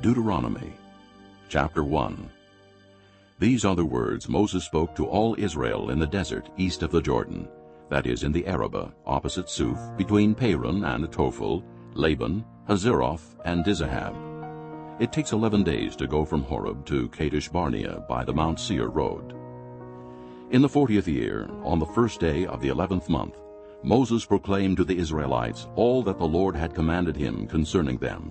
Deuteronomy chapter 1 These are the words Moses spoke to all Israel in the desert east of the Jordan, that is, in the Arabah, opposite Suph, between Paran and Tophel, Laban, Hazeroth, and Dizahab. It takes eleven days to go from Horeb to Kadesh Barnea by the Mount Seir road. In the fortieth year, on the first day of the eleventh month, Moses proclaimed to the Israelites all that the Lord had commanded him concerning them.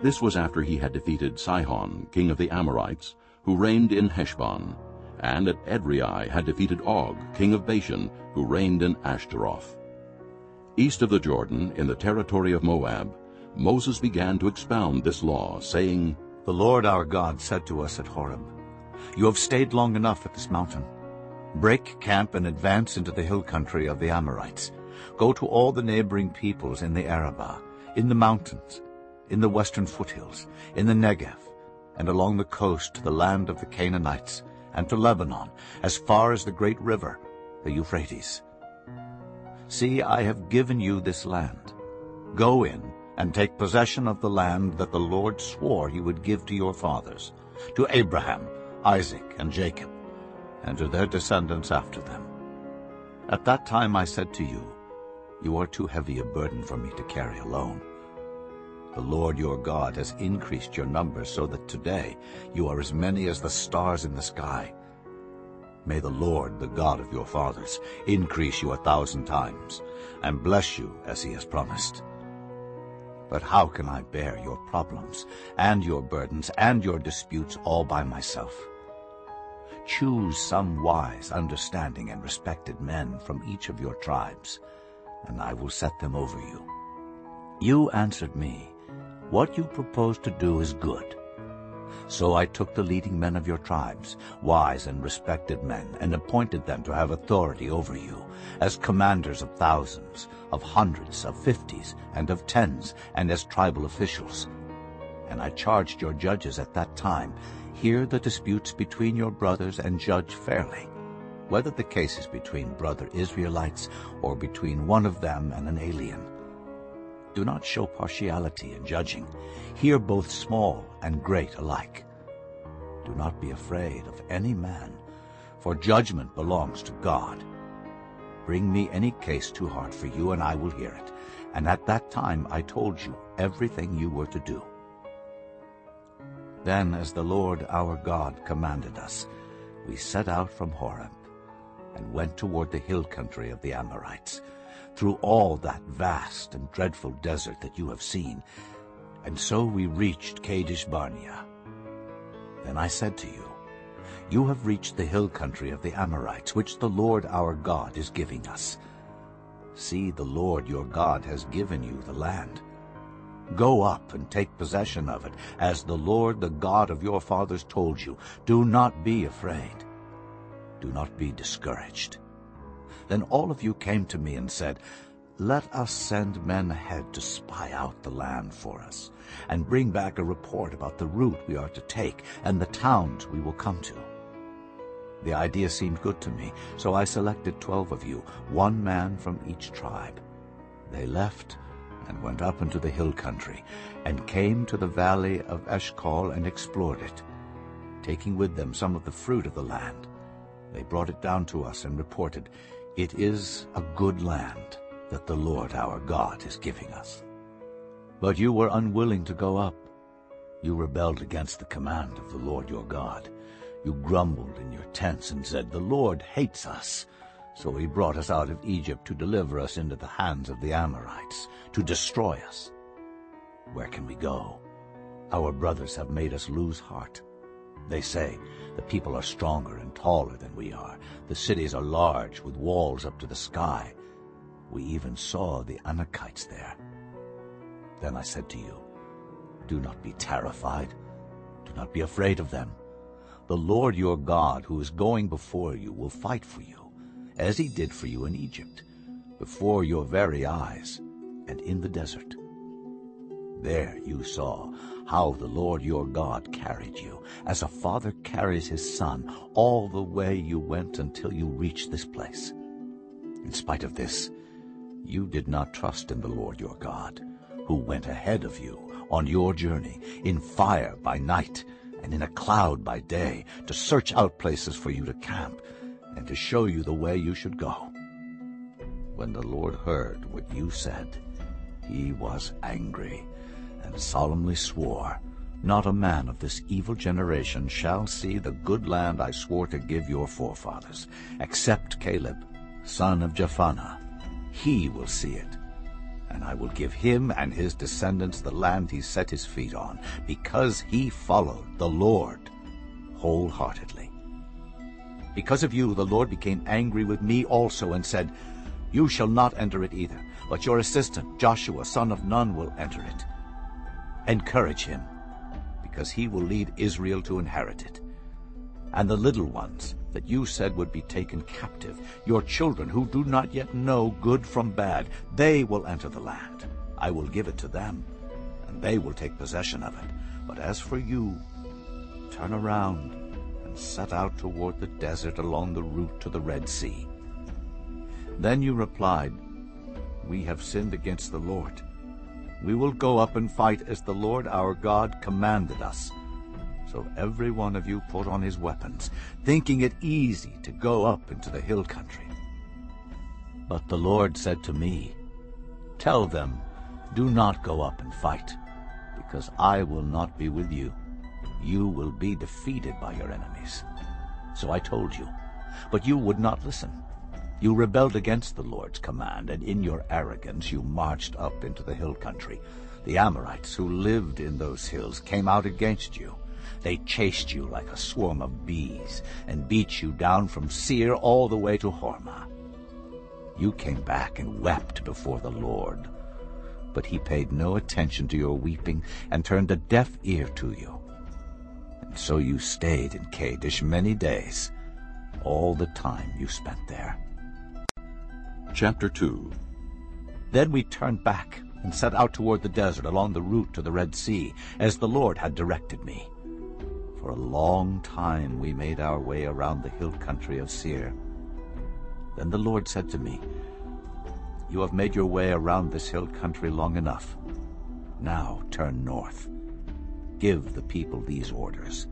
This was after he had defeated Sihon, king of the Amorites, who reigned in Heshbon, and at Edrei had defeated Og, king of Bashan, who reigned in Ashtaroth. East of the Jordan, in the territory of Moab, Moses began to expound this law, saying, The Lord our God said to us at Horeb, You have stayed long enough at this mountain. Break camp and advance into the hill country of the Amorites. Go to all the neighboring peoples in the Arabah, in the mountains, in the western foothills, in the Negev, and along the coast to the land of the Canaanites, and to Lebanon, as far as the great river, the Euphrates. See, I have given you this land. Go in and take possession of the land that the Lord swore he would give to your fathers, to Abraham, Isaac, and Jacob, and to their descendants after them. At that time I said to you, You are too heavy a burden for me to carry alone. The Lord your God has increased your numbers so that today you are as many as the stars in the sky. May the Lord, the God of your fathers, increase you a thousand times, and bless you as he has promised. But how can I bear your problems, and your burdens, and your disputes all by myself? Choose some wise, understanding, and respected men from each of your tribes, and I will set them over you. You answered me, What you propose to do is good. So I took the leading men of your tribes, wise and respected men, and appointed them to have authority over you, as commanders of thousands, of hundreds, of fifties, and of tens, and as tribal officials. And I charged your judges at that time, Hear the disputes between your brothers and judge fairly, whether the case is between brother Israelites or between one of them and an alien. Do not show partiality in judging. Hear both small and great alike. Do not be afraid of any man, for judgment belongs to God. Bring me any case too hard for you, and I will hear it. And at that time I told you everything you were to do. Then, as the Lord our God commanded us, we set out from Horeb and went toward the hill country of the Amorites, through all that vast and dreadful desert that you have seen. And so we reached Kadesh Barnea. Then I said to you, You have reached the hill country of the Amorites, which the Lord our God is giving us. See, the Lord your God has given you the land. Go up and take possession of it, as the Lord the God of your fathers told you. Do not be afraid. Do not be discouraged. Then all of you came to me and said, Let us send men ahead to spy out the land for us, and bring back a report about the route we are to take and the towns we will come to. The idea seemed good to me, so I selected twelve of you, one man from each tribe. They left and went up into the hill country, and came to the valley of Eshcol and explored it, taking with them some of the fruit of the land. They brought it down to us and reported, It is a good land that the Lord our God is giving us. But you were unwilling to go up. You rebelled against the command of the Lord your God. You grumbled in your tents and said, The Lord hates us. So he brought us out of Egypt to deliver us into the hands of the Amorites, to destroy us. Where can we go? Our brothers have made us lose heart. They say, the people are stronger and taller than we are. The cities are large, with walls up to the sky. We even saw the Anakites there. Then I said to you, Do not be terrified. Do not be afraid of them. The Lord your God, who is going before you, will fight for you as he did for you in Egypt, before your very eyes and in the desert. There you saw how the Lord your God carried you, as a father carries his son, all the way you went until you reached this place. In spite of this, you did not trust in the Lord your God, who went ahead of you on your journey, in fire by night and in a cloud by day, to search out places for you to camp, and to show you the way you should go. When the Lord heard what you said, he was angry, and solemnly swore, Not a man of this evil generation shall see the good land I swore to give your forefathers, except Caleb, son of Jephunneh. He will see it, and I will give him and his descendants the land he set his feet on, because he followed the Lord wholeheartedly. Because of you the Lord became angry with me also and said, You shall not enter it either, but your assistant Joshua son of Nun will enter it. Encourage him, because he will lead Israel to inherit it. And the little ones that you said would be taken captive, your children who do not yet know good from bad, they will enter the land. I will give it to them, and they will take possession of it. But as for you, turn around and set out toward the desert along the route to the Red Sea. Then you replied, We have sinned against the Lord. We will go up and fight as the Lord our God commanded us. So every one of you put on his weapons, thinking it easy to go up into the hill country. But the Lord said to me, Tell them, do not go up and fight, because I will not be with you. You will be defeated by your enemies. So I told you, but you would not listen. You rebelled against the Lord's command, and in your arrogance you marched up into the hill country. The Amorites who lived in those hills came out against you. They chased you like a swarm of bees and beat you down from Seir all the way to Hormah. You came back and wept before the Lord. But he paid no attention to your weeping and turned a deaf ear to you. And so you stayed in Kadesh many days, all the time you spent there. Chapter 2 Then we turned back and set out toward the desert along the route to the Red Sea, as the Lord had directed me. For a long time we made our way around the hill country of Seir. Then the Lord said to me, You have made your way around this hill country long enough. Now turn north. Give the people these orders.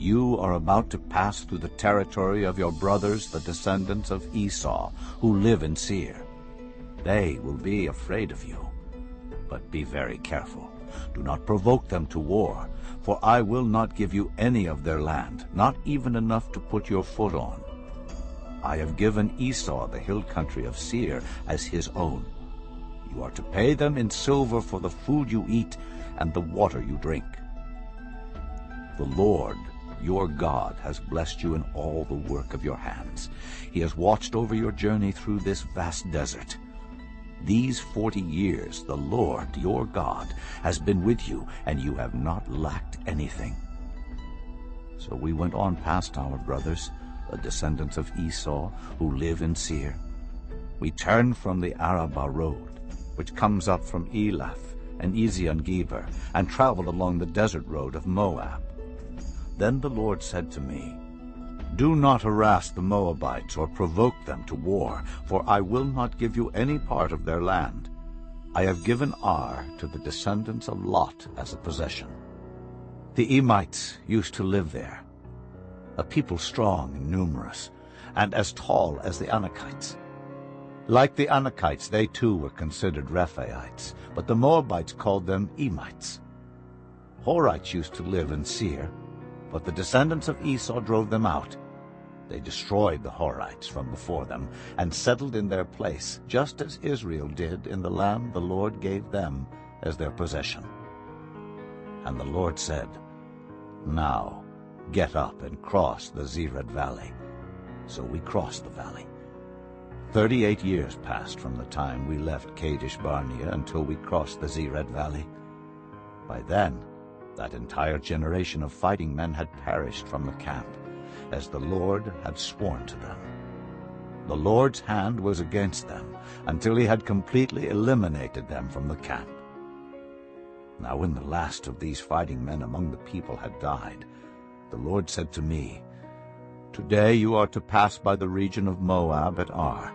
You are about to pass through the territory of your brothers, the descendants of Esau, who live in Seir. They will be afraid of you. But be very careful. Do not provoke them to war, for I will not give you any of their land, not even enough to put your foot on. I have given Esau the hill country of Seir as his own. You are to pay them in silver for the food you eat and the water you drink. The Lord, your God, has blessed you in all the work of your hands. He has watched over your journey through this vast desert. These forty years the Lord your God has been with you, and you have not lacked anything. So we went on past our brothers, the descendants of Esau, who live in Seir. We turned from the Arabah road, which comes up from Elath and Ezion-Geber, and traveled along the desert road of Moab. Then the Lord said to me, do not harass the Moabites or provoke them to war, for I will not give you any part of their land. I have given Ar to the descendants of Lot as a possession. The Emites used to live there, a people strong and numerous, and as tall as the Anakites. Like the Anakites, they too were considered Rephaites, but the Moabites called them Emites. Horites used to live in Seir, but the descendants of Esau drove them out. They destroyed the Horites from before them and settled in their place, just as Israel did in the land the Lord gave them as their possession. And the Lord said, Now get up and cross the Zered Valley. So we crossed the valley. Thirty-eight years passed from the time we left Kadesh Barnea until we crossed the Zered Valley. By then, that entire generation of fighting men had perished from the camp, as the Lord had sworn to them. The Lord's hand was against them until he had completely eliminated them from the camp. Now when the last of these fighting men among the people had died, the Lord said to me, Today you are to pass by the region of Moab at Ar.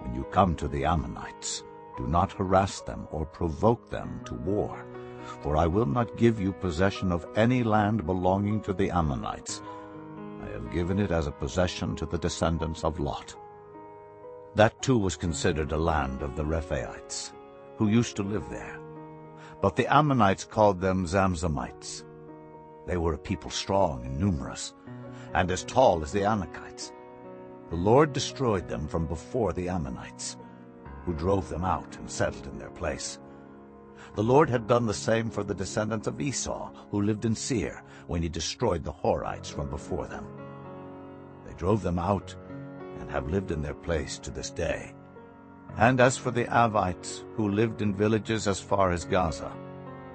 When you come to the Ammonites, do not harass them or provoke them to war, for I will not give you possession of any land belonging to the Ammonites. I have given it as a possession to the descendants of Lot. That too was considered a land of the Rephaites, who used to live there. But the Ammonites called them Zamzummites. They were a people strong and numerous, and as tall as the Anakites. The Lord destroyed them from before the Ammonites, who drove them out and settled in their place. The Lord had done the same for the descendants of Esau, who lived in Seir, when he destroyed the Horites from before them. They drove them out and have lived in their place to this day. And as for the Avites, who lived in villages as far as Gaza,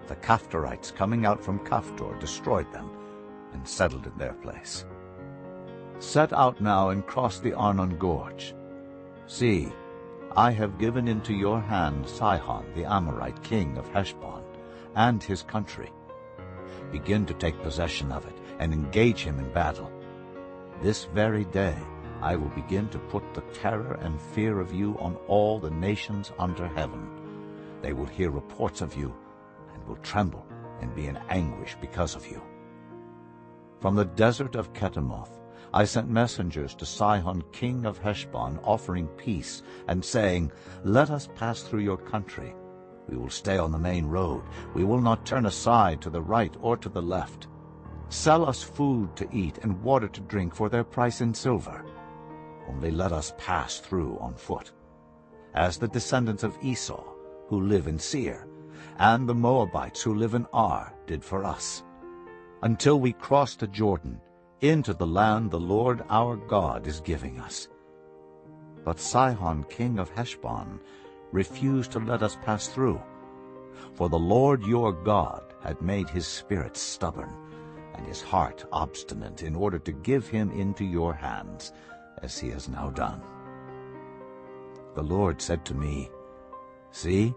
the Caphtorites coming out from Caphtor destroyed them and settled in their place. Set out now and cross the Arnon Gorge. See, I have given into your hand Sihon the Amorite king of Heshbon and his country. Begin to take possession of it and engage him in battle. This very day I will begin to put the terror and fear of you on all the nations under heaven. They will hear reports of you and will tremble and be in anguish because of you. From the desert of Kedemoth I sent messengers to Sihon king of Heshbon, offering peace, and saying, Let us pass through your country. We will stay on the main road. We will not turn aside to the right or to the left. Sell us food to eat and water to drink for their price in silver. Only let us pass through on foot. As the descendants of Esau, who live in Seir, and the Moabites who live in Ar, did for us. Until we cross the Jordan, into the land the Lord our God is giving us. But Sihon king of Heshbon refused to let us pass through. For the Lord your God had made his spirit stubborn, and his heart obstinate, in order to give him into your hands, as he has now done. The Lord said to me, See,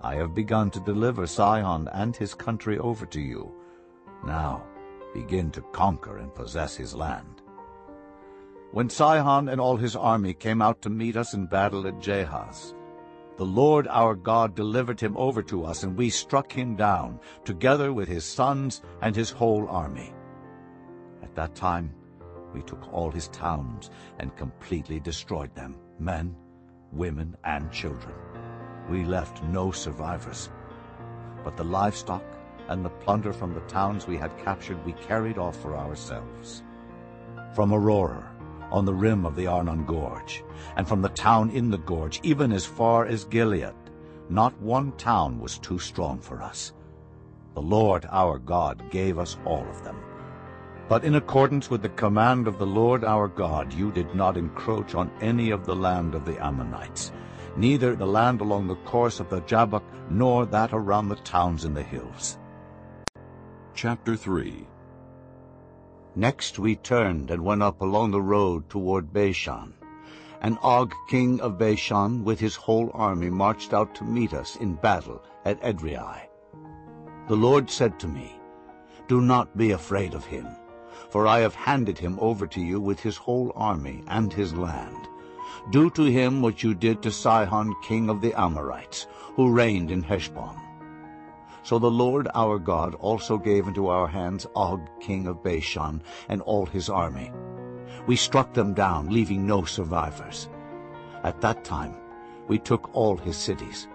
I have begun to deliver Sihon and his country over to you. Now begin to conquer and possess his land. When Sihon and all his army came out to meet us in battle at Jahaz, the Lord our God delivered him over to us, and we struck him down, together with his sons and his whole army. At that time we took all his towns and completely destroyed them, men, women, and children. We left no survivors. But the livestock and the plunder from the towns we had captured we carried off for ourselves. From Aroer, on the rim of the Arnon Gorge, and from the town in the gorge, even as far as Gilead, not one town was too strong for us. The Lord our God gave us all of them. But in accordance with the command of the Lord our God, you did not encroach on any of the land of the Ammonites, neither the land along the course of the Jabbok, nor that around the towns in the hills. Chapter 3 Next we turned and went up along the road toward Bashan. And Og king of Bashan with his whole army marched out to meet us in battle at Edrei. The Lord said to me, Do not be afraid of him, for I have handed him over to you with his whole army and his land. Do to him what you did to Sihon king of the Amorites, who reigned in Heshbon. So the Lord our God also gave into our hands Og king of Bashan and all his army. We struck them down, leaving no survivors. At that time we took all his cities.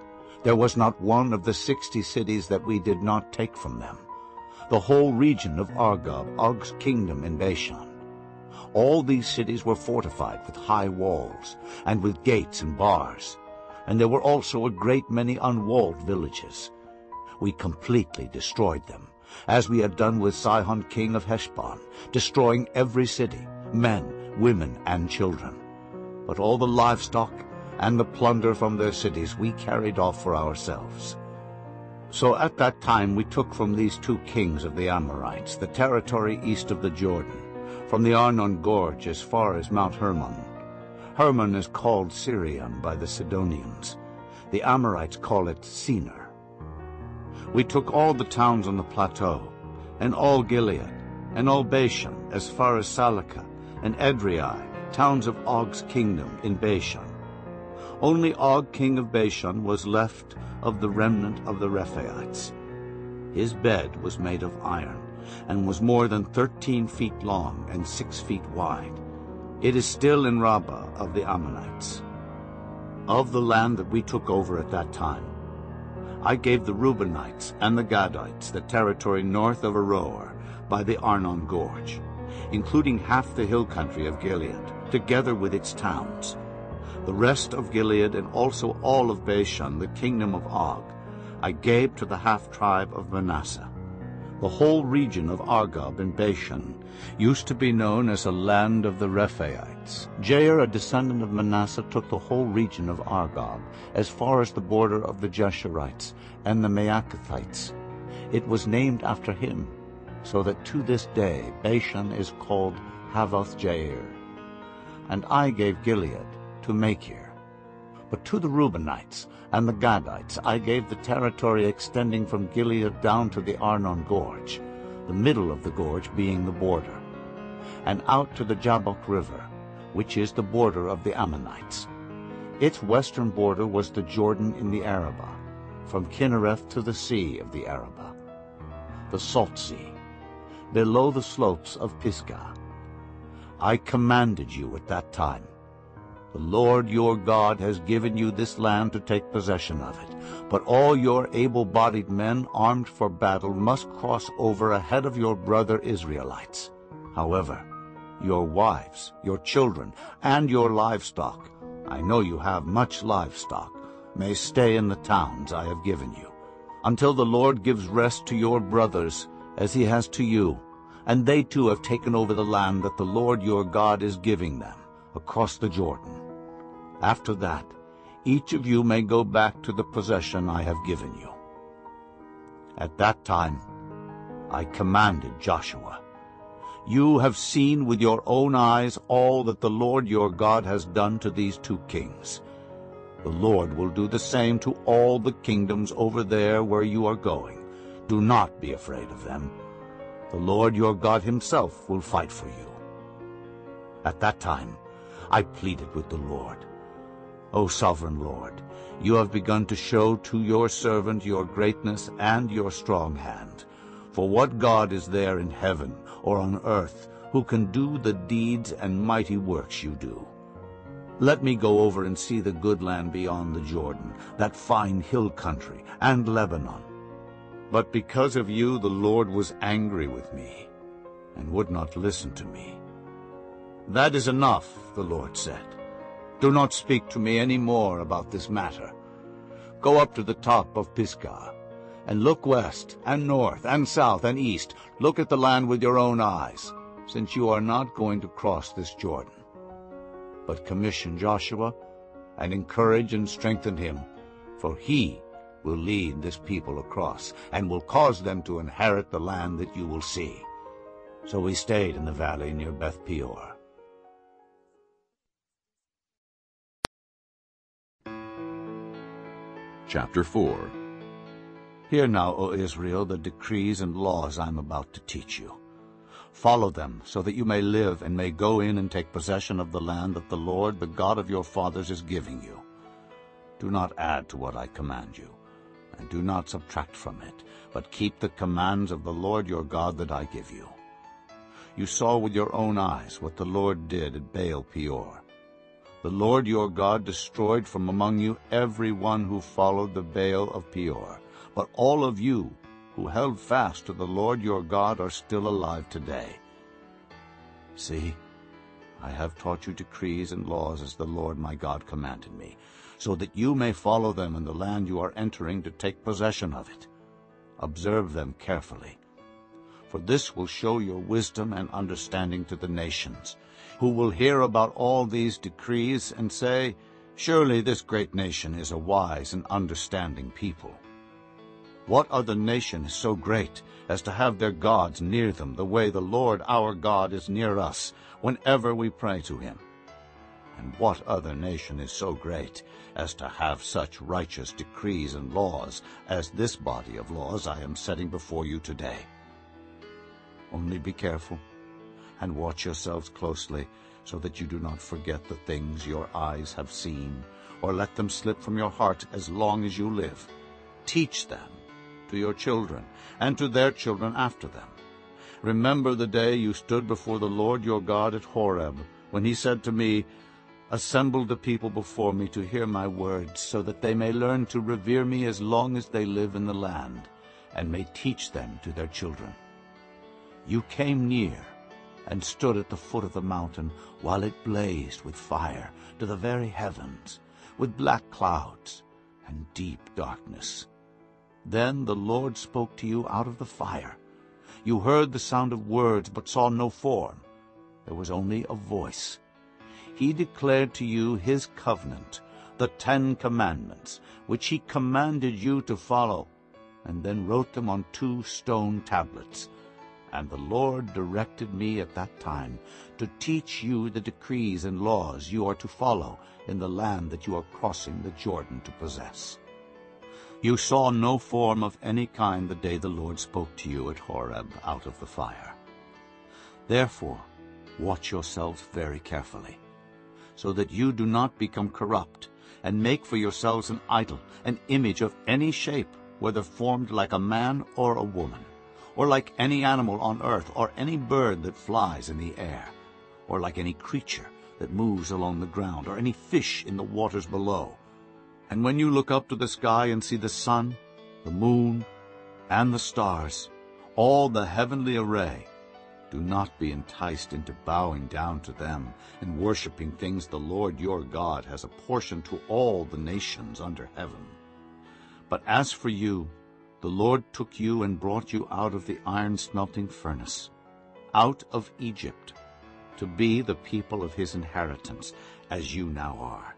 There was not one of the sixty cities that we did not take from them. The whole region of Argob, Og's kingdom in Bashan. All these cities were fortified with high walls, and with gates and bars. And there were also a great many unwalled villages we completely destroyed them, as we had done with Sihon king of Heshbon, destroying every city, men, women, and children. But all the livestock and the plunder from their cities we carried off for ourselves. So at that time we took from these two kings of the Amorites the territory east of the Jordan, from the Arnon Gorge as far as Mount Hermon. Hermon is called Sirion by the Sidonians. The Amorites call it Senir. We took all the towns on the plateau, and all Gilead, and all Bashan, as far as Salecah, and Edrei, towns of Og's kingdom in Bashan. Only Og king of Bashan was left of the remnant of the Rephaites. His bed was made of iron, and was more than thirteen feet long and six feet wide. It is still in Rabbah of the Ammonites. Of the land that we took over at that time, I gave the Reubenites and the Gadites the territory north of Aroer by the Arnon Gorge, including half the hill country of Gilead, together with its towns. The rest of Gilead and also all of Bashan, the kingdom of Og, I gave to the half-tribe of Manasseh. The whole region of Argob in Bashan used to be known as a land of the Rephaites. Jair, a descendant of Manasseh, took the whole region of Argob, as far as the border of the Geshurites and the Maacathites. It was named after him, so that to this day Bashan is called Havvoth Jair. And I gave Gilead to Machir. But to the Reubenites and the Gadites I gave the territory extending from Gilead down to the Arnon Gorge, the middle of the gorge being the border, and out to the Jabbok River, which is the border of the Ammonites. Its western border was the Jordan in the Arabah, from Kinnereth to the sea of the Arabah, the Salt Sea, below the slopes of Pisgah. I commanded you at that time, the Lord your God has given you this land to take possession of it. But all your able-bodied men armed for battle must cross over ahead of your brother Israelites. However, your wives, your children, and your livestock, I know you have much livestock, may stay in the towns I have given you, until the Lord gives rest to your brothers as he has to you, and they too have taken over the land that the Lord your God is giving them across the Jordan. After that, each of you may go back to the possession I have given you. At that time I commanded Joshua, You have seen with your own eyes all that the Lord your God has done to these two kings. The Lord will do the same to all the kingdoms over there where you are going. Do not be afraid of them. The Lord your God himself will fight for you. At that time I pleaded with the Lord, O sovereign Lord, you have begun to show to your servant your greatness and your strong hand. For what God is there in heaven or on earth who can do the deeds and mighty works you do? Let me go over and see the good land beyond the Jordan, that fine hill country, and Lebanon. But because of you the Lord was angry with me, and would not listen to me. That is enough, the Lord said. Do not speak to me any more about this matter. Go up to the top of Pisgah, and look west, and north, and south, and east. Look at the land with your own eyes, since you are not going to cross this Jordan. But commission Joshua, and encourage and strengthen him, for he will lead this people across, and will cause them to inherit the land that you will see. So we stayed in the valley near Beth Peor. Chapter 4 Hear now, O Israel, the decrees and laws I am about to teach you. Follow them, so that you may live and may go in and take possession of the land that the Lord, the God of your fathers, is giving you. Do not add to what I command you, and do not subtract from it, but keep the commands of the Lord your God that I give you. You saw with your own eyes what the Lord did at Baal Peor, the Lord your God destroyed from among you every one who followed the Baal of Peor. But all of you who held fast to the Lord your God are still alive today. See, I have taught you decrees and laws as the Lord my God commanded me, so that you may follow them in the land you are entering to take possession of it. Observe them carefully, for this will show your wisdom and understanding to the nations, who will hear about all these decrees and say, Surely this great nation is a wise and understanding people. What other nation is so great as to have their gods near them the way the Lord our God is near us whenever we pray to him? And what other nation is so great as to have such righteous decrees and laws as this body of laws I am setting before you today? Only be careful and watch yourselves closely, so that you do not forget the things your eyes have seen, or let them slip from your heart as long as you live. Teach them, to your children, and to their children after them. Remember the day you stood before the Lord your God at Horeb, when he said to me, Assemble the people before me to hear my words, so that they may learn to revere me as long as they live in the land, and may teach them to their children. You came near and stood at the foot of the mountain while it blazed with fire to the very heavens, with black clouds and deep darkness. Then the Lord spoke to you out of the fire. You heard the sound of words, but saw no form. There was only a voice he declared to you his covenant, the Ten Commandments, which he commanded you to follow, and then wrote them on two stone tablets. And the Lord directed me at that time to teach you the decrees and laws you are to follow in the land that you are crossing the Jordan to possess. You saw no form of any kind the day the Lord spoke to you at Horeb out of the fire. Therefore, watch yourselves very carefully so that you do not become corrupt, and make for yourselves an idol, an image of any shape, whether formed like a man or a woman, or like any animal on earth, or any bird that flies in the air, or like any creature that moves along the ground, or any fish in the waters below. And when you look up to the sky and see the sun, the moon, and the stars, all the heavenly array, do not be enticed into bowing down to them and worshipping things the Lord your God has apportioned to all the nations under heaven. But as for you, the Lord took you and brought you out of the iron-smelting furnace, out of Egypt, to be the people of his inheritance, as you now are.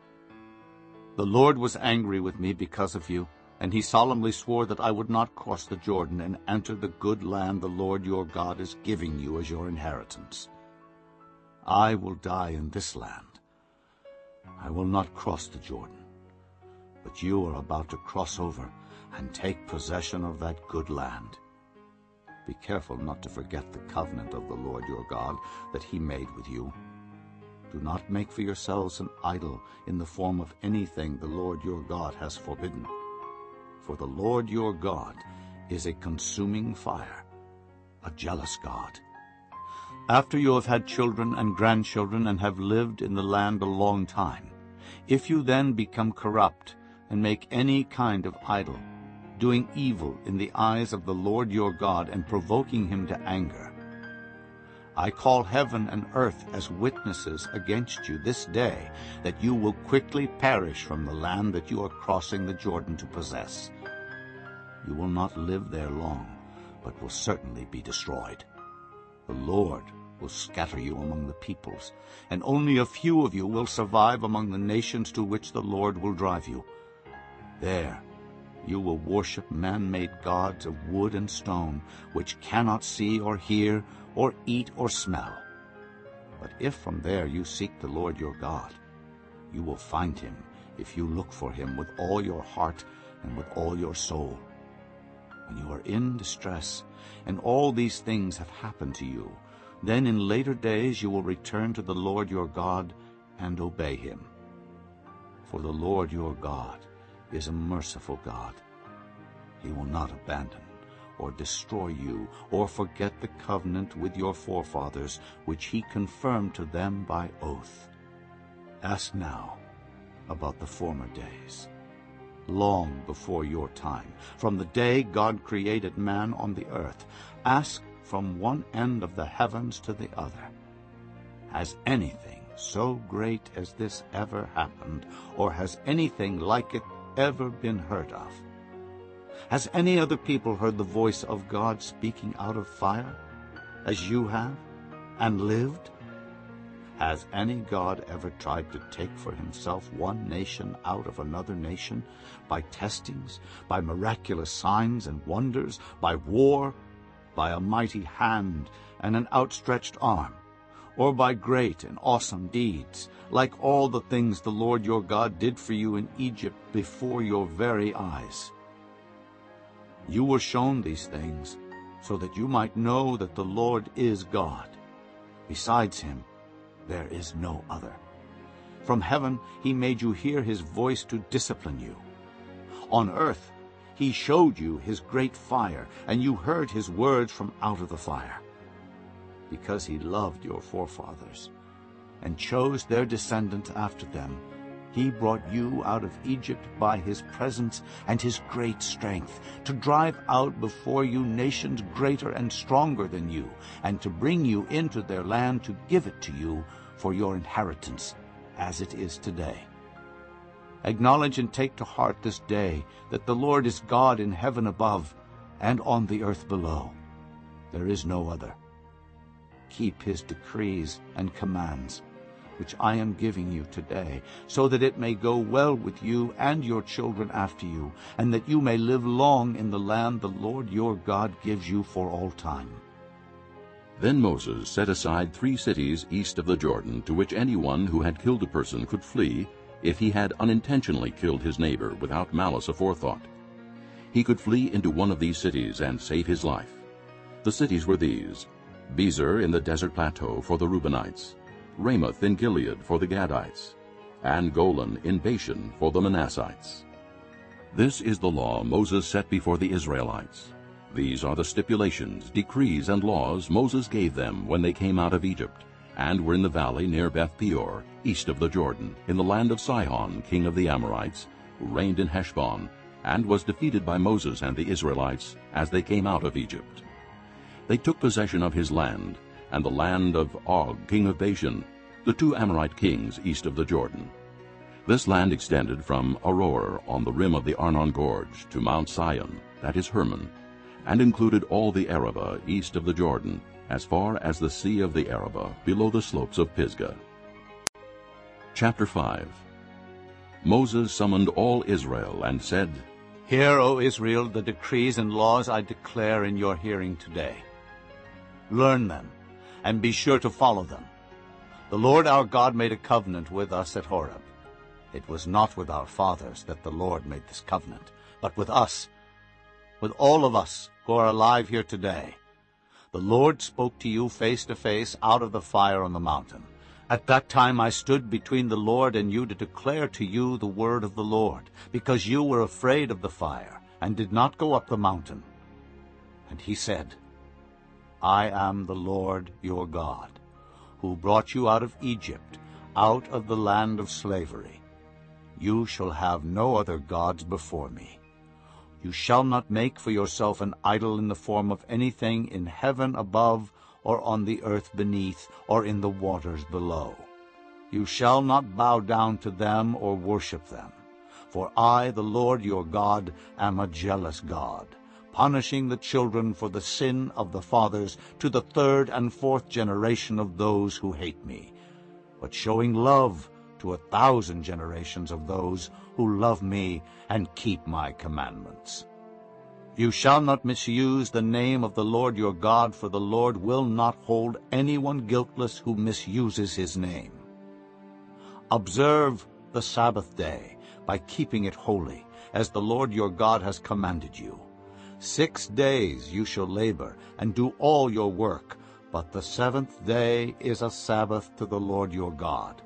The Lord was angry with me because of you, and he solemnly swore that I would not cross the Jordan and enter the good land the Lord your God is giving you as your inheritance. I will die in this land. I will not cross the Jordan. But you are about to cross over and take possession of that good land. Be careful not to forget the covenant of the Lord your God that he made with you. Do not make for yourselves an idol in the form of anything the Lord your God has forbidden for the Lord your God is a consuming fire, a jealous God. After you have had children and grandchildren and have lived in the land a long time, if you then become corrupt and make any kind of idol, doing evil in the eyes of the Lord your God and provoking him to anger, I call heaven and earth as witnesses against you this day that you will quickly perish from the land that you are crossing the Jordan to possess. You will not live there long, but will certainly be destroyed. The Lord will scatter you among the peoples, and only a few of you will survive among the nations to which the Lord will drive you. There you will worship man-made gods of wood and stone, which cannot see or hear or eat or smell. But if from there you seek the Lord your God, you will find him if you look for him with all your heart and with all your soul when you are in distress, and all these things have happened to you, then in later days you will return to the Lord your God and obey him. For the Lord your God is a merciful God. He will not abandon or destroy you or forget the covenant with your forefathers, which he confirmed to them by oath. Ask now about the former days long before your time, from the day God created man on the earth. Ask from one end of the heavens to the other. Has anything so great as this ever happened, or has anything like it ever been heard of? Has any other people heard the voice of God speaking out of fire, as you have, and lived? Has any God ever tried to take for himself one nation out of another nation by testings, by miraculous signs and wonders, by war, by a mighty hand and an outstretched arm, or by great and awesome deeds, like all the things the Lord your God did for you in Egypt before your very eyes? You were shown these things so that you might know that the Lord is God. Besides him, there is no other. From heaven he made you hear his voice to discipline you. On earth He showed you his great fire, and you heard his words from out of the fire. Because he loved your forefathers, and chose their descendant after them, he brought you out of Egypt by his presence and his great strength, to drive out before you nations greater and stronger than you, and to bring you into their land to give it to you for your inheritance, as it is today. Acknowledge and take to heart this day that the Lord is God in heaven above and on the earth below. There is no other. Keep his decrees and commands, which I am giving you today, so that it may go well with you and your children after you, and that you may live long in the land the Lord your God gives you for all time. Then Moses set aside three cities east of the Jordan to which anyone who had killed a person could flee if he had unintentionally killed his neighbor without malice aforethought. He could flee into one of these cities and save his life. The cities were these, Bezer in the desert plateau for the Reubenites, Ramoth in Gilead for the Gadites, and Golan in Bashan for the Manassites. This is the law Moses set before the Israelites. These are the stipulations, decrees, and laws Moses gave them when they came out of Egypt, and were in the valley near Beth Peor, east of the Jordan, in the land of Sihon, king of the Amorites, who reigned in Heshbon, and was defeated by Moses and the Israelites as they came out of Egypt. They took possession of his land, and the land of Og, king of Bashan, the two Amorite kings east of the Jordan. This land extended from Aroer on the rim of the Arnon Gorge to Mount Siyon, that is Hermon, and included all the Arabah east of the Jordan, as far as the sea of the Arabah, below the slopes of Pisgah. Chapter 5 Moses summoned all Israel and said, Hear, O Israel, the decrees and laws I declare in your hearing today. Learn them, and be sure to follow them. The Lord our God made a covenant with us at Horeb. It was not with our fathers that the Lord made this covenant, but with us, with all of us who are alive here today. The Lord spoke to you face to face out of the fire on the mountain. At that time I stood between the Lord and you to declare to you the word of the Lord, because you were afraid of the fire, and did not go up the mountain. And he said, I am the Lord your God, who brought you out of Egypt, out of the land of slavery. You shall have no other gods before me. You shall not make for yourself an idol in the form of anything in heaven above, or on the earth beneath, or in the waters below. You shall not bow down to them or worship them. For I, the Lord your God, am a jealous God, punishing the children for the sin of the fathers to the third and fourth generation of those who hate me, but showing love to a thousand generations of those who love me and keep my commandments. You shall not misuse the name of the Lord your God, for the Lord will not hold anyone guiltless who misuses his name. Observe the Sabbath day by keeping it holy, as the Lord your God has commanded you. Six days you shall labor and do all your work, but the seventh day is a Sabbath to the Lord your God.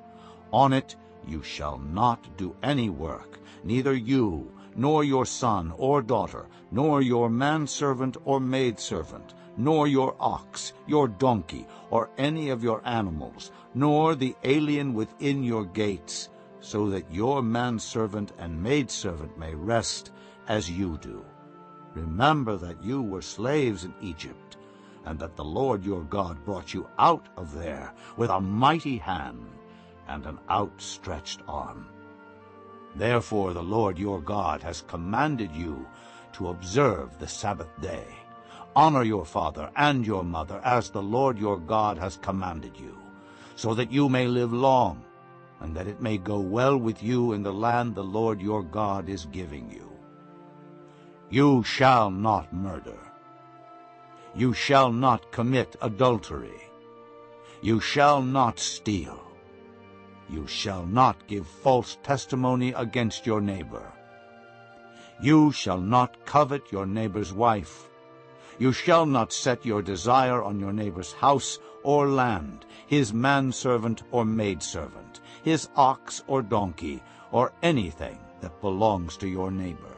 On it you shall not do any work, neither you, nor your son or daughter, nor your manservant or maidservant, nor your ox, your donkey, or any of your animals, nor the alien within your gates, so that your manservant and maidservant may rest as you do. Remember that you were slaves in Egypt, and that the Lord your God brought you out of there with a mighty hand and an outstretched arm. Therefore the Lord your God has commanded you to observe the Sabbath day. Honor your father and your mother as the Lord your God has commanded you, so that you may live long, and that it may go well with you in the land the Lord your God is giving you. You shall not murder. You shall not commit adultery. You shall not steal. You shall not give false testimony against your neighbor. You shall not covet your neighbor's wife. You shall not set your desire on your neighbor's house or land, his manservant or maidservant, his ox or donkey, or anything that belongs to your neighbor.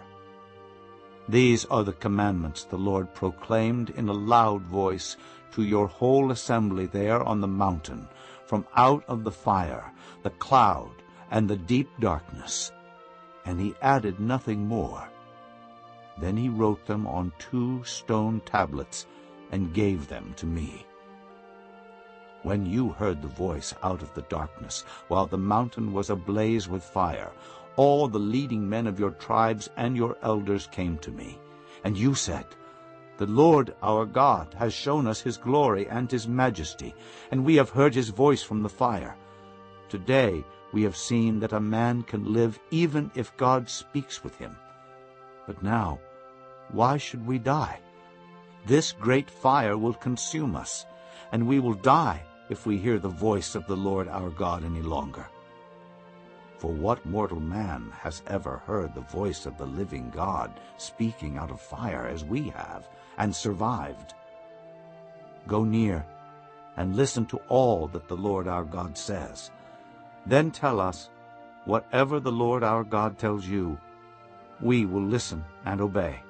These are the commandments the Lord proclaimed in a loud voice to your whole assembly there on the mountain, from out of the fire, the cloud, and the deep darkness. And he added nothing more. Then he wrote them on two stone tablets and gave them to me. When you heard the voice out of the darkness, while the mountain was ablaze with fire, all the leading men of your tribes and your elders came to me. And you said, The Lord our God has shown us his glory and his majesty, and we have heard his voice from the fire. Today we have seen that a man can live even if God speaks with him. But now, why should we die? This great fire will consume us, and we will die if we hear the voice of the Lord our God any longer. For what mortal man has ever heard the voice of the living God speaking out of fire as we have, and survived? Go near and listen to all that the Lord our God says. Then tell us, whatever the Lord our God tells you, we will listen and obey.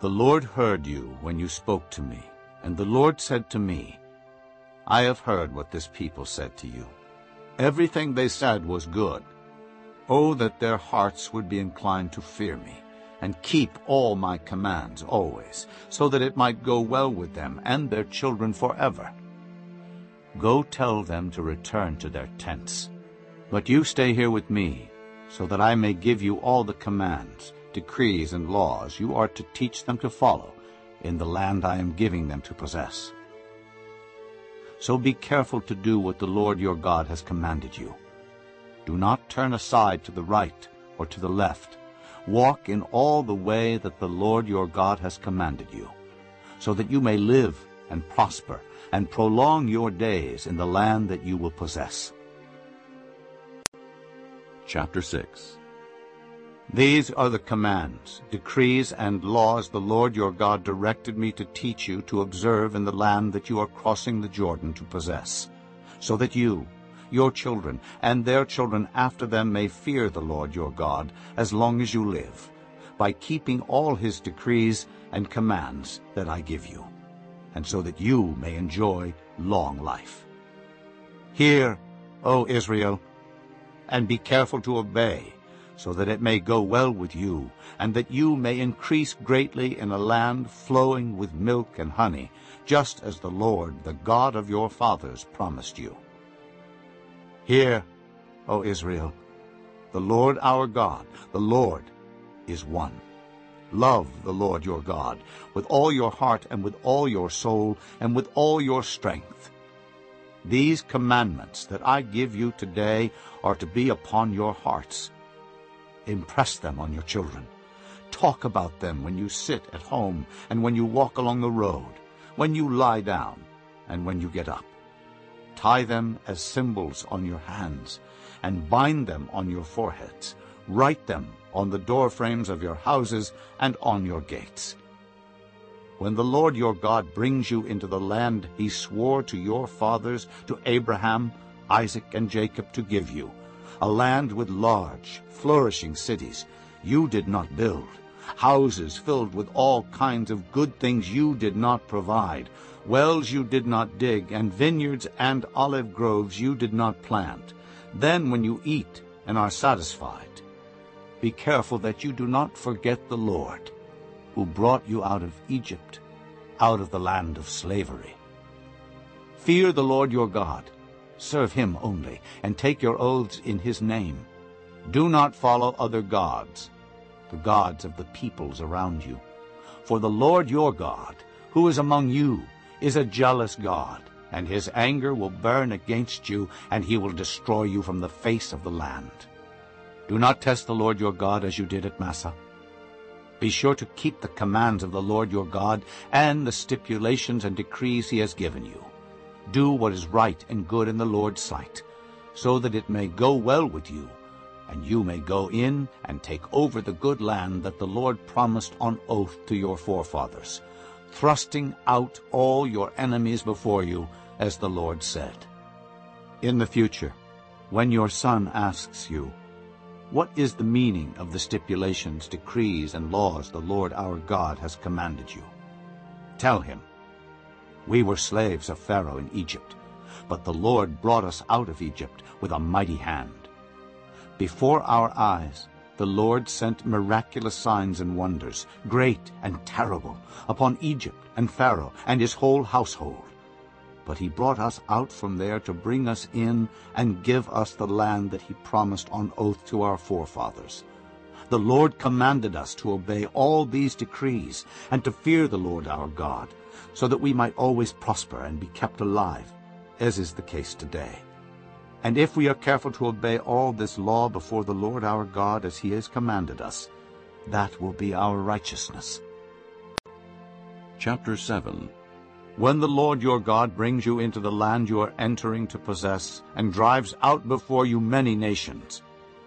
The Lord heard you when you spoke to me, and the Lord said to me, I have heard what this people said to you. Everything they said was good. Oh, that their hearts would be inclined to fear me, and keep all my commands always, so that it might go well with them and their children forever. Go tell them to return to their tents. But you stay here with me, so that I may give you all the commands, decrees, and laws you are to teach them to follow in the land I am giving them to possess. So be careful to do what the Lord your God has commanded you. Do not turn aside to the right or to the left. Walk in all the way that the Lord your God has commanded you, so that you may live and prosper and prolong your days in the land that you will possess. Chapter 6 These are the commands, decrees, and laws the Lord your God directed me to teach you to observe in the land that you are crossing the Jordan to possess, so that you, your children, and their children after them may fear the Lord your God as long as you live, by keeping all his decrees and commands that I give you and so that you may enjoy long life. Hear, O Israel, and be careful to obey, so that it may go well with you, and that you may increase greatly in a land flowing with milk and honey, just as the Lord, the God of your fathers, promised you. Hear, O Israel, the Lord our God, the Lord, is one. Love the Lord your God with all your heart and with all your soul and with all your strength. These commandments that I give you today are to be upon your hearts. Impress them on your children. Talk about them when you sit at home and when you walk along the road, when you lie down and when you get up. Tie them as symbols on your hands and bind them on your foreheads. Write them on the doorframes of your houses and on your gates. When the Lord your God brings you into the land he swore to your fathers, to Abraham, Isaac, and Jacob to give you, a land with large, flourishing cities you did not build, houses filled with all kinds of good things you did not provide, wells you did not dig, and vineyards and olive groves you did not plant. Then when you eat and are satisfied, be careful that you do not forget the Lord, who brought you out of Egypt, out of the land of slavery. Fear the Lord your God, serve him only, and take your oaths in his name. Do not follow other gods, the gods of the peoples around you. For the Lord your God, who is among you, is a jealous God, and his anger will burn against you, and he will destroy you from the face of the land. Do not test the Lord your God as you did at Massah. Be sure to keep the commands of the Lord your God and the stipulations and decrees he has given you. Do what is right and good in the Lord's sight, so that it may go well with you, and you may go in and take over the good land that the Lord promised on oath to your forefathers, thrusting out all your enemies before you, as the Lord said. In the future, when your son asks you, What is the meaning of the stipulations, decrees, and laws the Lord our God has commanded you? Tell him, We were slaves of Pharaoh in Egypt, but the Lord brought us out of Egypt with a mighty hand. Before our eyes the Lord sent miraculous signs and wonders, great and terrible, upon Egypt and Pharaoh and his whole household. But he brought us out from there to bring us in and give us the land that he promised on oath to our forefathers. The Lord commanded us to obey all these decrees and to fear the Lord our God, so that we might always prosper and be kept alive, as is the case today. And if we are careful to obey all this law before the Lord our God as he has commanded us, that will be our righteousness. Chapter 7 when the Lord your God brings you into the land you are entering to possess, and drives out before you many nations,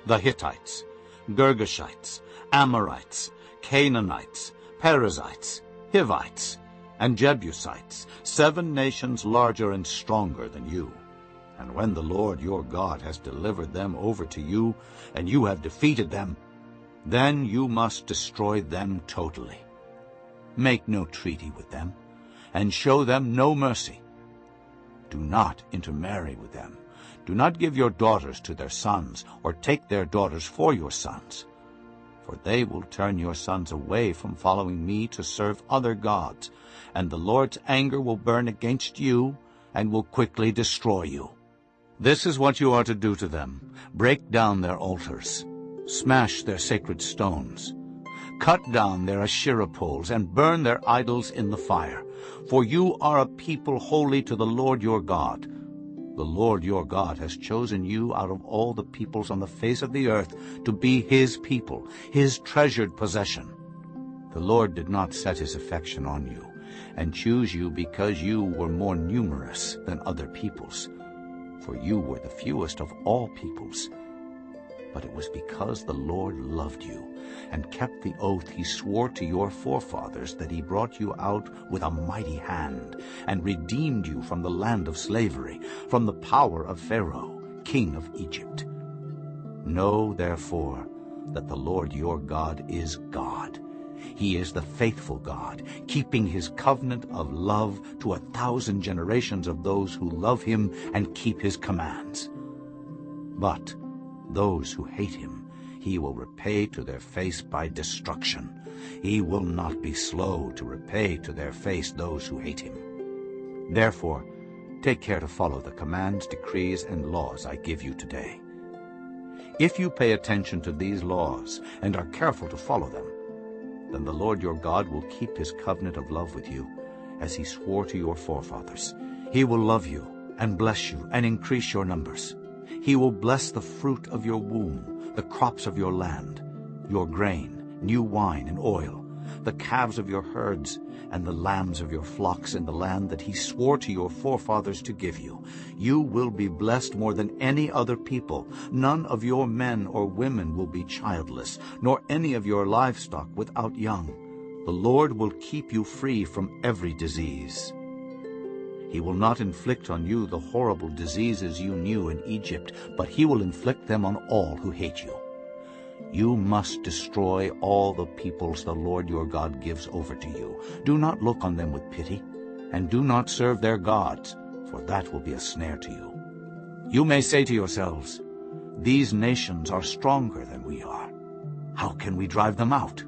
the Hittites, Girgashites, Amorites, Canaanites, Perizzites, Hivites, and Jebusites, seven nations larger and stronger than you. And when the Lord your God has delivered them over to you, and you have defeated them, then you must destroy them totally. Make no treaty with them and show them no mercy. Do not intermarry with them. Do not give your daughters to their sons, or take their daughters for your sons. For they will turn your sons away from following me to serve other gods, and the Lord's anger will burn against you and will quickly destroy you. This is what you are to do to them. Break down their altars. Smash their sacred stones. Cut down their Asherah poles and burn their idols in the fire. For you are a people holy to the Lord your God. The Lord your God has chosen you out of all the peoples on the face of the earth to be his people, his treasured possession. The Lord did not set his affection on you and choose you because you were more numerous than other peoples, for you were the fewest of all peoples. But it was because the Lord loved you and kept the oath he swore to your forefathers that he brought you out with a mighty hand and redeemed you from the land of slavery, from the power of Pharaoh, king of Egypt. Know, therefore, that the Lord your God is God. He is the faithful God, keeping his covenant of love to a thousand generations of those who love him and keep his commands. But those who hate him he will repay to their face by destruction. He will not be slow to repay to their face those who hate him. Therefore, take care to follow the commands, decrees, and laws I give you today. If you pay attention to these laws and are careful to follow them, then the Lord your God will keep his covenant of love with you, as he swore to your forefathers. He will love you and bless you and increase your numbers. He will bless the fruit of your womb the crops of your land, your grain, new wine and oil, the calves of your herds, and the lambs of your flocks in the land that he swore to your forefathers to give you. You will be blessed more than any other people. None of your men or women will be childless, nor any of your livestock without young. The Lord will keep you free from every disease. He will not inflict on you the horrible diseases you knew in Egypt, but he will inflict them on all who hate you. You must destroy all the peoples the Lord your God gives over to you. Do not look on them with pity, and do not serve their gods, for that will be a snare to you. You may say to yourselves, These nations are stronger than we are. How can we drive them out?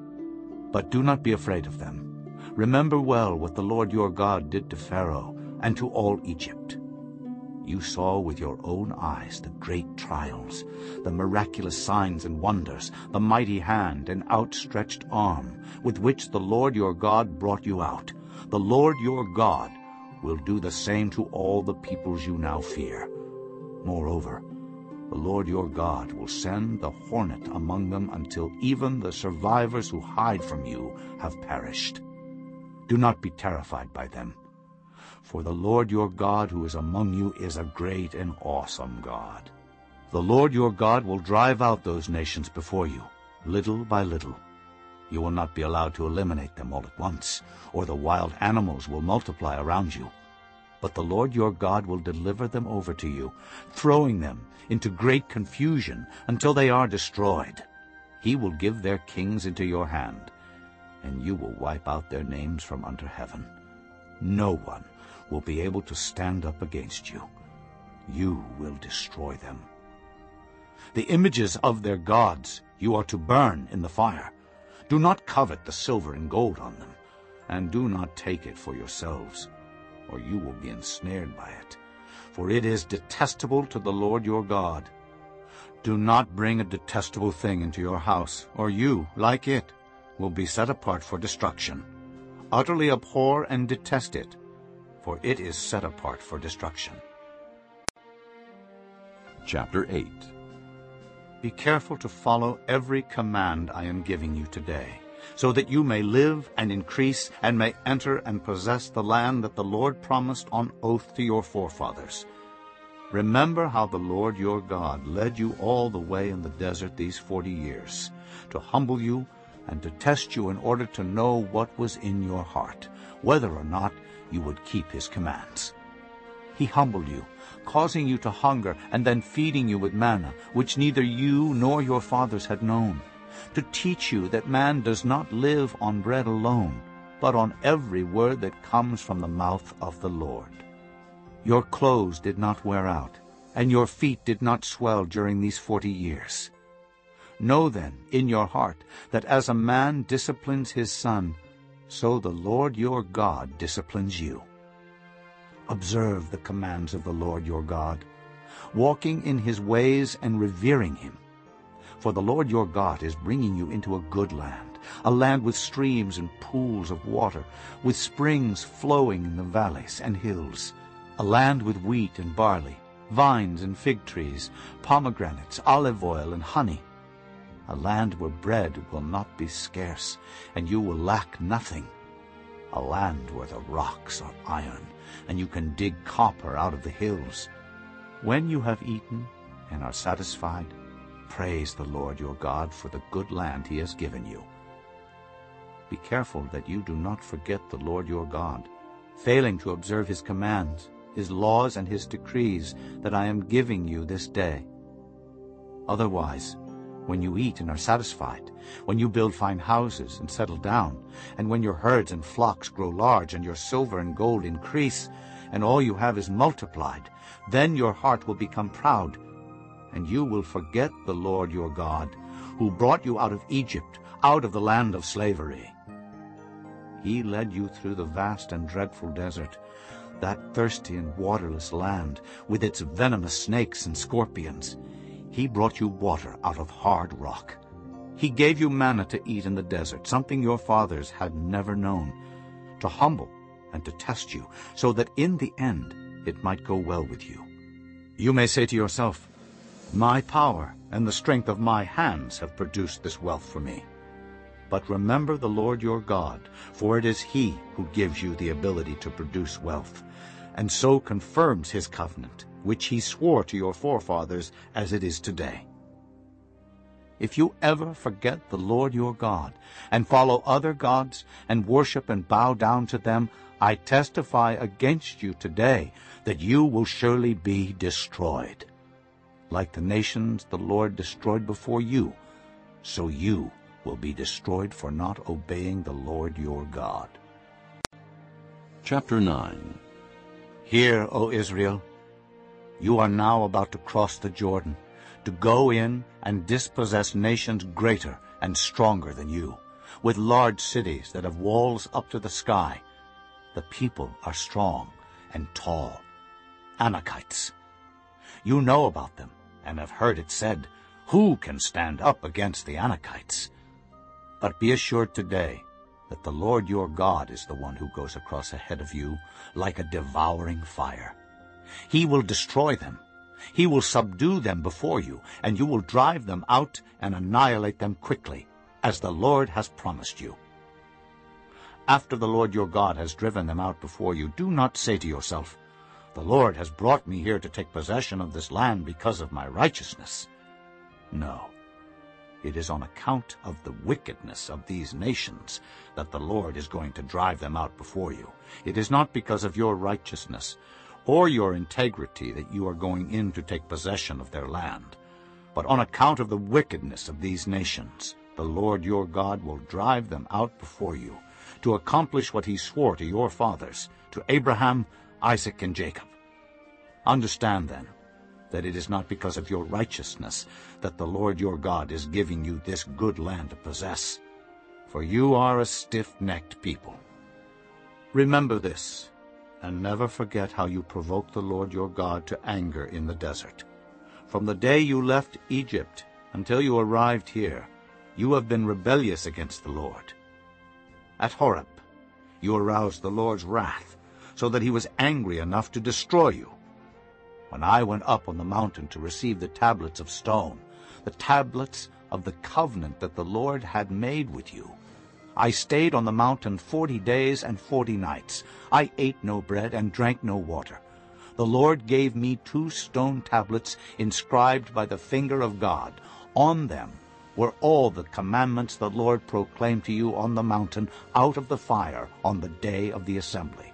But do not be afraid of them. Remember well what the Lord your God did to Pharaoh, and to all Egypt. You saw with your own eyes the great trials, the miraculous signs and wonders, the mighty hand and outstretched arm with which the Lord your God brought you out. The Lord your God will do the same to all the peoples you now fear. Moreover, the Lord your God will send the hornet among them until even the survivors who hide from you have perished. Do not be terrified by them for the Lord your God who is among you is a great and awesome God. The Lord your God will drive out those nations before you, little by little. You will not be allowed to eliminate them all at once, or the wild animals will multiply around you. But the Lord your God will deliver them over to you, throwing them into great confusion until they are destroyed. He will give their kings into your hand, and you will wipe out their names from under heaven. No one will be able to stand up against you. You will destroy them. The images of their gods you are to burn in the fire. Do not covet the silver and gold on them, and do not take it for yourselves, or you will be ensnared by it. For it is detestable to the Lord your God. Do not bring a detestable thing into your house, or you, like it, will be set apart for destruction. Utterly abhor and detest it, for it is set apart for destruction. Chapter 8 Be careful to follow every command I am giving you today, so that you may live and increase and may enter and possess the land that the Lord promised on oath to your forefathers. Remember how the Lord your God led you all the way in the desert these forty years, to humble you and to test you in order to know what was in your heart, whether or not you would keep his commands. He humbled you, causing you to hunger, and then feeding you with manna, which neither you nor your fathers had known, to teach you that man does not live on bread alone, but on every word that comes from the mouth of the Lord. Your clothes did not wear out, and your feet did not swell during these forty years. Know then in your heart that as a man disciplines his son, so the Lord your God disciplines you. Observe the commands of the Lord your God, walking in his ways and revering him. For the Lord your God is bringing you into a good land, a land with streams and pools of water, with springs flowing in the valleys and hills, a land with wheat and barley, vines and fig trees, pomegranates, olive oil, and honey, a land where bread will not be scarce, and you will lack nothing, a land where the rocks are iron, and you can dig copper out of the hills. When you have eaten and are satisfied, praise the Lord your God for the good land he has given you. Be careful that you do not forget the Lord your God, failing to observe his commands, his laws, and his decrees that I am giving you this day. Otherwise, when you eat and are satisfied, when you build fine houses and settle down, and when your herds and flocks grow large, and your silver and gold increase, and all you have is multiplied, then your heart will become proud, and you will forget the Lord your God, who brought you out of Egypt, out of the land of slavery. He led you through the vast and dreadful desert, that thirsty and waterless land, with its venomous snakes and scorpions. He brought you water out of hard rock. He gave you manna to eat in the desert, something your fathers had never known, to humble and to test you, so that in the end it might go well with you. You may say to yourself, My power and the strength of my hands have produced this wealth for me. But remember the Lord your God, for it is he who gives you the ability to produce wealth, and so confirms his covenant which he swore to your forefathers as it is today. If you ever forget the Lord your God, and follow other gods, and worship and bow down to them, I testify against you today that you will surely be destroyed. Like the nations the Lord destroyed before you, so you will be destroyed for not obeying the Lord your God. Chapter 9 Hear, O Israel, you are now about to cross the Jordan, to go in and dispossess nations greater and stronger than you, with large cities that have walls up to the sky. The people are strong and tall. Anakites. You know about them and have heard it said, Who can stand up against the Anakites? But be assured today that the Lord your God is the one who goes across ahead of you like a devouring fire. He will destroy them. He will subdue them before you, and you will drive them out and annihilate them quickly, as the Lord has promised you. After the Lord your God has driven them out before you, do not say to yourself, The Lord has brought me here to take possession of this land because of my righteousness. No, It is on account of the wickedness of these nations that the Lord is going to drive them out before you. It is not because of your righteousness or your integrity that you are going in to take possession of their land. But on account of the wickedness of these nations, the Lord your God will drive them out before you, to accomplish what he swore to your fathers, to Abraham, Isaac, and Jacob. Understand, then, that it is not because of your righteousness that the Lord your God is giving you this good land to possess, for you are a stiff-necked people. Remember this, and never forget how you provoked the Lord your God to anger in the desert. From the day you left Egypt until you arrived here, you have been rebellious against the Lord. At Horeb, you aroused the Lord's wrath, so that he was angry enough to destroy you. When I went up on the mountain to receive the tablets of stone, the tablets of the covenant that the Lord had made with you, I stayed on the mountain forty days and forty nights. I ate no bread and drank no water. The Lord gave me two stone tablets inscribed by the finger of God. On them were all the commandments the Lord proclaimed to you on the mountain out of the fire on the day of the assembly.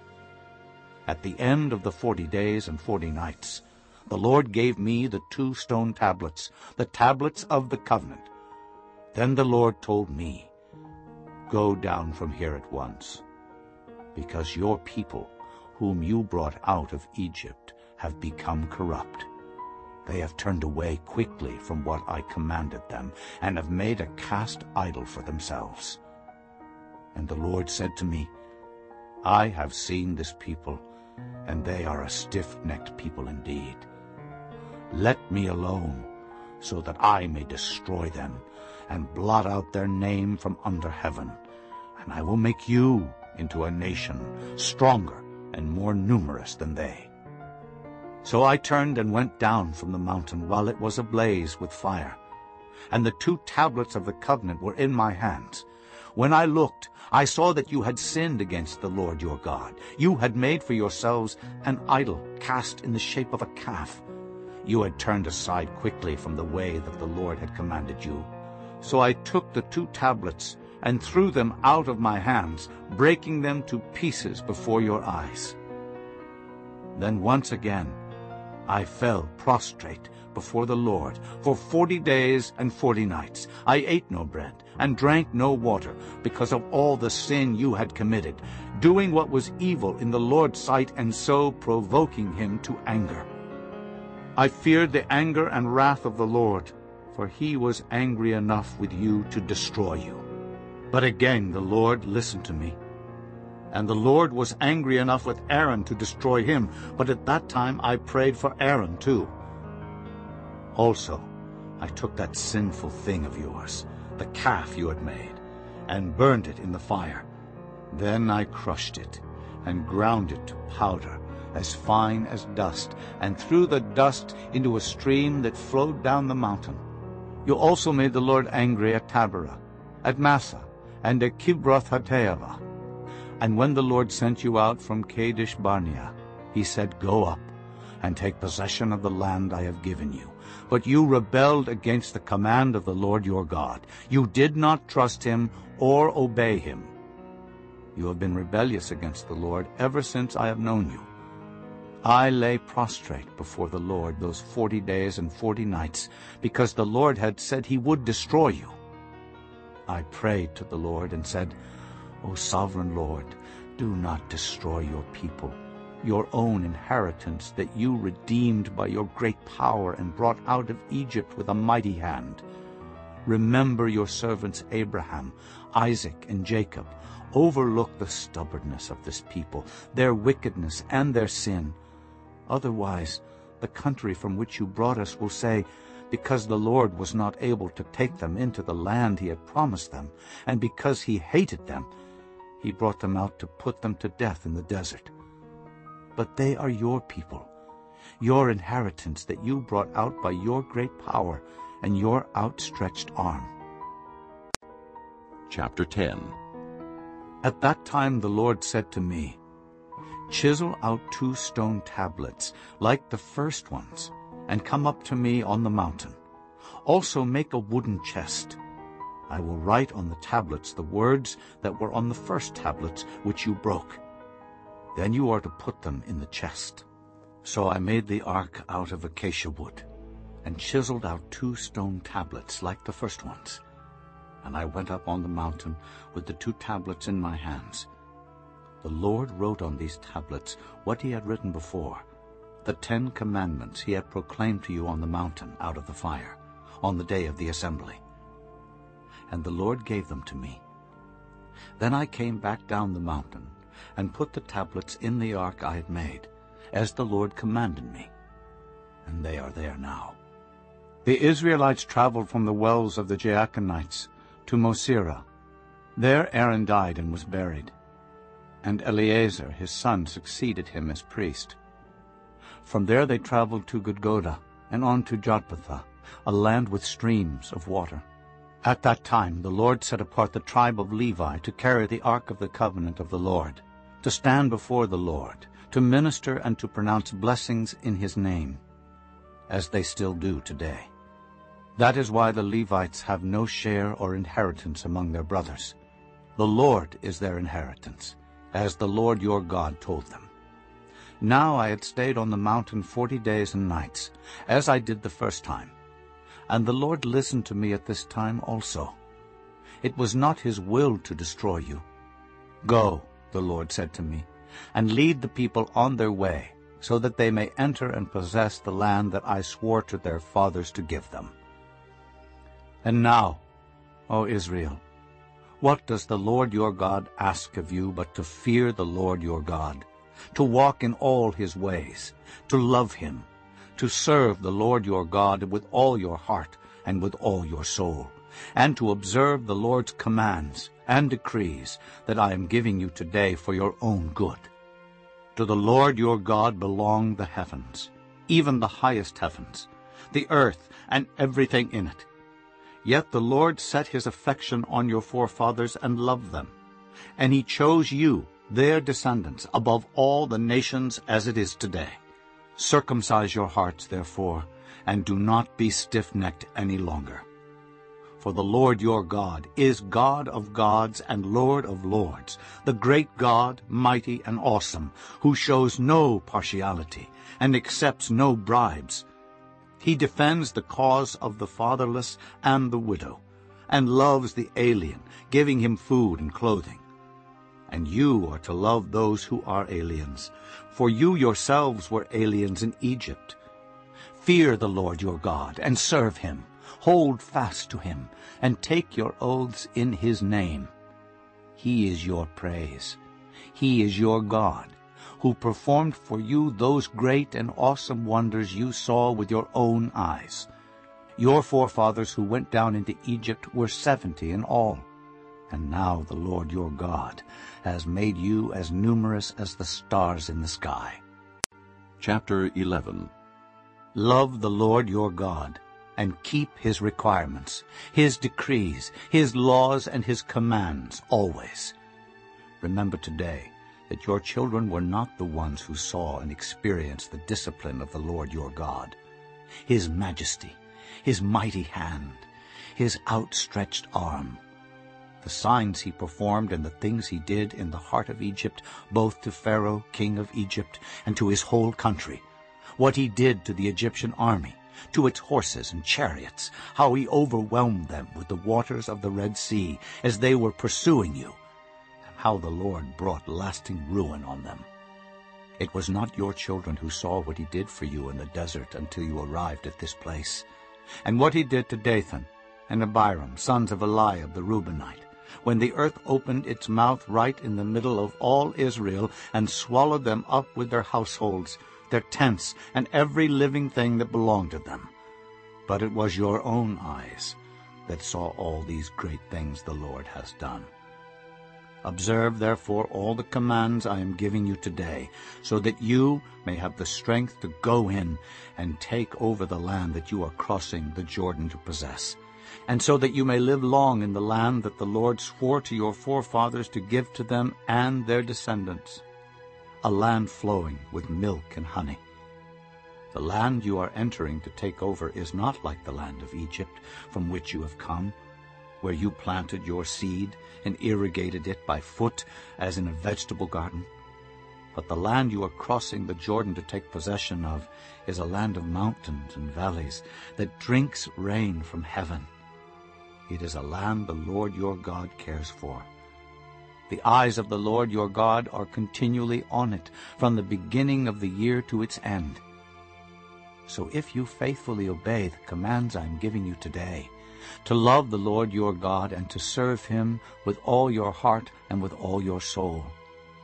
At the end of the forty days and forty nights, the Lord gave me the two stone tablets, the tablets of the covenant. Then the Lord told me, Go down from here at once, because your people, whom you brought out of Egypt, have become corrupt. They have turned away quickly from what I commanded them, and have made a cast idol for themselves. And the Lord said to me, I have seen this people, and they are a stiff-necked people indeed. Let me alone, so that I may destroy them, and blot out their name from under heaven. And I will make you into a nation stronger and more numerous than they. So I turned and went down from the mountain while it was ablaze with fire. And the two tablets of the covenant were in my hands. When I looked, I saw that you had sinned against the Lord your God. You had made for yourselves an idol cast in the shape of a calf. You had turned aside quickly from the way that the Lord had commanded you. So I took the two tablets and threw them out of my hands, breaking them to pieces before your eyes. Then once again I fell prostrate before the Lord for forty days and forty nights. I ate no bread and drank no water because of all the sin you had committed, doing what was evil in the Lord's sight and so provoking him to anger. I feared the anger and wrath of the Lord, for he was angry enough with you to destroy you. But again the Lord listened to me. And the Lord was angry enough with Aaron to destroy him, but at that time I prayed for Aaron too. Also, I took that sinful thing of yours, the calf you had made, and burned it in the fire. Then I crushed it and ground it to powder, as fine as dust, and threw the dust into a stream that flowed down the mountain. You also made the Lord angry at Taberah, at Massah, and at Kibroth-hattaavah. And when the Lord sent you out from Kadesh Barnea, he said, Go up and take possession of the land I have given you. But you rebelled against the command of the Lord your God. You did not trust him or obey him. You have been rebellious against the Lord ever since I have known you. I lay prostrate before the Lord those forty days and forty nights, because the Lord had said he would destroy you. I prayed to the Lord and said, O sovereign Lord, do not destroy your people, your own inheritance that you redeemed by your great power and brought out of Egypt with a mighty hand. Remember your servants Abraham, Isaac, and Jacob. Overlook the stubbornness of this people, their wickedness and their sin, Otherwise, the country from which you brought us will say, because the Lord was not able to take them into the land he had promised them, and because he hated them, he brought them out to put them to death in the desert. But they are your people, your inheritance that you brought out by your great power and your outstretched arm. Chapter 10 At that time the Lord said to me, Chisel out two stone tablets, like the first ones, and come up to me on the mountain. Also make a wooden chest. I will write on the tablets the words that were on the first tablets which you broke. Then you are to put them in the chest. So I made the ark out of acacia wood, and chiseled out two stone tablets like the first ones. And I went up on the mountain with the two tablets in my hands. The Lord wrote on these tablets what he had written before, the Ten Commandments he had proclaimed to you on the mountain out of the fire, on the day of the assembly. And the Lord gave them to me. Then I came back down the mountain, and put the tablets in the ark I had made, as the Lord commanded me. And they are there now. The Israelites traveled from the wells of the Jaakanites to Moserah. There Aaron died and was buried, and Eleazar his son succeeded him as priest. From there they traveled to Gudgodah and on to Jotbathah, a land with streams of water. At that time the Lord set apart the tribe of Levi to carry the ark of the covenant of the Lord, to stand before the Lord, to minister and to pronounce blessings in his name, as they still do today. That is why the Levites have no share or inheritance among their brothers. The Lord is their inheritance, as the Lord your God told them. Now I had stayed on the mountain forty days and nights, as I did the first time. And the Lord listened to me at this time also. It was not his will to destroy you. Go, the Lord said to me, and lead the people on their way, so that they may enter and possess the land that I swore to their fathers to give them. And now, O Israel, what does the Lord your God ask of you but to fear the Lord your God, to walk in all his ways, to love him, to serve the Lord your God with all your heart and with all your soul, and to observe the Lord's commands and decrees that I am giving you today for your own good. To the Lord your God belong the heavens, even the highest heavens, the earth and everything in it. Yet the Lord set his affection on your forefathers and loved them. And he chose you, their descendants, above all the nations as it is today. Circumcise your hearts, therefore, and do not be stiff-necked any longer. For the Lord your God is God of gods and Lord of lords, the great God, mighty and awesome, who shows no partiality and accepts no bribes, he defends the cause of the fatherless and the widow, and loves the alien, giving him food and clothing. And you are to love those who are aliens, for you yourselves were aliens in Egypt. Fear the Lord your God, and serve him. Hold fast to him, and take your oaths in his name. He is your praise. He is your God, who performed for you those great and awesome wonders you saw with your own eyes. Your forefathers who went down into Egypt were seventy in all. And now the Lord your God has made you as numerous as the stars in the sky. Chapter 11 Love the Lord your God, and keep his requirements, his decrees, his laws, and his commands always. Remember today that your children were not the ones who saw and experienced the discipline of the Lord your God, his majesty, his mighty hand, his outstretched arm, the signs he performed and the things he did in the heart of Egypt, both to Pharaoh, king of Egypt, and to his whole country, what he did to the Egyptian army, to its horses and chariots, how he overwhelmed them with the waters of the Red Sea as they were pursuing you, how the Lord brought lasting ruin on them. It was not your children who saw what he did for you in the desert until you arrived at this place, and what he did to Dathan and Abiram, sons of Eliab the Reubenite, when the earth opened its mouth right in the middle of all Israel and swallowed them up with their households, their tents, and every living thing that belonged to them. But it was your own eyes that saw all these great things the Lord has done. Observe, therefore, all the commands I am giving you today, so that you may have the strength to go in and take over the land that you are crossing the Jordan to possess, and so that you may live long in the land that the Lord swore to your forefathers to give to them and their descendants, a land flowing with milk and honey. The land you are entering to take over is not like the land of Egypt, from which you have come, where you planted your seed and irrigated it by foot as in a vegetable garden. But the land you are crossing the Jordan to take possession of is a land of mountains and valleys that drinks rain from heaven. It is a land the Lord your God cares for. The eyes of the Lord your God are continually on it, from the beginning of the year to its end. So if you faithfully obey the commands I am giving you today, to love the Lord your God and to serve him with all your heart and with all your soul,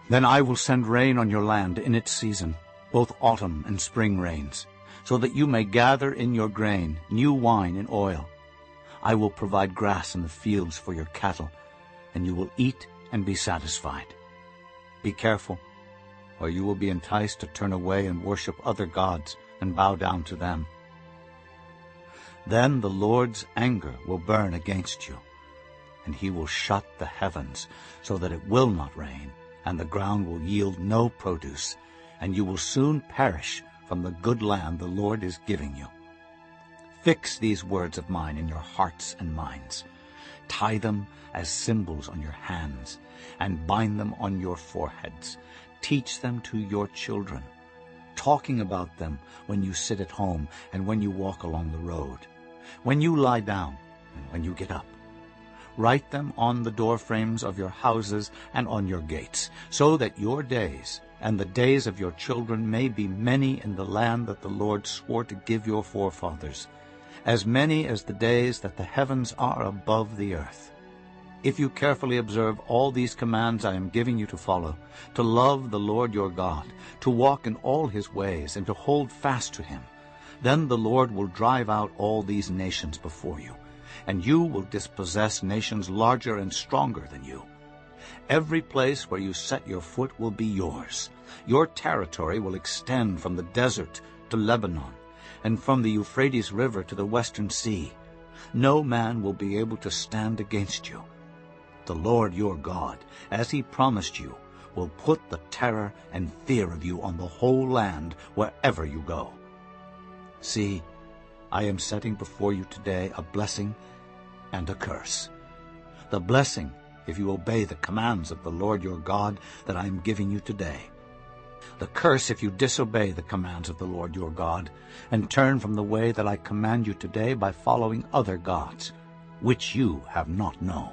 then I will send rain on your land in its season, both autumn and spring rains, so that you may gather in your grain, new wine and oil. I will provide grass in the fields for your cattle, and you will eat and be satisfied. Be careful, or you will be enticed to turn away and worship other gods and bow down to them. Then the Lord's anger will burn against you, and he will shut the heavens so that it will not rain, and the ground will yield no produce, and you will soon perish from the good land the Lord is giving you. Fix these words of mine in your hearts and minds. Tie them as symbols on your hands, and bind them on your foreheads. Teach them to your children talking about them when you sit at home and when you walk along the road, when you lie down and when you get up. Write them on the doorframes of your houses and on your gates, so that your days and the days of your children may be many in the land that the Lord swore to give your forefathers, as many as the days that the heavens are above the earth. If you carefully observe all these commands I am giving you to follow, to love the Lord your God, to walk in all his ways, and to hold fast to him, then the Lord will drive out all these nations before you, and you will dispossess nations larger and stronger than you. Every place where you set your foot will be yours. Your territory will extend from the desert to Lebanon, and from the Euphrates River to the western sea. No man will be able to stand against you. The Lord your God, as he promised you, will put the terror and fear of you on the whole land wherever you go. See, I am setting before you today a blessing and a curse. The blessing if you obey the commands of the Lord your God that I am giving you today. The curse if you disobey the commands of the Lord your God and turn from the way that I command you today by following other gods, which you have not known.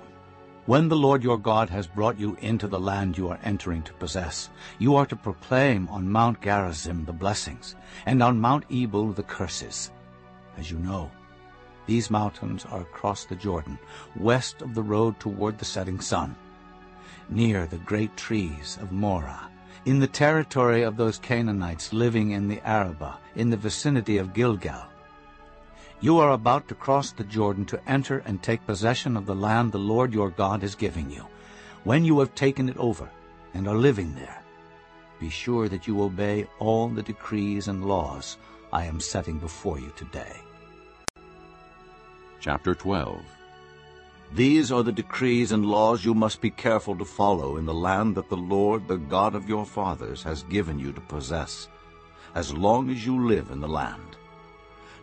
When the Lord your God has brought you into the land you are entering to possess, you are to proclaim on Mount Gerizim the blessings, and on Mount Ebal the curses. As you know, these mountains are across the Jordan, west of the road toward the setting sun, near the great trees of Moreh, in the territory of those Canaanites living in the Arabah, in the vicinity of Gilgal. You are about to cross the Jordan to enter and take possession of the land the Lord your God is giving you. When you have taken it over and are living there, be sure that you obey all the decrees and laws I am setting before you today. Chapter 12 These are the decrees and laws you must be careful to follow in the land that the Lord, the God of your fathers, has given you to possess, as long as you live in the land.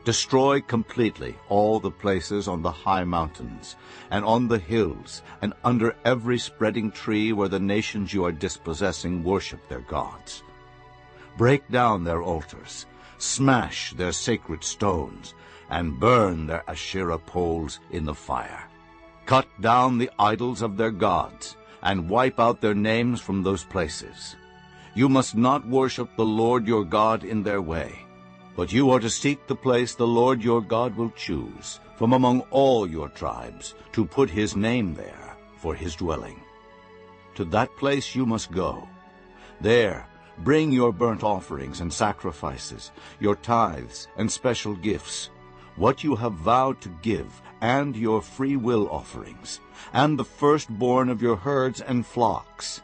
Destroy completely all the places on the high mountains, and on the hills, and under every spreading tree where the nations you are dispossessing worship their gods. Break down their altars, smash their sacred stones, and burn their Asherah poles in the fire. Cut down the idols of their gods, and wipe out their names from those places. You must not worship the Lord your God in their way, but you are to seek the place the Lord your God will choose from among all your tribes to put his name there for his dwelling. To that place you must go. There bring your burnt offerings and sacrifices, your tithes and special gifts, what you have vowed to give, and your free will offerings, and the firstborn of your herds and flocks.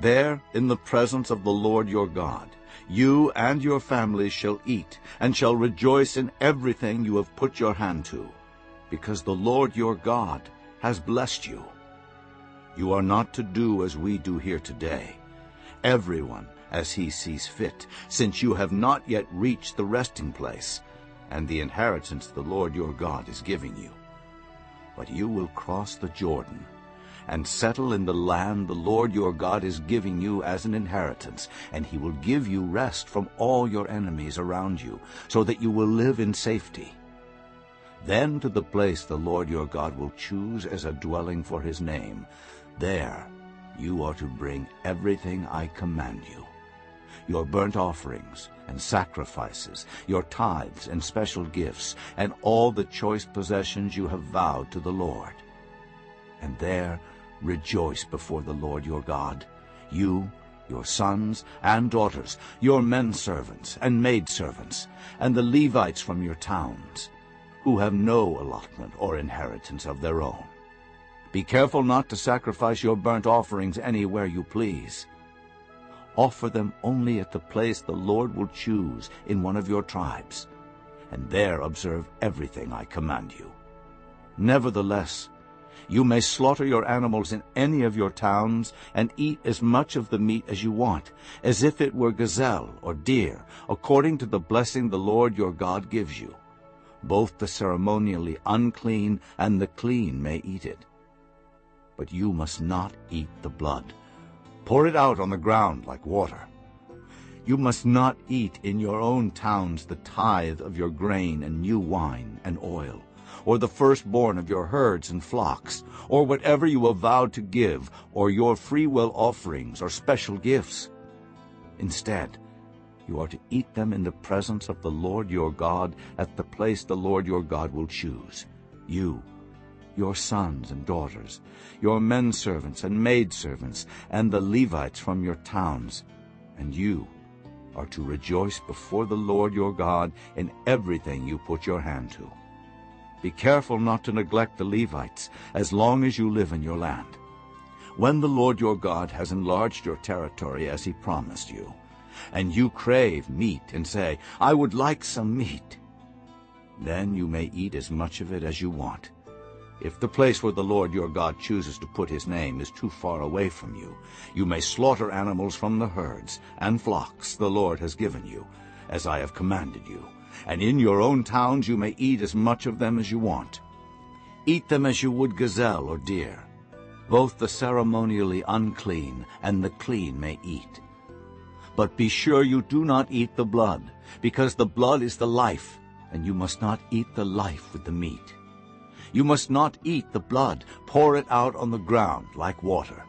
There, in the presence of the Lord your God, you and your families shall eat, and shall rejoice in everything you have put your hand to, because the Lord your God has blessed you. You are not to do as we do here today. Everyone, as he sees fit, since you have not yet reached the resting place and the inheritance the Lord your God is giving you. But you will cross the Jordan and settle in the land the Lord your God is giving you as an inheritance, and he will give you rest from all your enemies around you, so that you will live in safety. Then to the place the Lord your God will choose as a dwelling for his name, there you are to bring everything I command you your burnt offerings and sacrifices, your tithes and special gifts, and all the choice possessions you have vowed to the Lord. And there rejoice before the Lord your God, you, your sons and daughters, your men servants and maid servants, and the Levites from your towns, who have no allotment or inheritance of their own. Be careful not to sacrifice your burnt offerings anywhere you please. Offer them only at the place the Lord will choose in one of your tribes, and there observe everything I command you. Nevertheless, you may slaughter your animals in any of your towns and eat as much of the meat as you want, as if it were gazelle or deer, according to the blessing the Lord your God gives you. Both the ceremonially unclean and the clean may eat it. But you must not eat the blood. Pour it out on the ground like water. You must not eat in your own towns the tithe of your grain and new wine and oil, or the firstborn of your herds and flocks, or whatever you have vowed to give, or your freewill offerings or special gifts. Instead, you are to eat them in the presence of the Lord your God at the place the Lord your God will choose. You your sons and daughters, your men servants and maid servants, and the Levites from your towns. And you are to rejoice before the Lord your God in everything you put your hand to. Be careful not to neglect the Levites as long as you live in your land. When the Lord your God has enlarged your territory as he promised you, and you crave meat and say, I would like some meat, then you may eat as much of it as you want if the place where the Lord your God chooses to put his name is too far away from you, you may slaughter animals from the herds and flocks the Lord has given you, as I have commanded you. And in your own towns you may eat as much of them as you want. Eat them as you would gazelle or deer. Both the ceremonially unclean and the clean may eat. But be sure you do not eat the blood, because the blood is the life, and you must not eat the life with the meat. You must not eat the blood. Pour it out on the ground like water.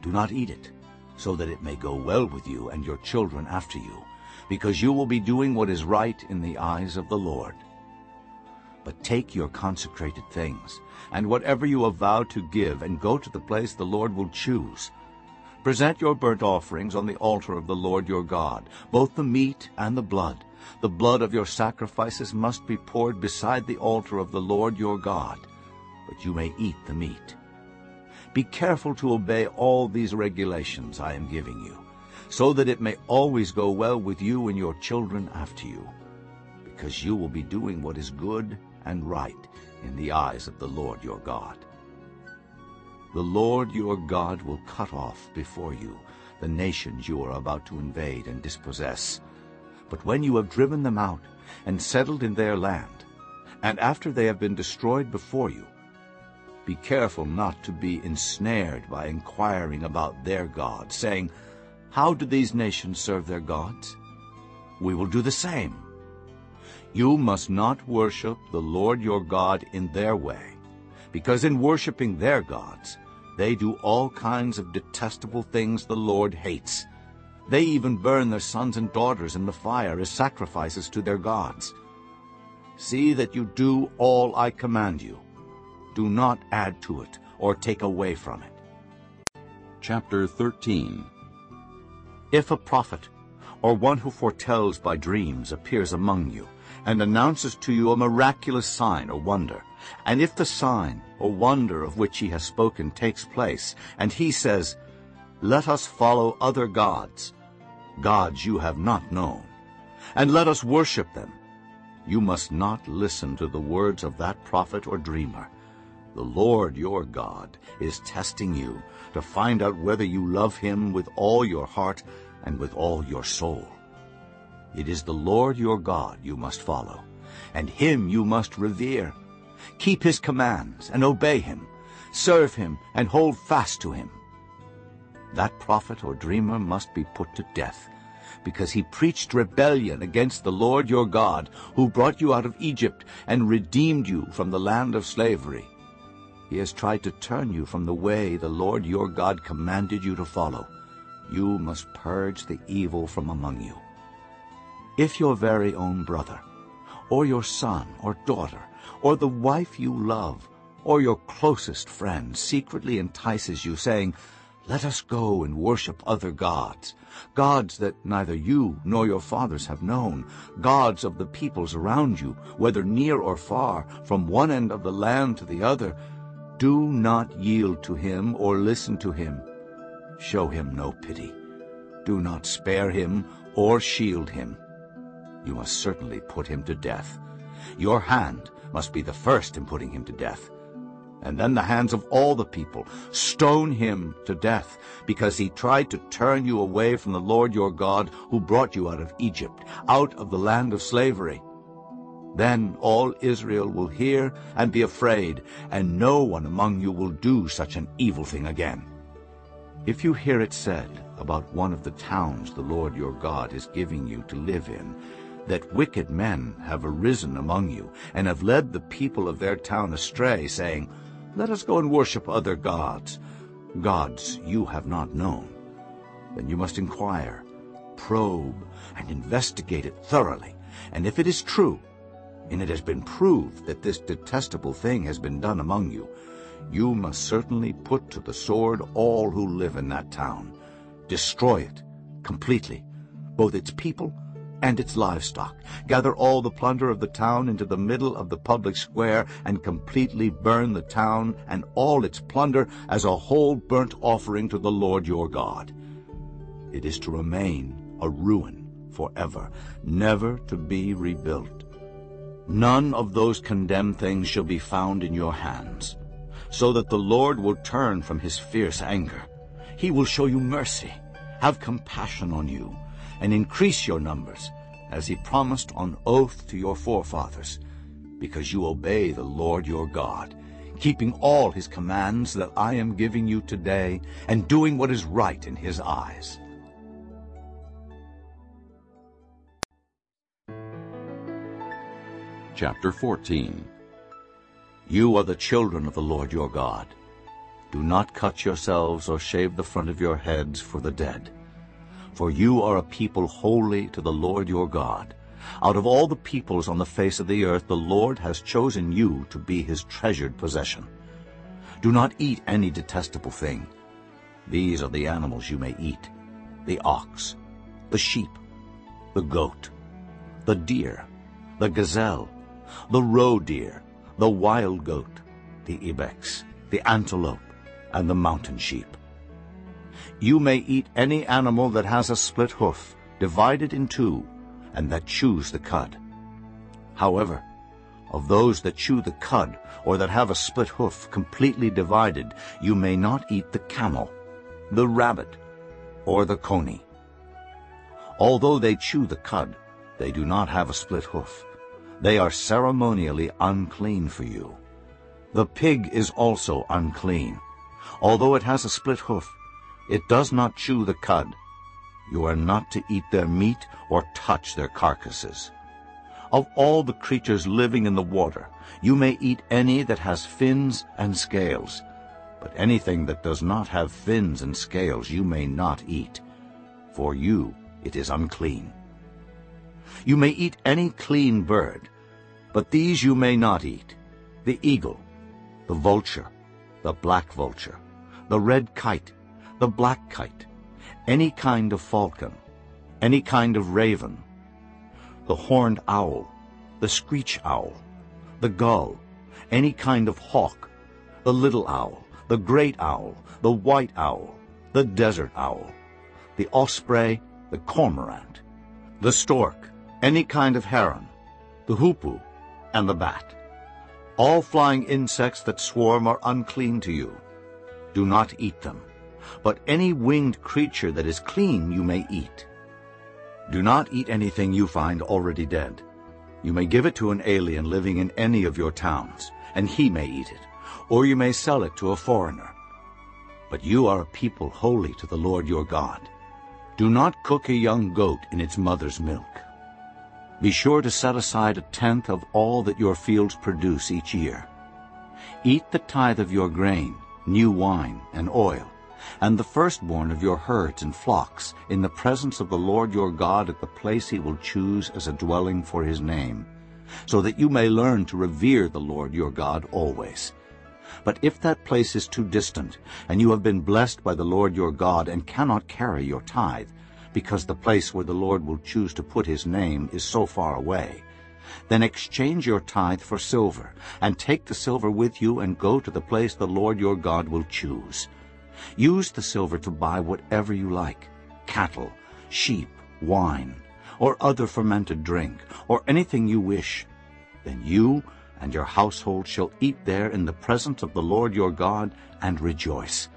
Do not eat it, so that it may go well with you and your children after you, because you will be doing what is right in the eyes of the Lord. But take your consecrated things, and whatever you have vowed to give, and go to the place the Lord will choose. Present your burnt offerings on the altar of the Lord your God, both the meat and the blood, the blood of your sacrifices must be poured beside the altar of the Lord your God, but you may eat the meat. Be careful to obey all these regulations I am giving you, so that it may always go well with you and your children after you, because you will be doing what is good and right in the eyes of the Lord your God. The Lord your God will cut off before you the nations you are about to invade and dispossess, but when you have driven them out and settled in their land, and after they have been destroyed before you, be careful not to be ensnared by inquiring about their gods, saying, How do these nations serve their gods? We will do the same. You must not worship the Lord your God in their way, because in worshiping their gods they do all kinds of detestable things the Lord hates, they even burn their sons and daughters in the fire as sacrifices to their gods. See that you do all I command you. Do not add to it or take away from it. Chapter 13 If a prophet or one who foretells by dreams appears among you and announces to you a miraculous sign or wonder, and if the sign or wonder of which he has spoken takes place, and he says, Let us follow other gods, gods you have not known, and let us worship them. You must not listen to the words of that prophet or dreamer. The Lord your God is testing you to find out whether you love him with all your heart and with all your soul. It is the Lord your God you must follow, and him you must revere. Keep his commands and obey him. Serve him and hold fast to him. That prophet or dreamer must be put to death, because he preached rebellion against the Lord your God, who brought you out of Egypt and redeemed you from the land of slavery. He has tried to turn you from the way the Lord your God commanded you to follow. You must purge the evil from among you. If your very own brother, or your son or daughter, or the wife you love, or your closest friend secretly entices you, saying, Let us go and worship other gods, gods that neither you nor your fathers have known, gods of the peoples around you, whether near or far, from one end of the land to the other, do not yield to him or listen to him. Show him no pity. Do not spare him or shield him. You must certainly put him to death. Your hand must be the first in putting him to death and then the hands of all the people. Stone him to death, because he tried to turn you away from the Lord your God, who brought you out of Egypt, out of the land of slavery. Then all Israel will hear and be afraid, and no one among you will do such an evil thing again. If you hear it said about one of the towns the Lord your God is giving you to live in, that wicked men have arisen among you, and have led the people of their town astray, saying, let us go and worship other gods, gods you have not known. Then you must inquire, probe, and investigate it thoroughly. And if it is true, and it has been proved that this detestable thing has been done among you, you must certainly put to the sword all who live in that town. Destroy it completely, both its people and its livestock. Gather all the plunder of the town into the middle of the public square, and completely burn the town and all its plunder as a whole burnt offering to the Lord your God. It is to remain a ruin forever, never to be rebuilt. None of those condemned things shall be found in your hands, so that the Lord will turn from his fierce anger. He will show you mercy, have compassion on you, and increase your numbers, as he promised on oath to your forefathers, because you obey the Lord your God, keeping all his commands that I am giving you today, and doing what is right in his eyes. Chapter 14 You are the children of the Lord your God. Do not cut yourselves or shave the front of your heads for the dead for you are a people holy to the Lord your God. Out of all the peoples on the face of the earth, the Lord has chosen you to be his treasured possession. Do not eat any detestable thing. These are the animals you may eat, the ox, the sheep, the goat, the deer, the gazelle, the roe deer, the wild goat, the ibex, the antelope, and the mountain sheep. You may eat any animal that has a split hoof, divided in two, and that chews the cud. However, of those that chew the cud, or that have a split hoof completely divided, you may not eat the camel, the rabbit, or the coney. Although they chew the cud, they do not have a split hoof. They are ceremonially unclean for you. The pig is also unclean. Although it has a split hoof, it does not chew the cud. You are not to eat their meat or touch their carcasses. Of all the creatures living in the water, you may eat any that has fins and scales, but anything that does not have fins and scales you may not eat. For you it is unclean. You may eat any clean bird, but these you may not eat, the eagle, the vulture, the black vulture, the red kite, the black kite, any kind of falcon, any kind of raven, the horned owl, the screech owl, the gull, any kind of hawk, the little owl, the great owl, the white owl, the desert owl, the osprey, the cormorant, the stork, any kind of heron, the hoopoe, and the bat. All flying insects that swarm are unclean to you. Do not eat them. But any winged creature that is clean you may eat. Do not eat anything you find already dead. You may give it to an alien living in any of your towns, and he may eat it, or you may sell it to a foreigner. But you are a people holy to the Lord your God. Do not cook a young goat in its mother's milk. Be sure to set aside a tenth of all that your fields produce each year. Eat the tithe of your grain, new wine, and oil, and the firstborn of your herds and flocks, in the presence of the Lord your God at the place he will choose as a dwelling for his name, so that you may learn to revere the Lord your God always. But if that place is too distant, and you have been blessed by the Lord your God and cannot carry your tithe, because the place where the Lord will choose to put his name is so far away. Then exchange your tithe for silver, and take the silver with you and go to the place the Lord your God will choose. Use the silver to buy whatever you like, cattle, sheep, wine, or other fermented drink, or anything you wish. Then you and your household shall eat there in the presence of the Lord your God and rejoice.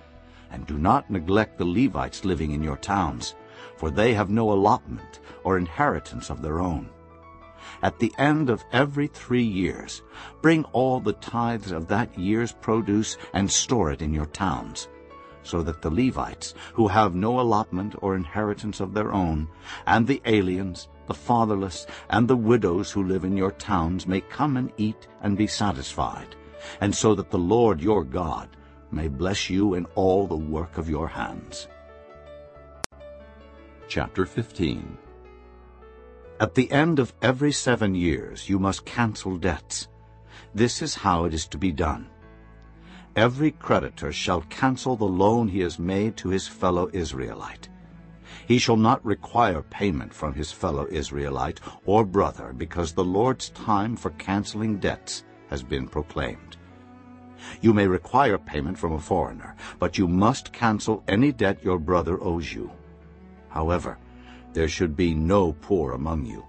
And do not neglect the Levites living in your towns, for they have no allotment or inheritance of their own. At the end of every three years, bring all the tithes of that year's produce and store it in your towns, so that the Levites, who have no allotment or inheritance of their own, and the aliens, the fatherless, and the widows who live in your towns may come and eat and be satisfied, and so that the Lord your God may bless you in all the work of your hands. Chapter 15 At the end of every seven years you must cancel debts. This is how it is to be done. Every creditor shall cancel the loan he has made to his fellow Israelite. He shall not require payment from his fellow Israelite or brother, because the Lord's time for canceling debts has been proclaimed. You may require payment from a foreigner, but you must cancel any debt your brother owes you. However, there should be no poor among you.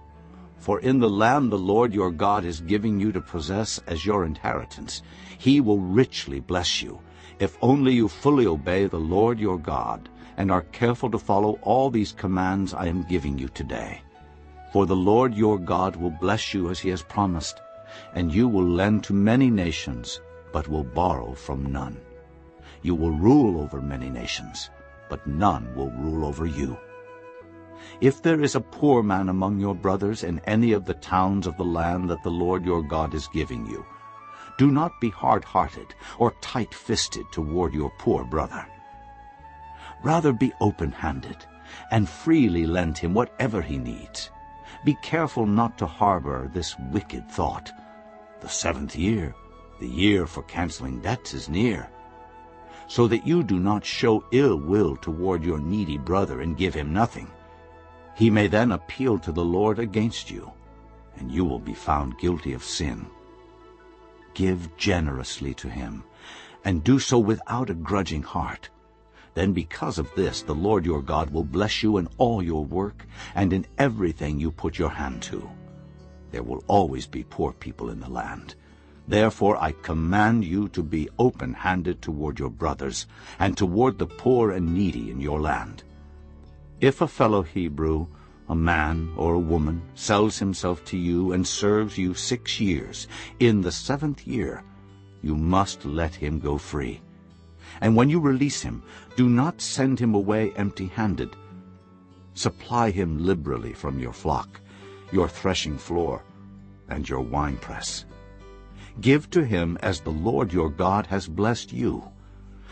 For in the land the Lord your God is giving you to possess as your inheritance, he will richly bless you, if only you fully obey the Lord your God and are careful to follow all these commands I am giving you today. For the Lord your God will bless you as he has promised, and you will lend to many nations, but will borrow from none. You will rule over many nations, but none will rule over you. If there is a poor man among your brothers in any of the towns of the land that the Lord your God is giving you, do not be hard-hearted or tight-fisted toward your poor brother. Rather be open-handed and freely lend him whatever he needs. Be careful not to harbor this wicked thought. The seventh year, the year for canceling debts, is near. So that you do not show ill will toward your needy brother and give him nothing. He may then appeal to the Lord against you, and you will be found guilty of sin. Give generously to him, and do so without a grudging heart. Then because of this the Lord your God will bless you in all your work and in everything you put your hand to. There will always be poor people in the land. Therefore I command you to be open-handed toward your brothers and toward the poor and needy in your land. If a fellow Hebrew, a man or a woman, sells himself to you and serves you six years, in the seventh year you must let him go free. And when you release him, do not send him away empty-handed. Supply him liberally from your flock, your threshing floor, and your winepress. Give to him as the Lord your God has blessed you.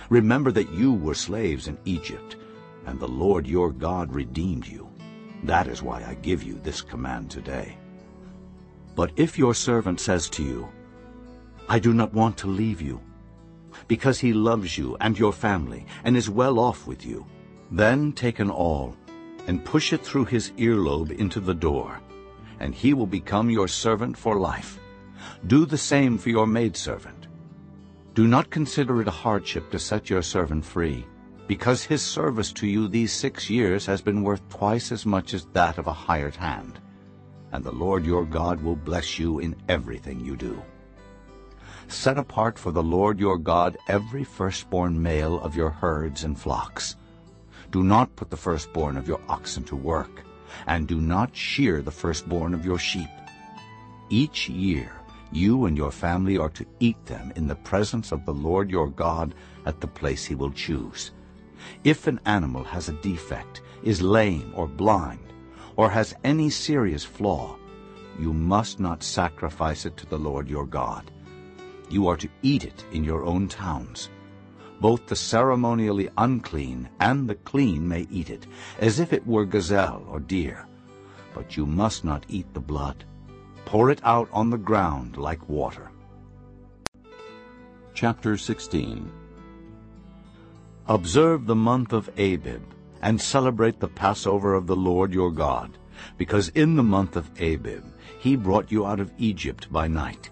Remember that you were slaves in Egypt, and the Lord your God redeemed you. That is why I give you this command today. But if your servant says to you, I do not want to leave you, because he loves you and your family and is well off with you, then take an awl and push it through his earlobe into the door, and he will become your servant for life. Do the same for your maidservant. Do not consider it a hardship to set your servant free, because his service to you these six years has been worth twice as much as that of a hired hand. And the Lord your God will bless you in everything you do. Set apart for the Lord your God every firstborn male of your herds and flocks. Do not put the firstborn of your oxen to work, and do not shear the firstborn of your sheep. Each year you and your family are to eat them in the presence of the Lord your God at the place he will choose. If an animal has a defect, is lame or blind, or has any serious flaw, you must not sacrifice it to the Lord your God. You are to eat it in your own towns. Both the ceremonially unclean and the clean may eat it, as if it were gazelle or deer. But you must not eat the blood. Pour it out on the ground like water. Chapter 16 Observe the month of Abib, and celebrate the Passover of the Lord your God, because in the month of Abib he brought you out of Egypt by night.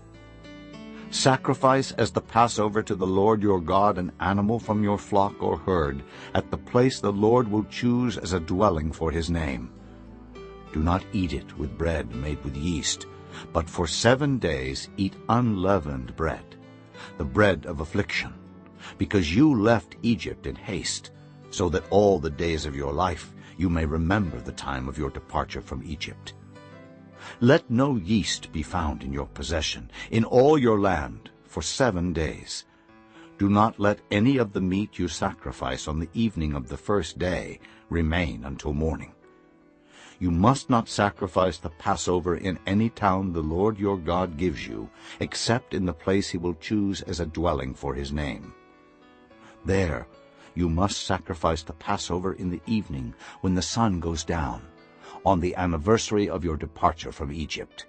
Sacrifice as the Passover to the Lord your God an animal from your flock or herd at the place the Lord will choose as a dwelling for his name. Do not eat it with bread made with yeast, but for seven days eat unleavened bread, the bread of affliction, because you left Egypt in haste, so that all the days of your life you may remember the time of your departure from Egypt. Let no yeast be found in your possession, in all your land, for seven days. Do not let any of the meat you sacrifice on the evening of the first day remain until morning. You must not sacrifice the Passover in any town the Lord your God gives you, except in the place he will choose as a dwelling for his name. There you must sacrifice the Passover in the evening when the sun goes down, on the anniversary of your departure from Egypt.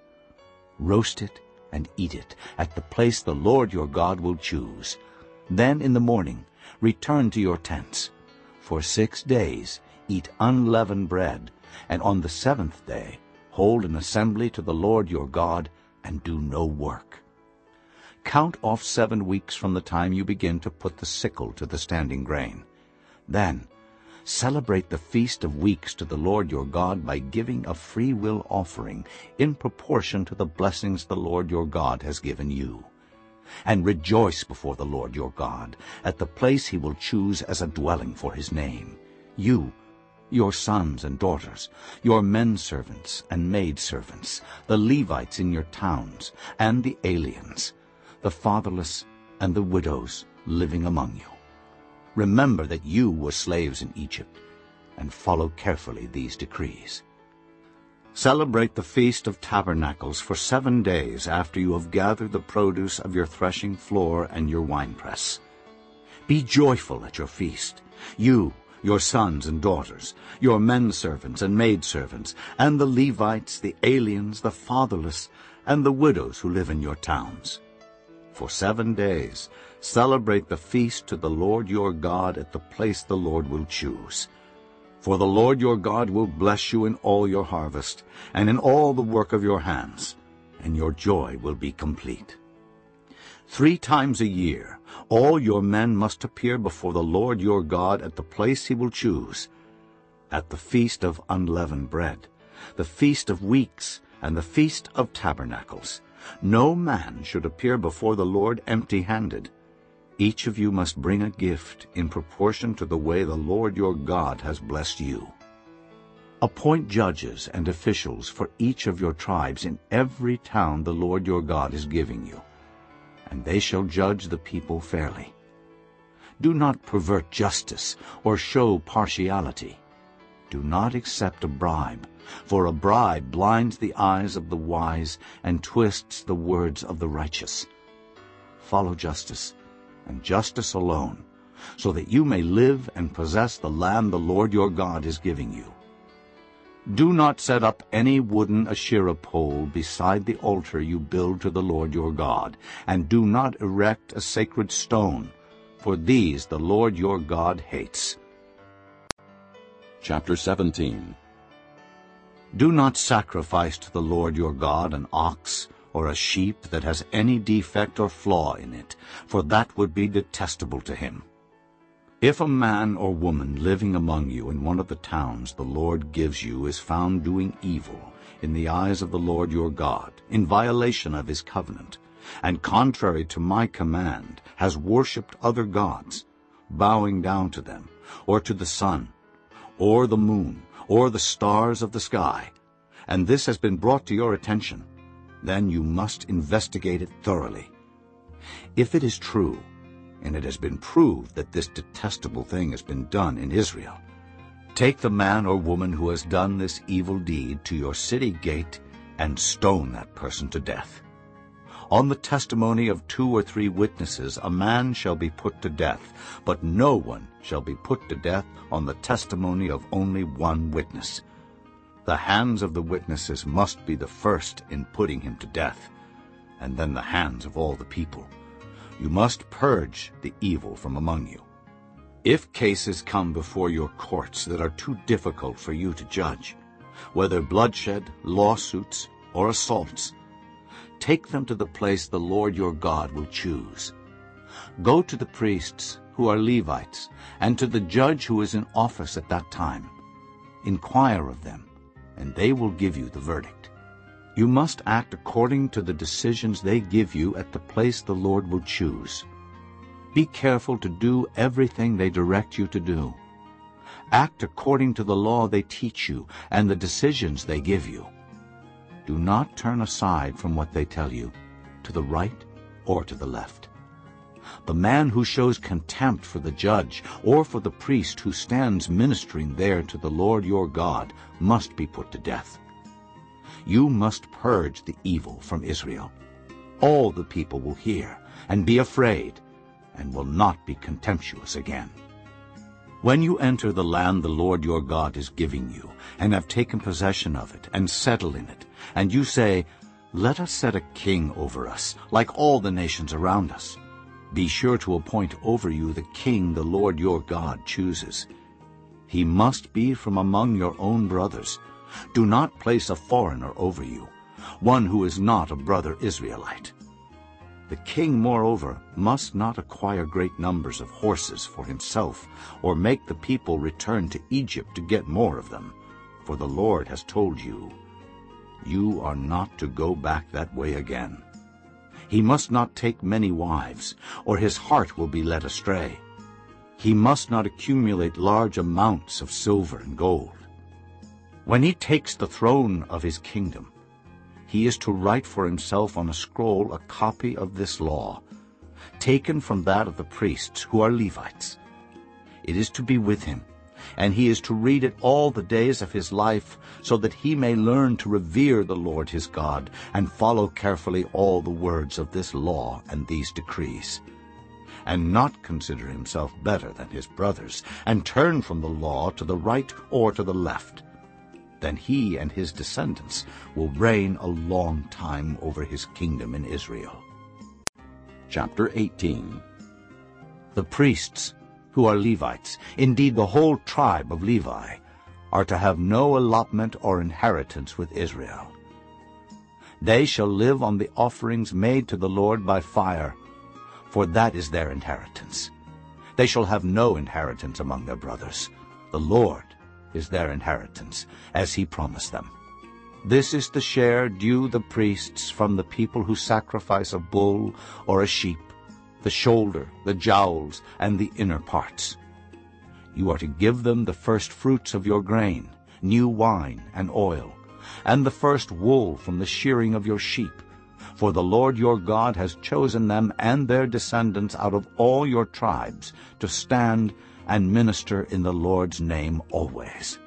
Roast it and eat it at the place the Lord your God will choose. Then in the morning return to your tents. For six days eat unleavened bread, and on the seventh day hold an assembly to the Lord your God, and do no work. Count off seven weeks from the time you begin to put the sickle to the standing grain. Then celebrate the Feast of Weeks to the Lord your God by giving a free will offering in proportion to the blessings the Lord your God has given you. And rejoice before the Lord your God at the place he will choose as a dwelling for his name. You your sons and daughters, your men servants and maid servants, the Levites in your towns, and the aliens, the fatherless and the widows living among you. Remember that you were slaves in Egypt, and follow carefully these decrees. Celebrate the Feast of Tabernacles for seven days after you have gathered the produce of your threshing floor and your winepress. Be joyful at your feast, you your sons and daughters, your men servants and maid servants, and the Levites, the aliens, the fatherless, and the widows who live in your towns. For seven days celebrate the feast to the Lord your God at the place the Lord will choose. For the Lord your God will bless you in all your harvest, and in all the work of your hands, and your joy will be complete. Three times a year all your men must appear before the Lord your God at the place he will choose, at the feast of unleavened bread, the feast of weeks, and the feast of tabernacles. No man should appear before the Lord empty-handed. Each of you must bring a gift in proportion to the way the Lord your God has blessed you. Appoint judges and officials for each of your tribes in every town the Lord your God is giving you and they shall judge the people fairly. Do not pervert justice or show partiality. Do not accept a bribe, for a bribe blinds the eyes of the wise and twists the words of the righteous. Follow justice, and justice alone, so that you may live and possess the land the Lord your God is giving you. Do not set up any wooden Asherah pole beside the altar you build to the Lord your God, and do not erect a sacred stone, for these the Lord your God hates. Chapter 17 Do not sacrifice to the Lord your God an ox or a sheep that has any defect or flaw in it, for that would be detestable to him. If a man or woman living among you in one of the towns the Lord gives you is found doing evil in the eyes of the Lord your God, in violation of his covenant, and contrary to my command has worshipped other gods, bowing down to them, or to the sun, or the moon, or the stars of the sky, and this has been brought to your attention, then you must investigate it thoroughly. If it is true, and it has been proved that this detestable thing has been done in Israel, take the man or woman who has done this evil deed to your city gate and stone that person to death. On the testimony of two or three witnesses a man shall be put to death, but no one shall be put to death on the testimony of only one witness. The hands of the witnesses must be the first in putting him to death, and then the hands of all the people. You must purge the evil from among you. If cases come before your courts that are too difficult for you to judge, whether bloodshed, lawsuits, or assaults, take them to the place the Lord your God will choose. Go to the priests who are Levites, and to the judge who is in office at that time. Inquire of them, and they will give you the verdict. You must act according to the decisions they give you at the place the Lord will choose. Be careful to do everything they direct you to do. Act according to the law they teach you and the decisions they give you. Do not turn aside from what they tell you, to the right or to the left. The man who shows contempt for the judge or for the priest who stands ministering there to the Lord your God must be put to death. You must purge the evil from Israel. All the people will hear and be afraid and will not be contemptuous again. When you enter the land the Lord your God is giving you, and have taken possession of it, and settle in it, and you say, Let us set a king over us, like all the nations around us, be sure to appoint over you the king the Lord your God chooses. He must be from among your own brothers. Do not place a foreigner over you, one who is not a brother Israelite. The king, moreover, must not acquire great numbers of horses for himself, or make the people return to Egypt to get more of them. For the Lord has told you, You are not to go back that way again. He must not take many wives, or his heart will be led astray. He must not accumulate large amounts of silver and gold. When he takes the throne of his kingdom, he is to write for himself on a scroll a copy of this law, taken from that of the priests who are Levites. It is to be with him, and he is to read it all the days of his life, so that he may learn to revere the Lord his God, and follow carefully all the words of this law and these decrees, and not consider himself better than his brothers, and turn from the law to the right or to the left. Then he and his descendants will reign a long time over his kingdom in Israel. Chapter 18 The priests who are Levites, indeed the whole tribe of Levi, are to have no allotment or inheritance with Israel. They shall live on the offerings made to the Lord by fire, for that is their inheritance. They shall have no inheritance among their brothers. The Lord is their inheritance, as he promised them. This is the share due the priests from the people who sacrifice a bull or a sheep the shoulder, the jowls, and the inner parts. You are to give them the first fruits of your grain, new wine and oil, and the first wool from the shearing of your sheep. For the Lord your God has chosen them and their descendants out of all your tribes to stand and minister in the Lord's name always.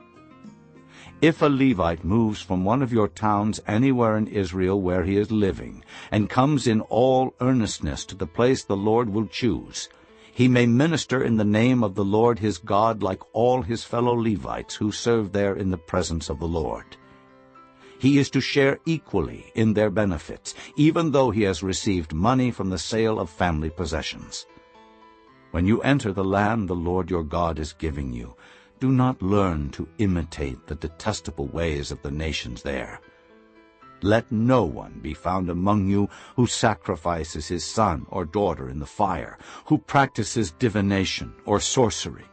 If a Levite moves from one of your towns anywhere in Israel where he is living, and comes in all earnestness to the place the Lord will choose, he may minister in the name of the Lord his God like all his fellow Levites who serve there in the presence of the Lord. He is to share equally in their benefits, even though he has received money from the sale of family possessions. When you enter the land the Lord your God is giving you, do not learn to imitate the detestable ways of the nations there. Let no one be found among you who sacrifices his son or daughter in the fire, who practices divination or sorcery,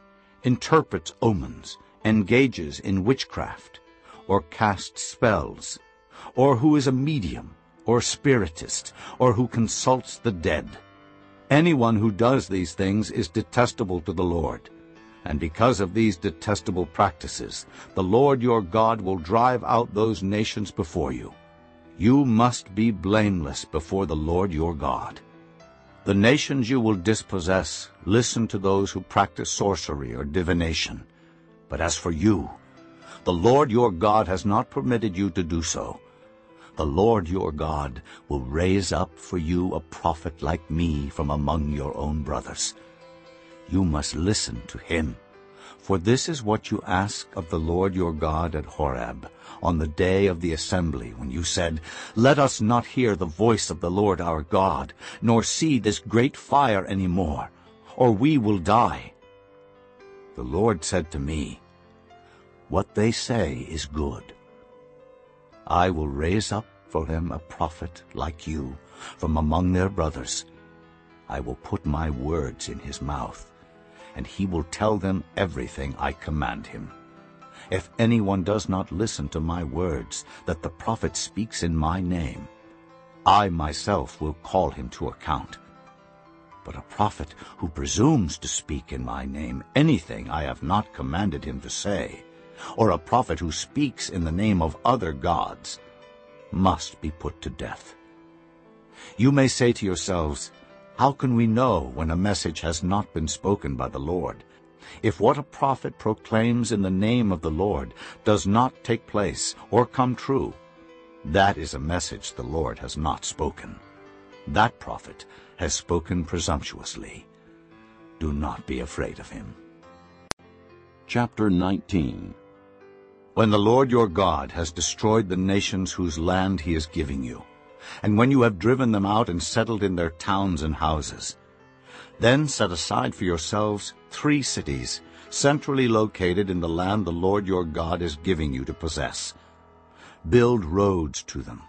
interprets omens, engages in witchcraft, or casts spells, or who is a medium, or spiritist, or who consults the dead. Anyone who does these things is detestable to the Lord. And because of these detestable practices, the Lord your God will drive out those nations before you. You must be blameless before the Lord your God. The nations you will dispossess listen to those who practice sorcery or divination. But as for you, the Lord your God has not permitted you to do so. The Lord your God will raise up for you a prophet like me from among your own brothers. You must listen to him. For this is what you ask of the Lord your God at Horeb, on the day of the assembly, when you said, Let us not hear the voice of the Lord our God, nor see this great fire any more, or we will die. The Lord said to me, What they say is good. I will raise up for him a prophet like you from among their brothers. I will put my words in his mouth, and he will tell them everything I command him. If anyone does not listen to my words, that the prophet speaks in my name, I myself will call him to account. But a prophet who presumes to speak in my name anything I have not commanded him to say, or a prophet who speaks in the name of other gods, must be put to death. You may say to yourselves, How can we know when a message has not been spoken by the Lord? If what a prophet proclaims in the name of the Lord does not take place or come true, that is a message the Lord has not spoken. That prophet has spoken presumptuously. Do not be afraid of him. Chapter 19 When the Lord your God has destroyed the nations whose land he is giving you, and when you have driven them out and settled in their towns and houses, then set aside for yourselves three cities, centrally located in the land the Lord your God is giving you to possess. Build roads to them,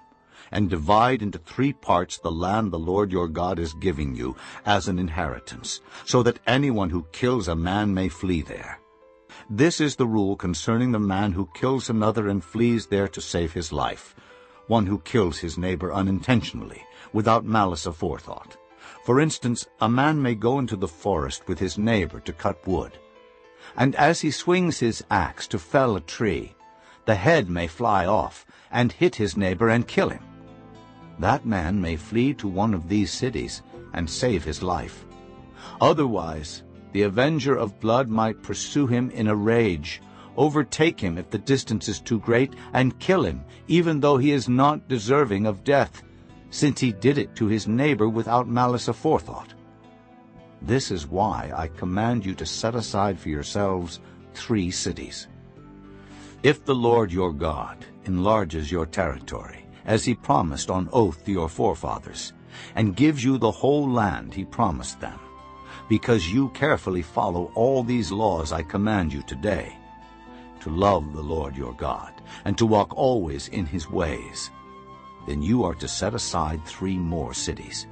and divide into three parts the land the Lord your God is giving you as an inheritance, so that anyone who kills a man may flee there. This is the rule concerning the man who kills another and flees there to save his life, one who kills his neighbor unintentionally, without malice aforethought. For instance, a man may go into the forest with his neighbor to cut wood. And as he swings his axe to fell a tree, the head may fly off and hit his neighbor and kill him. That man may flee to one of these cities and save his life. Otherwise, the avenger of blood might pursue him in a rage, overtake him if the distance is too great, and kill him, even though he is not deserving of death since he did it to his neighbor without malice aforethought. This is why I command you to set aside for yourselves three cities. If the Lord your God enlarges your territory, as he promised on oath to your forefathers, and gives you the whole land he promised them, because you carefully follow all these laws I command you today, to love the Lord your God, and to walk always in his ways, then you are to set aside three more cities.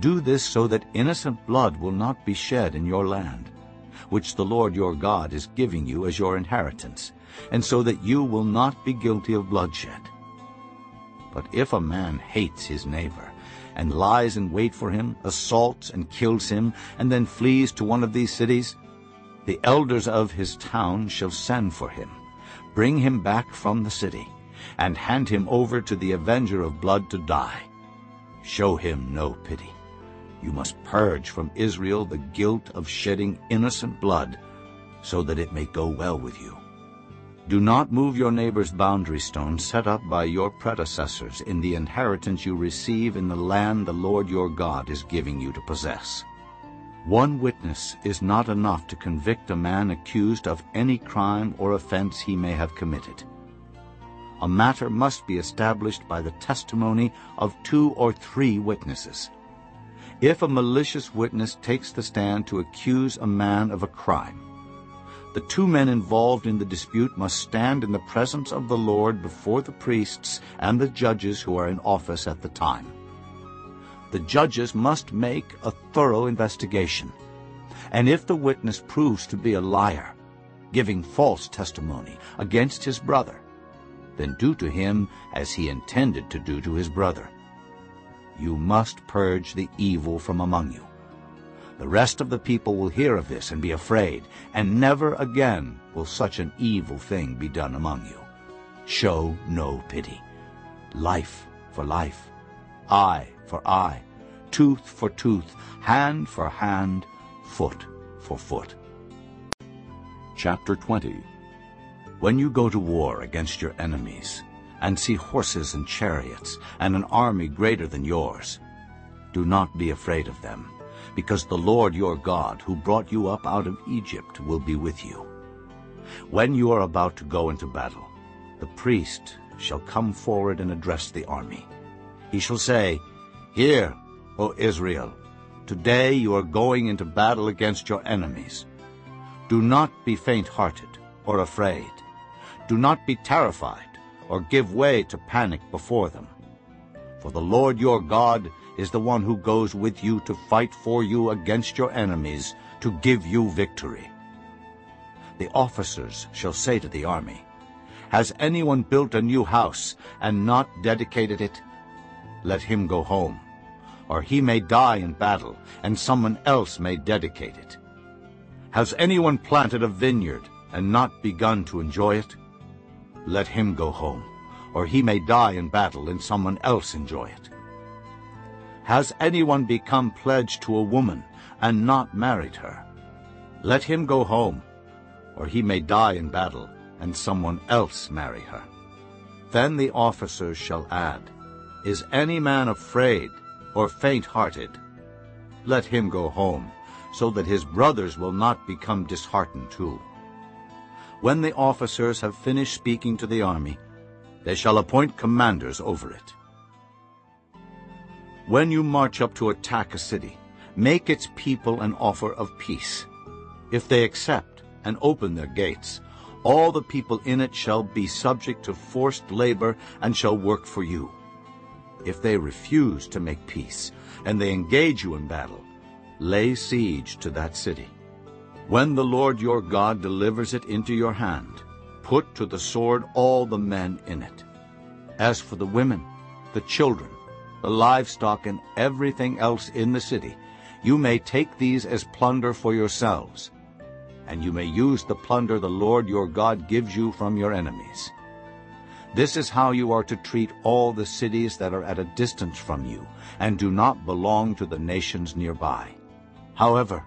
Do this so that innocent blood will not be shed in your land, which the Lord your God is giving you as your inheritance, and so that you will not be guilty of bloodshed. But if a man hates his neighbor, and lies in wait for him, assaults and kills him, and then flees to one of these cities, the elders of his town shall send for him, bring him back from the city, and hand him over to the avenger of blood to die. Show him no pity. You must purge from Israel the guilt of shedding innocent blood, so that it may go well with you. Do not move your neighbor's boundary stone set up by your predecessors in the inheritance you receive in the land the Lord your God is giving you to possess. One witness is not enough to convict a man accused of any crime or offense he may have committed a matter must be established by the testimony of two or three witnesses. If a malicious witness takes the stand to accuse a man of a crime, the two men involved in the dispute must stand in the presence of the Lord before the priests and the judges who are in office at the time. The judges must make a thorough investigation, and if the witness proves to be a liar, giving false testimony against his brother, then do to him as he intended to do to his brother. you must purge the evil from among you. The rest of the people will hear of this and be afraid, and never again will such an evil thing be done among you. Show no pity. Life for life, eye for eye, tooth for tooth, hand for hand, foot for foot. Chapter 20 When you go to war against your enemies, and see horses and chariots, and an army greater than yours, do not be afraid of them because the Lord your God, who brought you up out of Egypt, will be with you. When you are about to go into battle, the priest shall come forward and address the army. He shall say, Hear, O Israel, today you are going into battle against your enemies. Do not be faint-hearted or afraid. Do not be terrified or give way to panic before them. For the Lord your God is the one who goes with you to fight for you against your enemies, to give you victory. The officers shall say to the army, Has anyone built a new house and not dedicated it? Let him go home, or he may die in battle, and someone else may dedicate it. Has anyone planted a vineyard and not begun to enjoy it? Let him go home, or he may die in battle, and someone else enjoy it. Has anyone become pledged to a woman and not married her? Let him go home, or he may die in battle, and someone else marry her. Then the officers shall add, Is any man afraid or faint-hearted? Let him go home, so that his brothers will not become disheartened too. When the officers have finished speaking to the army, they shall appoint commanders over it. When you march up to attack a city, make its people an offer of peace. If they accept and open their gates, all the people in it shall be subject to forced labor and shall work for you. If they refuse to make peace, and they engage you in battle, lay siege to that city. When the Lord your God delivers it into your hand, put to the sword all the men in it. As for the women, the children, the livestock, and everything else in the city. You may take these as plunder for yourselves, and you may use the plunder the Lord your God gives you from your enemies. This is how you are to treat all the cities that are at a distance from you, and do not belong to the nations nearby. However,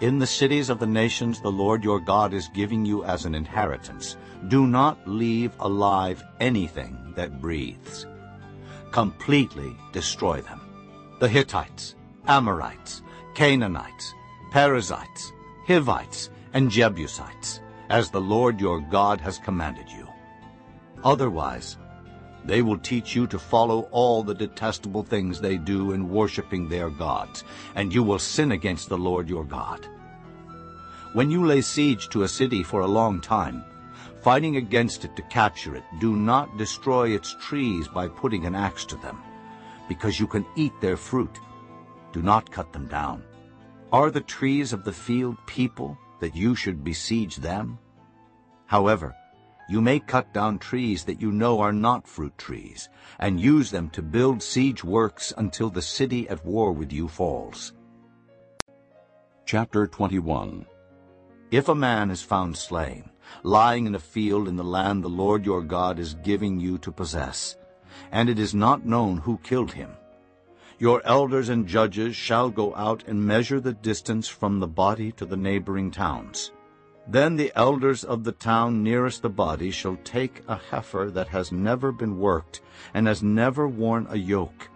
in the cities of the nations the Lord your God is giving you as an inheritance, do not leave alive anything that breathes completely destroy them. The Hittites, Amorites, Canaanites, Perizzites, Hivites, and Jebusites, as the Lord your God has commanded you. Otherwise, they will teach you to follow all the detestable things they do in worshiping their gods, and you will sin against the Lord your God. When you lay siege to a city for a long time, Fighting against it to capture it, do not destroy its trees by putting an axe to them, because you can eat their fruit. Do not cut them down. Are the trees of the field people that you should besiege them? However, you may cut down trees that you know are not fruit trees, and use them to build siege works until the city at war with you falls. Chapter 21 If a man is found slain, lying in a field in the land the Lord your God is giving you to possess, and it is not known who killed him. Your elders and judges shall go out and measure the distance from the body to the neighboring towns. Then the elders of the town nearest the body shall take a heifer that has never been worked and has never worn a yoke,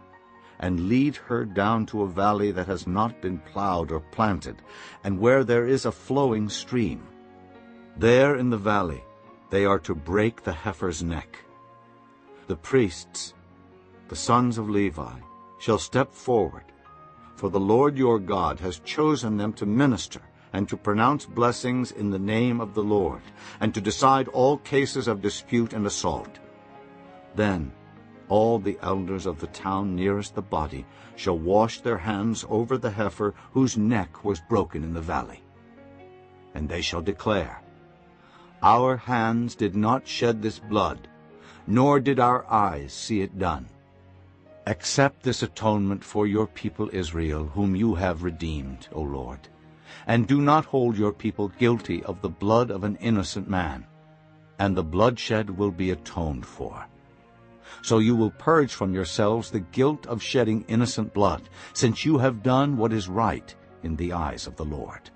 and lead her down to a valley that has not been plowed or planted, and where there is a flowing stream. There in the valley they are to break the heifer's neck. The priests, the sons of Levi, shall step forward, for the Lord your God has chosen them to minister and to pronounce blessings in the name of the Lord, and to decide all cases of dispute and assault. Then all the elders of the town nearest the body shall wash their hands over the heifer whose neck was broken in the valley. And they shall declare, our hands did not shed this blood, nor did our eyes see it done. Accept this atonement for your people Israel, whom you have redeemed, O Lord. And do not hold your people guilty of the blood of an innocent man, and the bloodshed will be atoned for. So you will purge from yourselves the guilt of shedding innocent blood, since you have done what is right in the eyes of the Lord.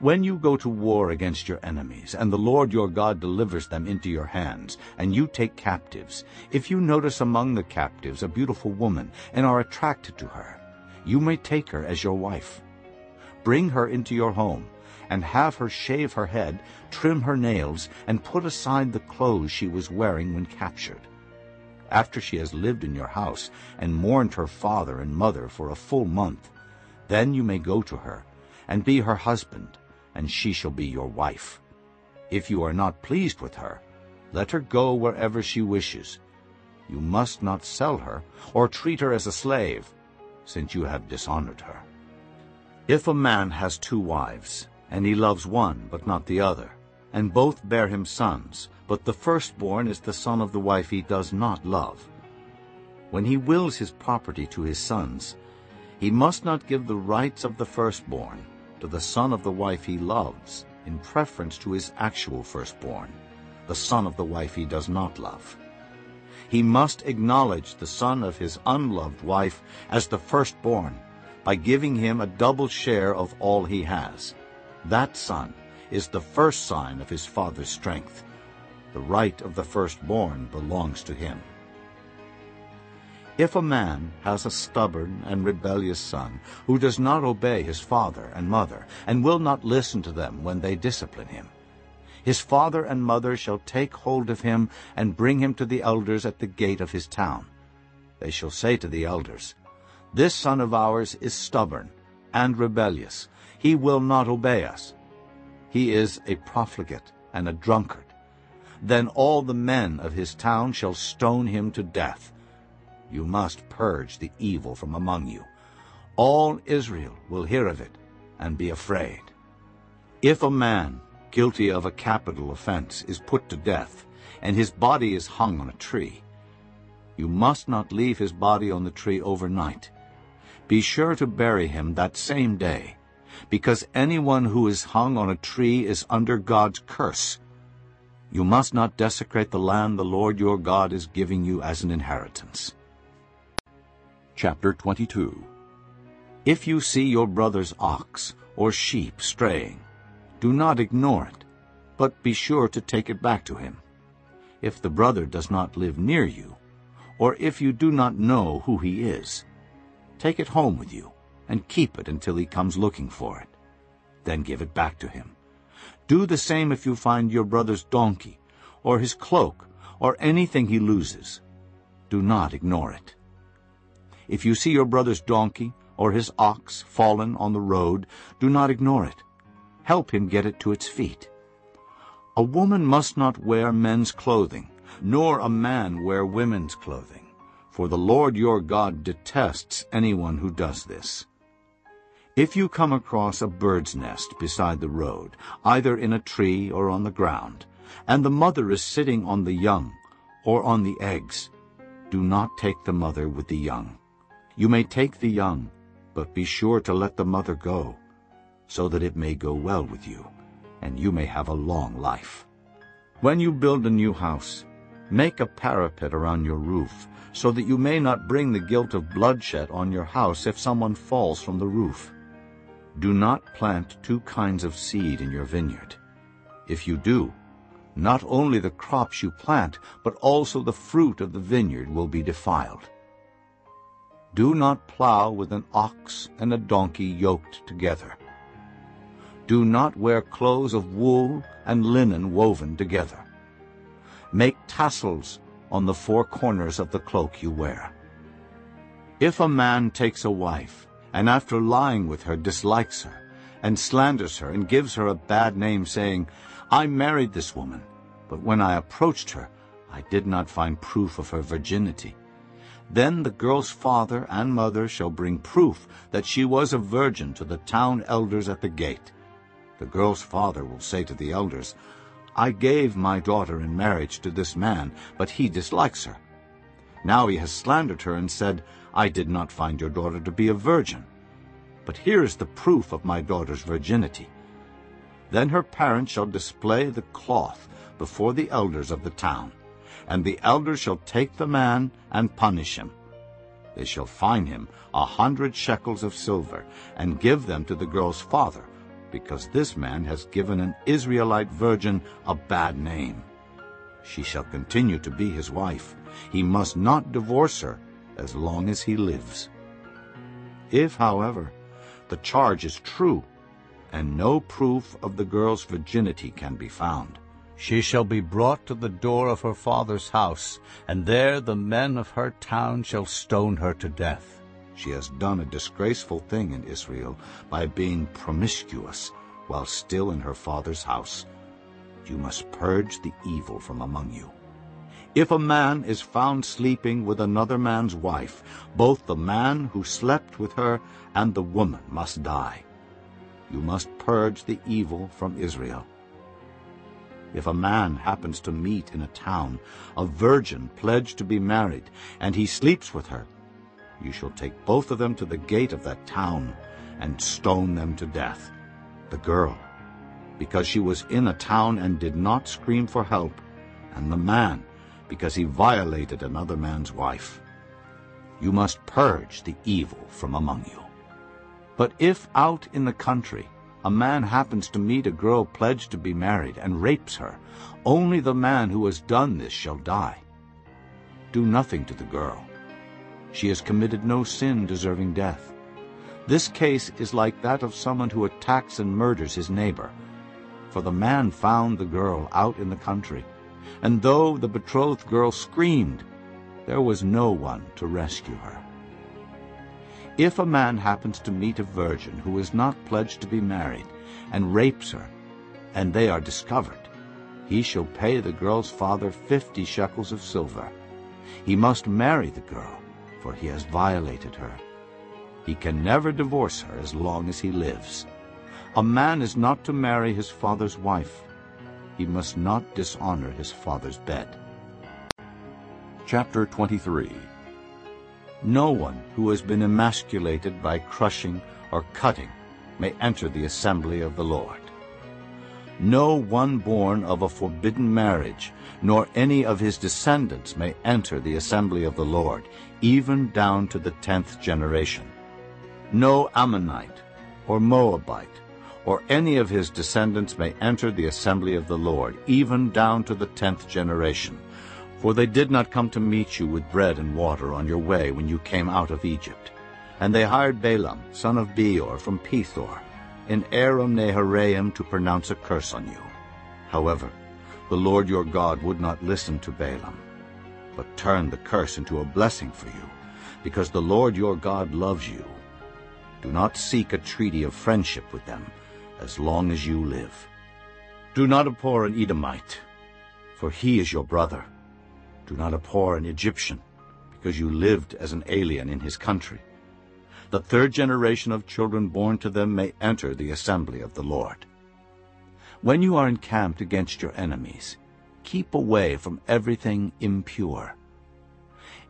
When you go to war against your enemies, and the Lord your God delivers them into your hands, and you take captives, if you notice among the captives a beautiful woman, and are attracted to her, you may take her as your wife. Bring her into your home, and have her shave her head, trim her nails, and put aside the clothes she was wearing when captured. After she has lived in your house, and mourned her father and mother for a full month, then you may go to her, and be her husband, and she shall be your wife. If you are not pleased with her, let her go wherever she wishes. You must not sell her or treat her as a slave, since you have dishonored her. If a man has two wives, and he loves one but not the other, and both bear him sons, but the firstborn is the son of the wife he does not love, when he wills his property to his sons, he must not give the rights of the firstborn, to the son of the wife he loves in preference to his actual firstborn, the son of the wife he does not love. He must acknowledge the son of his unloved wife as the firstborn by giving him a double share of all he has. That son is the first sign of his father's strength. The right of the firstborn belongs to him. If a man has a stubborn and rebellious son who does not obey his father and mother and will not listen to them when they discipline him, his father and mother shall take hold of him and bring him to the elders at the gate of his town. They shall say to the elders, This son of ours is stubborn and rebellious. He will not obey us. He is a profligate and a drunkard. Then all the men of his town shall stone him to death. You must purge the evil from among you. All Israel will hear of it and be afraid. If a man guilty of a capital offense is put to death, and his body is hung on a tree, you must not leave his body on the tree overnight. Be sure to bury him that same day, because anyone who is hung on a tree is under God's curse. You must not desecrate the land the Lord your God is giving you as an inheritance. Chapter 22 If you see your brother's ox or sheep straying, do not ignore it, but be sure to take it back to him. If the brother does not live near you, or if you do not know who he is, take it home with you and keep it until he comes looking for it. Then give it back to him. Do the same if you find your brother's donkey, or his cloak, or anything he loses. Do not ignore it. If you see your brother's donkey or his ox fallen on the road, do not ignore it. Help him get it to its feet. A woman must not wear men's clothing, nor a man wear women's clothing, for the Lord your God detests anyone who does this. If you come across a bird's nest beside the road, either in a tree or on the ground, and the mother is sitting on the young or on the eggs, do not take the mother with the young. You may take the young, but be sure to let the mother go, so that it may go well with you, and you may have a long life. When you build a new house, make a parapet around your roof, so that you may not bring the guilt of bloodshed on your house if someone falls from the roof. Do not plant two kinds of seed in your vineyard. If you do, not only the crops you plant, but also the fruit of the vineyard will be defiled. Do not plow with an ox and a donkey yoked together. Do not wear clothes of wool and linen woven together. Make tassels on the four corners of the cloak you wear. If a man takes a wife, and after lying with her dislikes her, and slanders her, and gives her a bad name, saying, I married this woman, but when I approached her, I did not find proof of her virginity, then the girl's father and mother shall bring proof that she was a virgin to the town elders at the gate. The girl's father will say to the elders, I gave my daughter in marriage to this man, but he dislikes her. Now he has slandered her and said, I did not find your daughter to be a virgin. But here is the proof of my daughter's virginity. Then her parents shall display the cloth before the elders of the town, and the elders shall take the man and punish him. They shall fine him a hundred shekels of silver, and give them to the girl's father, because this man has given an Israelite virgin a bad name. She shall continue to be his wife. He must not divorce her as long as he lives. If, however, the charge is true, and no proof of the girl's virginity can be found, she shall be brought to the door of her father's house, and there the men of her town shall stone her to death. She has done a disgraceful thing in Israel by being promiscuous while still in her father's house. You must purge the evil from among you. If a man is found sleeping with another man's wife, both the man who slept with her and the woman must die. You must purge the evil from Israel. If a man happens to meet in a town a virgin pledged to be married, and he sleeps with her, you shall take both of them to the gate of that town and stone them to death. The girl, because she was in a town and did not scream for help, and the man, because he violated another man's wife. You must purge the evil from among you. But if out in the country a man happens to meet a girl pledged to be married and rapes her, only the man who has done this shall die. Do nothing to the girl. She has committed no sin deserving death. This case is like that of someone who attacks and murders his neighbor. For the man found the girl out in the country, and though the betrothed girl screamed, there was no one to rescue her. If a man happens to meet a virgin who is not pledged to be married and rapes her, and they are discovered, he shall pay the girl's father fifty shekels of silver. He must marry the girl, for he has violated her. He can never divorce her as long as he lives. A man is not to marry his father's wife, he must not dishonor his father's bed. Chapter 23 No one who has been emasculated by crushing or cutting may enter the assembly of the Lord. No one born of a forbidden marriage, nor any of his descendants may enter the assembly of the Lord, even down to the tenth generation. No Ammonite or Moabite or any of his descendants may enter the assembly of the Lord, even down to the tenth generation. For they did not come to meet you with bread and water on your way when you came out of Egypt. And they hired Balaam, son of Beor, from Pethor, in Aram Naharaim, to pronounce a curse on you. However, the Lord your God would not listen to Balaam, but turned the curse into a blessing for you, because the Lord your God loves you. Do not seek a treaty of friendship with them, as long as you live. Do not abhor an Edomite, for he is your brother. Do not abhor an Egyptian, because you lived as an alien in his country. The third generation of children born to them may enter the assembly of the Lord. When you are encamped against your enemies, keep away from everything impure.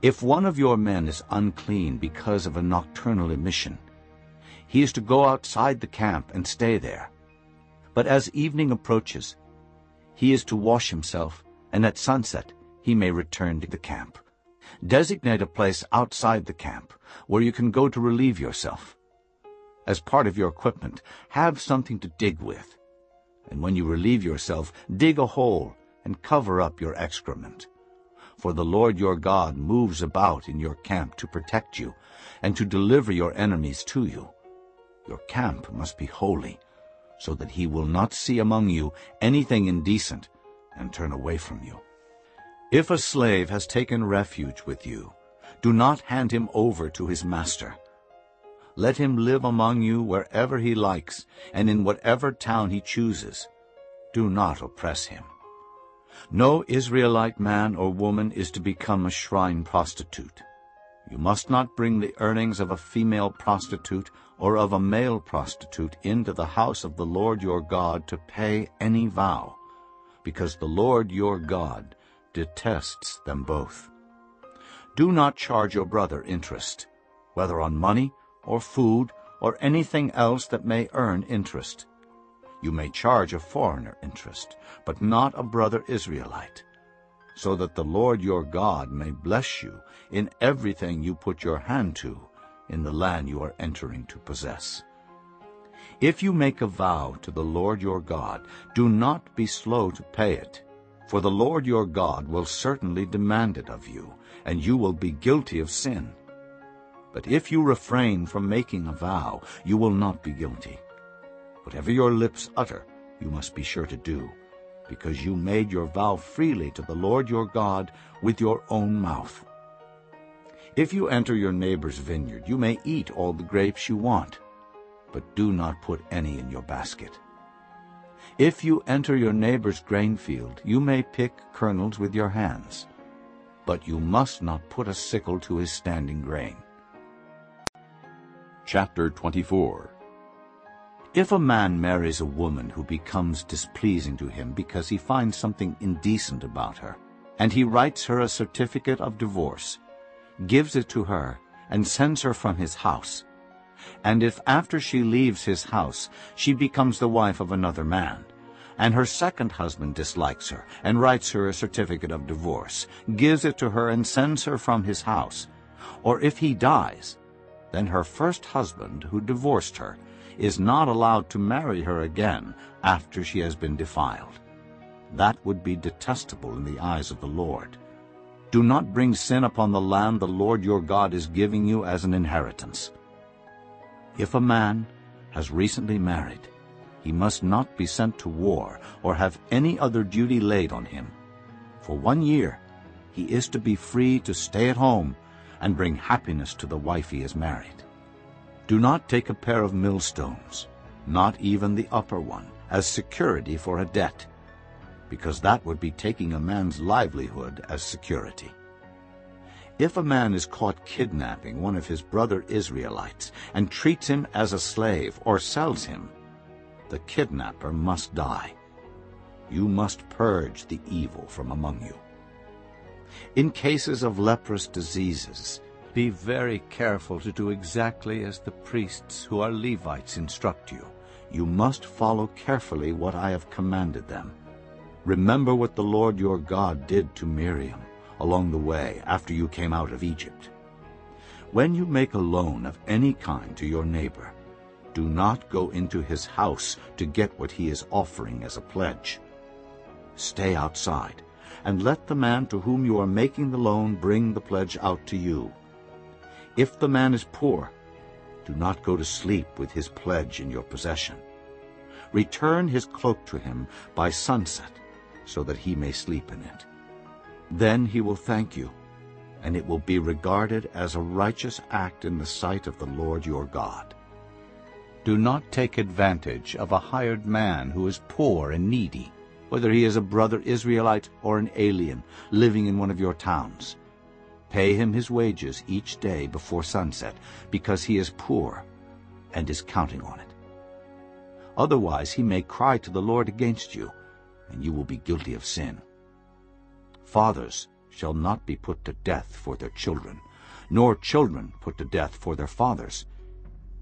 If one of your men is unclean because of a nocturnal emission, he is to go outside the camp and stay there. But as evening approaches, he is to wash himself, and at sunset he may return to the camp. Designate a place outside the camp where you can go to relieve yourself. As part of your equipment, have something to dig with. And when you relieve yourself, dig a hole and cover up your excrement. For the Lord your God moves about in your camp to protect you and to deliver your enemies to you. Your camp must be holy, so that he will not see among you anything indecent and turn away from you. If a slave has taken refuge with you, do not hand him over to his master. Let him live among you wherever he likes and in whatever town he chooses. Do not oppress him. No Israelite man or woman is to become a shrine prostitute. You must not bring the earnings of a female prostitute or of a male prostitute into the house of the Lord your God to pay any vow, because the Lord your God detests them both. Do not charge your brother interest, whether on money or food or anything else that may earn interest. You may charge a foreigner interest, but not a brother Israelite, so that the Lord your God may bless you in everything you put your hand to in the land you are entering to possess. If you make a vow to the Lord your God, do not be slow to pay it, for the Lord your God will certainly demand it of you, and you will be guilty of sin. But if you refrain from making a vow, you will not be guilty. Whatever your lips utter, you must be sure to do, because you made your vow freely to the Lord your God with your own mouth. If you enter your neighbor's vineyard, you may eat all the grapes you want, but do not put any in your basket. If you enter your neighbor's grain field, you may pick kernels with your hands, but you must not put a sickle to his standing grain. Chapter 24 If a man marries a woman who becomes displeasing to him because he finds something indecent about her, and he writes her a certificate of divorce, gives it to her, and sends her from his house, and if after she leaves his house she becomes the wife of another man, and her second husband dislikes her, and writes her a certificate of divorce, gives it to her and sends her from his house, or if he dies, then her first husband, who divorced her, is not allowed to marry her again after she has been defiled. That would be detestable in the eyes of the Lord. Do not bring sin upon the land the Lord your God is giving you as an inheritance. If a man has recently married, he must not be sent to war or have any other duty laid on him. For one year he is to be free to stay at home and bring happiness to the wife he has married. Do not take a pair of millstones, not even the upper one, as security for a debt, because that would be taking a man's livelihood as security. If a man is caught kidnapping one of his brother Israelites and treats him as a slave or sells him, the kidnapper must die. You must purge the evil from among you. In cases of leprous diseases, be very careful to do exactly as the priests who are Levites instruct you. You must follow carefully what I have commanded them. Remember what the Lord your God did to Miriam along the way after you came out of Egypt. When you make a loan of any kind to your neighbor, do not go into his house to get what he is offering as a pledge. Stay outside, and let the man to whom you are making the loan bring the pledge out to you. If the man is poor, do not go to sleep with his pledge in your possession. Return his cloak to him by sunset, so that he may sleep in it. Then he will thank you, and it will be regarded as a righteous act in the sight of the Lord your God. Do not take advantage of a hired man who is poor and needy, whether he is a brother Israelite or an alien living in one of your towns. Pay him his wages each day before sunset, because he is poor and is counting on it. Otherwise he may cry to the Lord against you, and you will be guilty of sin. Fathers shall not be put to death for their children, nor children put to death for their fathers.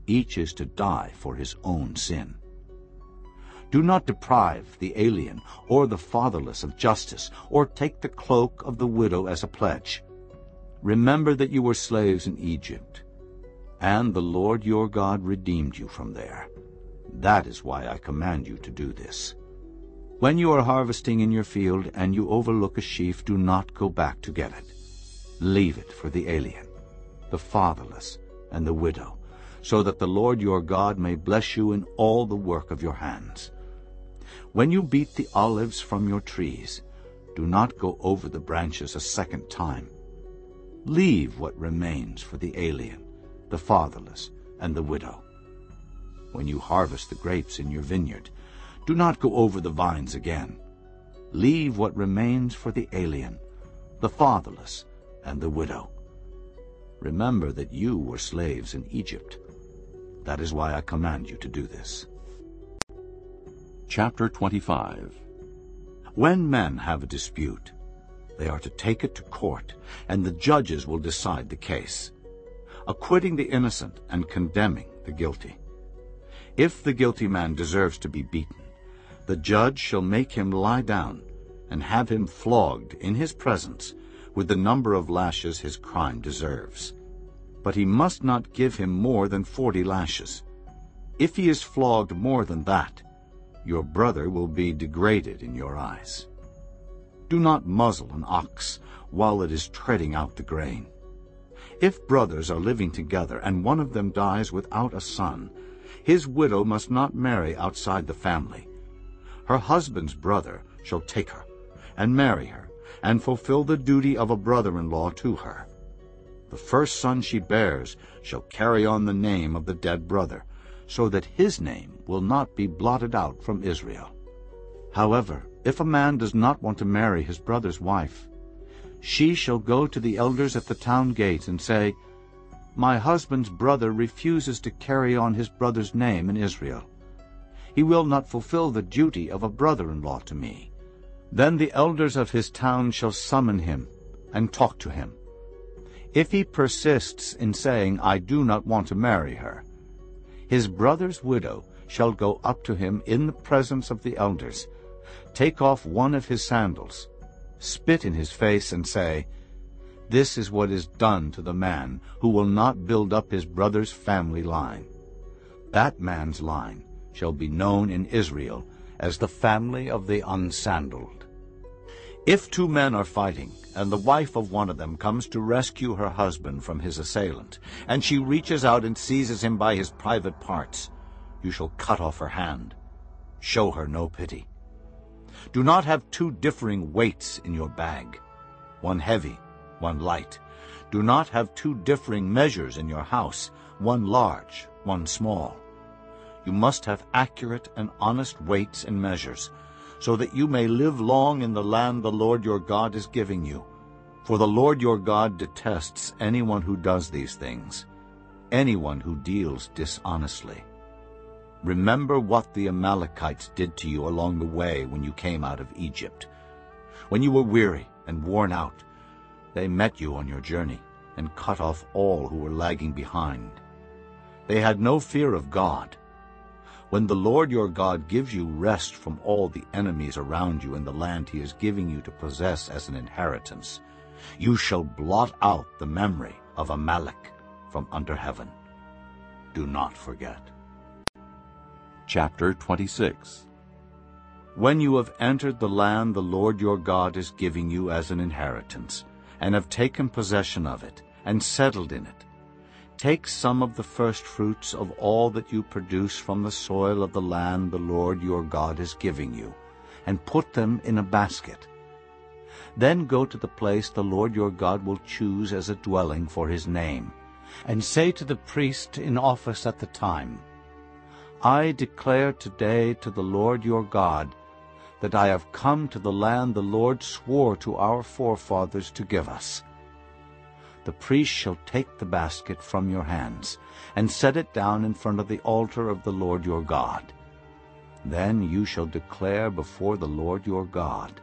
Each is to die for his own sin. Do not deprive the alien or the fatherless of justice, or take the cloak of the widow as a pledge. Remember that you were slaves in Egypt, and the Lord your God redeemed you from there. That is why I command you to do this. When you are harvesting in your field and you overlook a sheaf, do not go back to get it. Leave it for the alien, the fatherless, and the widow, so that the Lord your God may bless you in all the work of your hands. When you beat the olives from your trees, do not go over the branches a second time. Leave what remains for the alien, the fatherless, and the widow. When you harvest the grapes in your vineyard, do not go over the vines again. Leave what remains for the alien, the fatherless, and the widow. Remember that you were slaves in Egypt. That is why I command you to do this. Chapter 25 When men have a dispute, They are to take it to court, and the judges will decide the case, acquitting the innocent and condemning the guilty. If the guilty man deserves to be beaten, the judge shall make him lie down and have him flogged in his presence with the number of lashes his crime deserves. But he must not give him more than forty lashes. If he is flogged more than that, your brother will be degraded in your eyes. Do not muzzle an ox while it is treading out the grain. If brothers are living together and one of them dies without a son, his widow must not marry outside the family. Her husband's brother shall take her and marry her and fulfill the duty of a brother-in-law to her. The first son she bears shall carry on the name of the dead brother, so that his name will not be blotted out from Israel. However, if a man does not want to marry his brother's wife, she shall go to the elders at the town gate and say, My husband's brother refuses to carry on his brother's name in Israel. He will not fulfill the duty of a brother-in-law to me. Then the elders of his town shall summon him and talk to him. If he persists in saying, I do not want to marry her, his brother's widow shall go up to him in the presence of the elders take off one of his sandals, spit in his face, and say, This is what is done to the man who will not build up his brother's family line. That man's line shall be known in Israel as the family of the unsandaled. If two men are fighting, and the wife of one of them comes to rescue her husband from his assailant, and she reaches out and seizes him by his private parts, you shall cut off her hand. Show her no pity. Do not have two differing weights in your bag, one heavy, one light. Do not have two differing measures in your house, one large, one small. You must have accurate and honest weights and measures, so that you may live long in the land the Lord your God is giving you. For the Lord your God detests anyone who does these things, anyone who deals dishonestly. Remember what the Amalekites did to you along the way when you came out of Egypt. When you were weary and worn out, they met you on your journey and cut off all who were lagging behind. They had no fear of God. When the Lord your God gives you rest from all the enemies around you in the land he is giving you to possess as an inheritance, you shall blot out the memory of Amalek from under heaven. Do not forget. Chapter 26 When you have entered the land the Lord your God is giving you as an inheritance, and have taken possession of it, and settled in it, take some of the first fruits of all that you produce from the soil of the land the Lord your God is giving you, and put them in a basket. Then go to the place the Lord your God will choose as a dwelling for his name, and say to the priest in office at the time, I declare today to the Lord your God that I have come to the land the Lord swore to our forefathers to give us. The priest shall take the basket from your hands and set it down in front of the altar of the Lord your God. Then you shall declare before the Lord your God,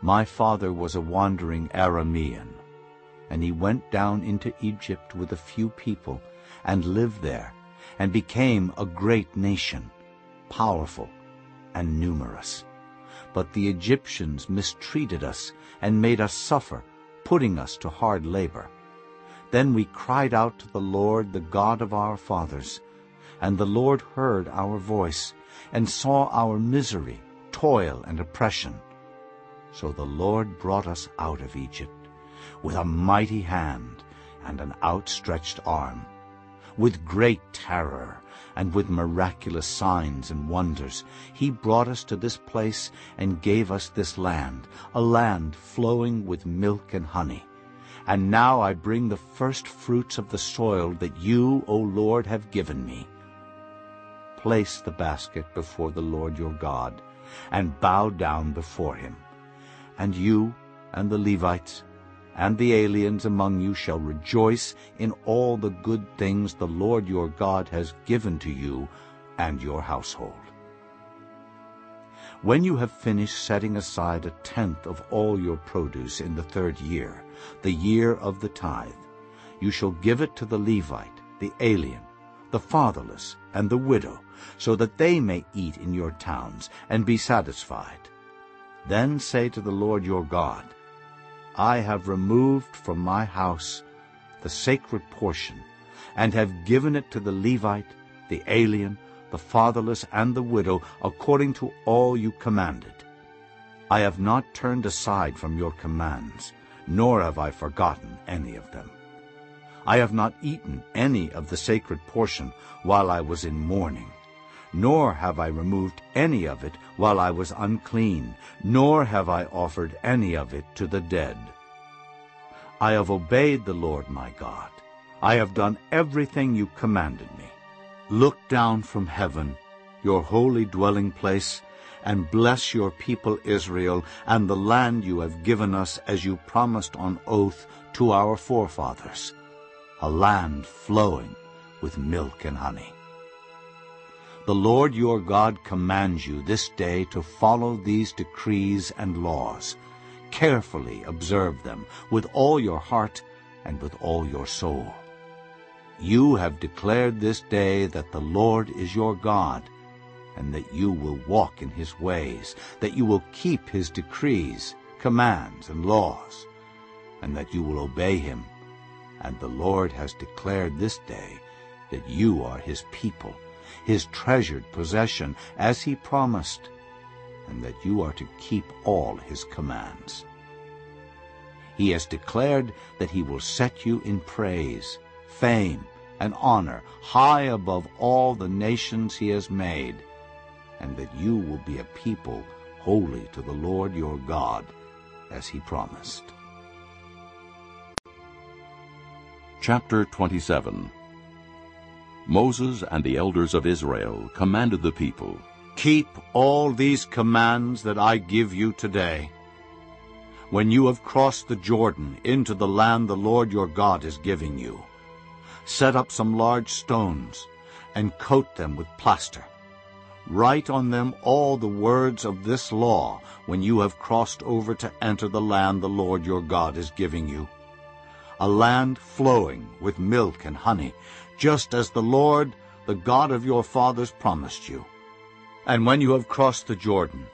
My father was a wandering Aramean, and he went down into Egypt with a few people and lived there and became a great nation, powerful and numerous. But the Egyptians mistreated us and made us suffer, putting us to hard labor. Then we cried out to the Lord, the God of our fathers, and the Lord heard our voice and saw our misery, toil, and oppression. So the Lord brought us out of Egypt with a mighty hand and an outstretched arm with great terror and with miraculous signs and wonders. He brought us to this place and gave us this land, a land flowing with milk and honey. And now I bring the first fruits of the soil that you, O Lord, have given me. Place the basket before the Lord your God, and bow down before him. And you and the Levites and the aliens among you shall rejoice in all the good things the Lord your God has given to you and your household. When you have finished setting aside a tenth of all your produce in the third year, the year of the tithe, you shall give it to the Levite, the alien, the fatherless, and the widow, so that they may eat in your towns and be satisfied. Then say to the Lord your God, I have removed from my house the sacred portion, and have given it to the Levite, the alien, the fatherless, and the widow, according to all you commanded. I have not turned aside from your commands, nor have I forgotten any of them. I have not eaten any of the sacred portion while I was in mourning, nor have I removed any of it while I was unclean, nor have I offered any of it to the dead. I have obeyed the Lord my God. I have done everything you commanded me. Look down from heaven, your holy dwelling place, and bless your people Israel and the land you have given us as you promised on oath to our forefathers, a land flowing with milk and honey. The Lord your God commands you this day to follow these decrees and laws, carefully observe them with all your heart and with all your soul. You have declared this day that the Lord is your God, and that you will walk in his ways, that you will keep his decrees, commands, and laws, and that you will obey him. And the Lord has declared this day that you are his people, his treasured possession, as he promised, and that you are to keep all his commands. He has declared that he will set you in praise, fame, and honor high above all the nations he has made, and that you will be a people holy to the Lord your God, as he promised. Chapter 27 Moses and the elders of Israel commanded the people, Keep all these commands that I give you today. When you have crossed the Jordan into the land the Lord your God is giving you, set up some large stones and coat them with plaster. Write on them all the words of this law when you have crossed over to enter the land the Lord your God is giving you, a land flowing with milk and honey, just as the Lord, the God of your fathers, promised you. And when you have crossed the Jordan,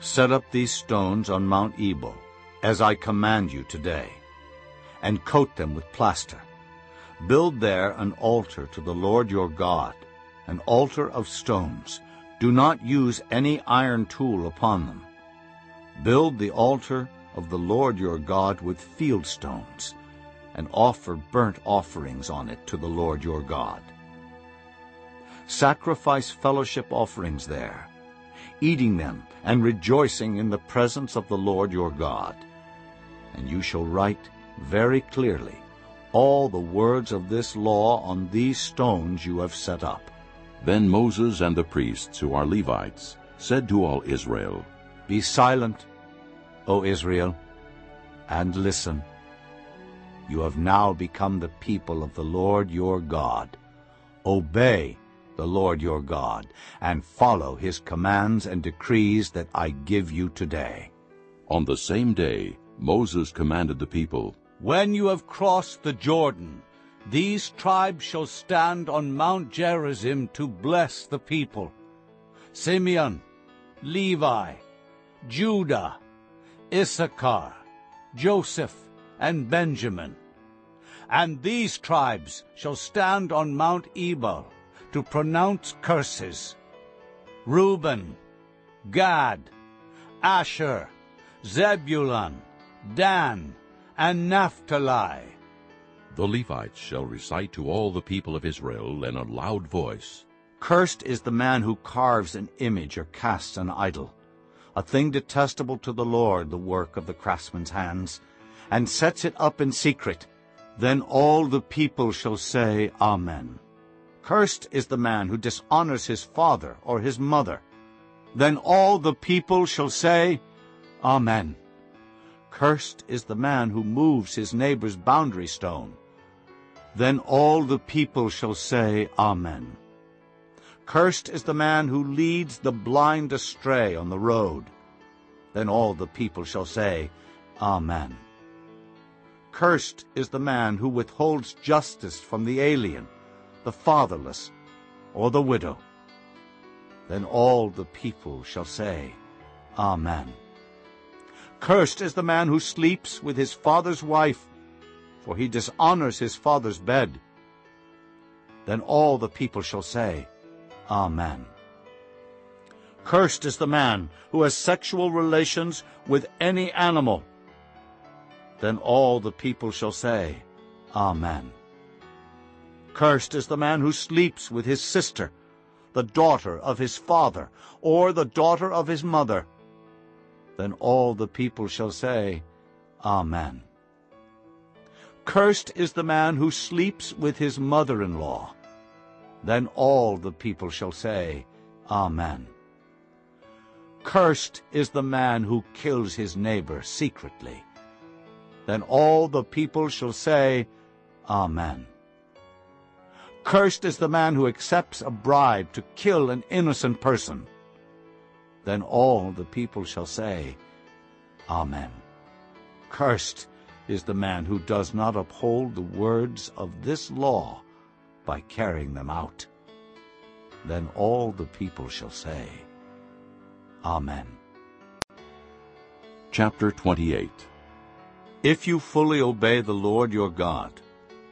set up these stones on Mount Ebal, as I command you today, and coat them with plaster. Build there an altar to the Lord your God, an altar of stones. Do not use any iron tool upon them. Build the altar of the Lord your God with field stones, and offer burnt offerings on it to the Lord your God. Sacrifice fellowship offerings there, eating them and rejoicing in the presence of the Lord your God. And you shall write very clearly all the words of this law on these stones you have set up. Then Moses and the priests, who are Levites, said to all Israel, Be silent, O Israel, and listen. You have now become the people of the Lord your God. Obey the Lord your God, and follow his commands and decrees that I give you today. On the same day Moses commanded the people, When you have crossed the Jordan, these tribes shall stand on Mount Gerizim to bless the people. Simeon, Levi, Judah, Issachar, Joseph, and Benjamin. And these tribes shall stand on Mount Ebal to pronounce curses. Reuben, Gad, Asher, Zebulun, Dan, and Naphtali. The Levites shall recite to all the people of Israel in a loud voice, Cursed is the man who carves an image or casts an idol, a thing detestable to the Lord, the work of the craftsman's hands, and sets it up in secret. Then all the people shall say, Amen. Cursed is the man who dishonors his father or his mother. Then all the people shall say, Amen. Cursed is the man who moves his neighbor's boundary stone. Then all the people shall say, Amen. Cursed is the man who leads the blind astray on the road. Then all the people shall say, Amen. Cursed is the man who withholds justice from the alien, the fatherless, or the widow. Then all the people shall say, Amen. Cursed is the man who sleeps with his father's wife, for he dishonors his father's bed. Then all the people shall say, Amen. Cursed is the man who has sexual relations with any animal. Then all the people shall say, Amen. Cursed is the man who sleeps with his sister, the daughter of his father, or the daughter of his mother. Then all the people shall say, Amen. Cursed is the man who sleeps with his mother-in-law. Then all the people shall say, Amen. Cursed is the man who kills his neighbor secretly. Then all the people shall say, Amen. Cursed is the man who accepts a bribe to kill an innocent person. Then all the people shall say, Amen. Cursed is the man who does not uphold the words of this law by carrying them out. Then all the people shall say, Amen. Chapter 28 If you fully obey the Lord your God,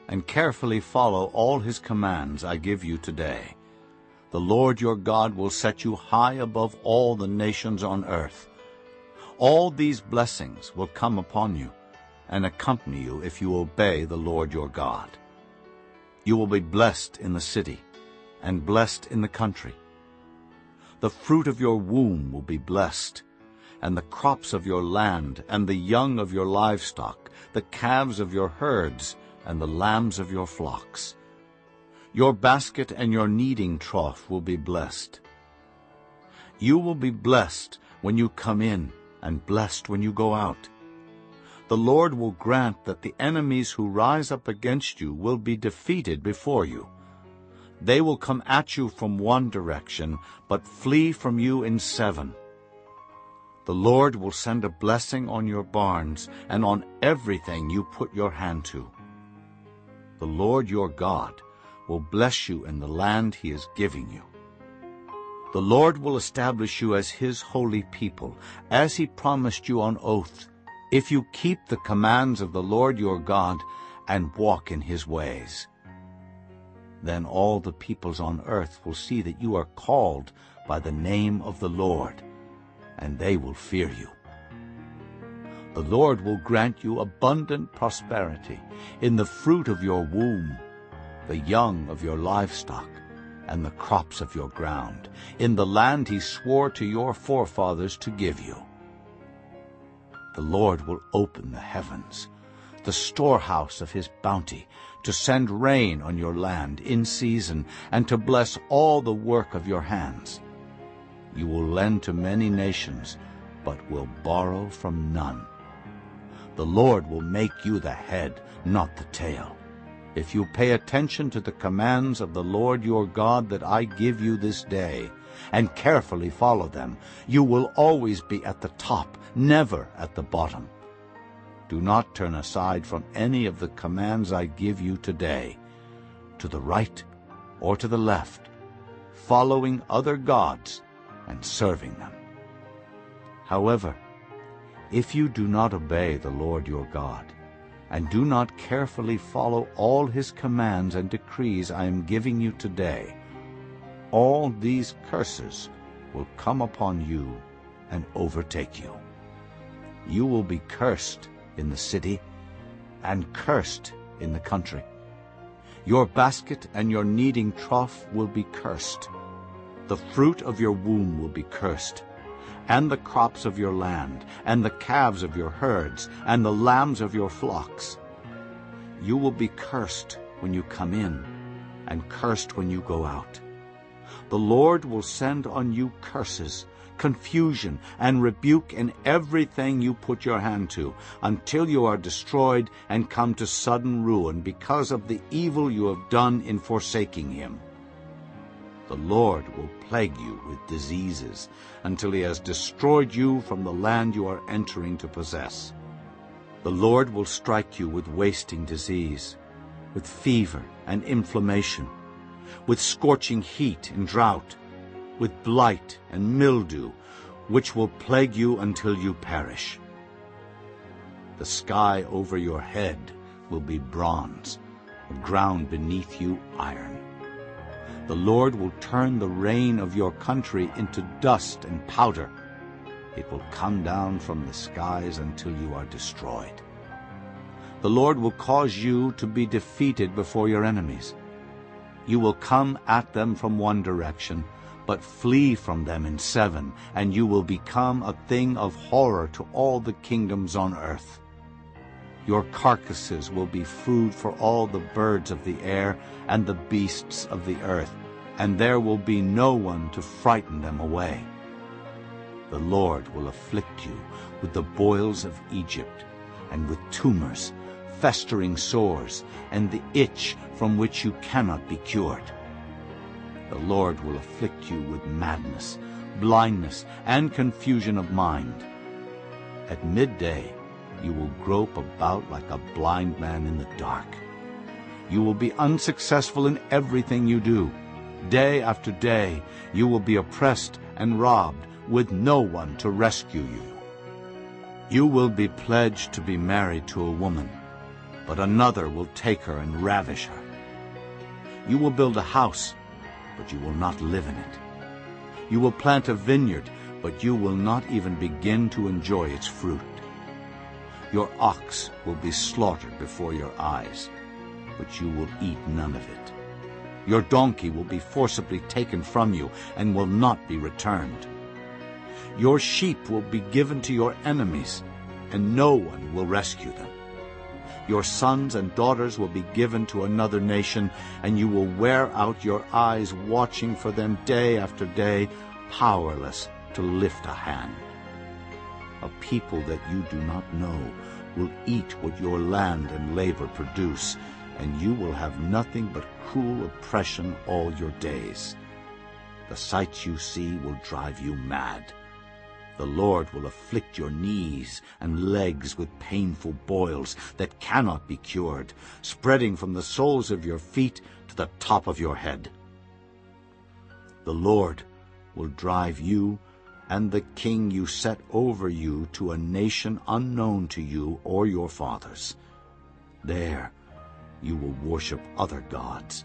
and carefully follow all his commands I give you today, the Lord your God will set you high above all the nations on earth. All these blessings will come upon you and accompany you if you obey the Lord your God. You will be blessed in the city and blessed in the country. The fruit of your womb will be blessed, and the crops of your land, and the young of your livestock, the calves of your herds, and the lambs of your flocks. Your basket and your kneading trough will be blessed. You will be blessed when you come in, and blessed when you go out. The Lord will grant that the enemies who rise up against you will be defeated before you. They will come at you from one direction, but flee from you in seven. The Lord will send a blessing on your barns and on everything you put your hand to. The Lord your God will bless you in the land he is giving you. The Lord will establish you as his holy people, as he promised you on oath, if you keep the commands of the Lord your God and walk in his ways. Then all the peoples on earth will see that you are called by the name of the Lord, and they will fear you. The Lord will grant you abundant prosperity in the fruit of your womb, the young of your livestock, and the crops of your ground, in the land he swore to your forefathers to give you. The Lord will open the heavens, the storehouse of his bounty, to send rain on your land in season, and to bless all the work of your hands. You will lend to many nations, but will borrow from none. The Lord will make you the head, not the tail. If you pay attention to the commands of the Lord your God that I give you this day, and carefully follow them, you will always be at the top, never at the bottom. Do not turn aside from any of the commands I give you today, to the right or to the left, following other gods and serving them. However, if you do not obey the Lord your God, and do not carefully follow all his commands and decrees I am giving you today, all these curses will come upon you and overtake you. You will be cursed in the city and cursed in the country. Your basket and your kneading trough will be cursed. The fruit of your womb will be cursed, and the crops of your land, and the calves of your herds, and the lambs of your flocks. You will be cursed when you come in, and cursed when you go out. The Lord will send on you curses, confusion, and rebuke in everything you put your hand to, until you are destroyed and come to sudden ruin because of the evil you have done in forsaking him. The Lord will plague you with diseases until he has destroyed you from the land you are entering to possess. The Lord will strike you with wasting disease, with fever and inflammation, with scorching heat and drought, with blight and mildew, which will plague you until you perish. The sky over your head will be bronze, the ground beneath you iron. The Lord will turn the rain of your country into dust and powder. It will come down from the skies until you are destroyed. The Lord will cause you to be defeated before your enemies. You will come at them from one direction, but flee from them in seven, and you will become a thing of horror to all the kingdoms on earth. Your carcasses will be food for all the birds of the air and the beasts of the earth, and there will be no one to frighten them away. The Lord will afflict you with the boils of Egypt, and with tumors, festering sores, and the itch from which you cannot be cured. The Lord will afflict you with madness, blindness, and confusion of mind. At midday you will grope about like a blind man in the dark. You will be unsuccessful in everything you do. Day after day you will be oppressed and robbed with no one to rescue you. You will be pledged to be married to a woman, but another will take her and ravish her. You will build a house, but you will not live in it. You will plant a vineyard, but you will not even begin to enjoy its fruit. Your ox will be slaughtered before your eyes, but you will eat none of it. Your donkey will be forcibly taken from you and will not be returned. Your sheep will be given to your enemies, and no one will rescue them. Your sons and daughters will be given to another nation, and you will wear out your eyes watching for them day after day, powerless to lift a hand. A people that you do not know will eat what your land and labor produce, and you will have nothing but cruel oppression all your days. The sights you see will drive you mad. The Lord will afflict your knees and legs with painful boils that cannot be cured, spreading from the soles of your feet to the top of your head. The Lord will drive you and the king you set over you to a nation unknown to you or your fathers. There you will worship other gods,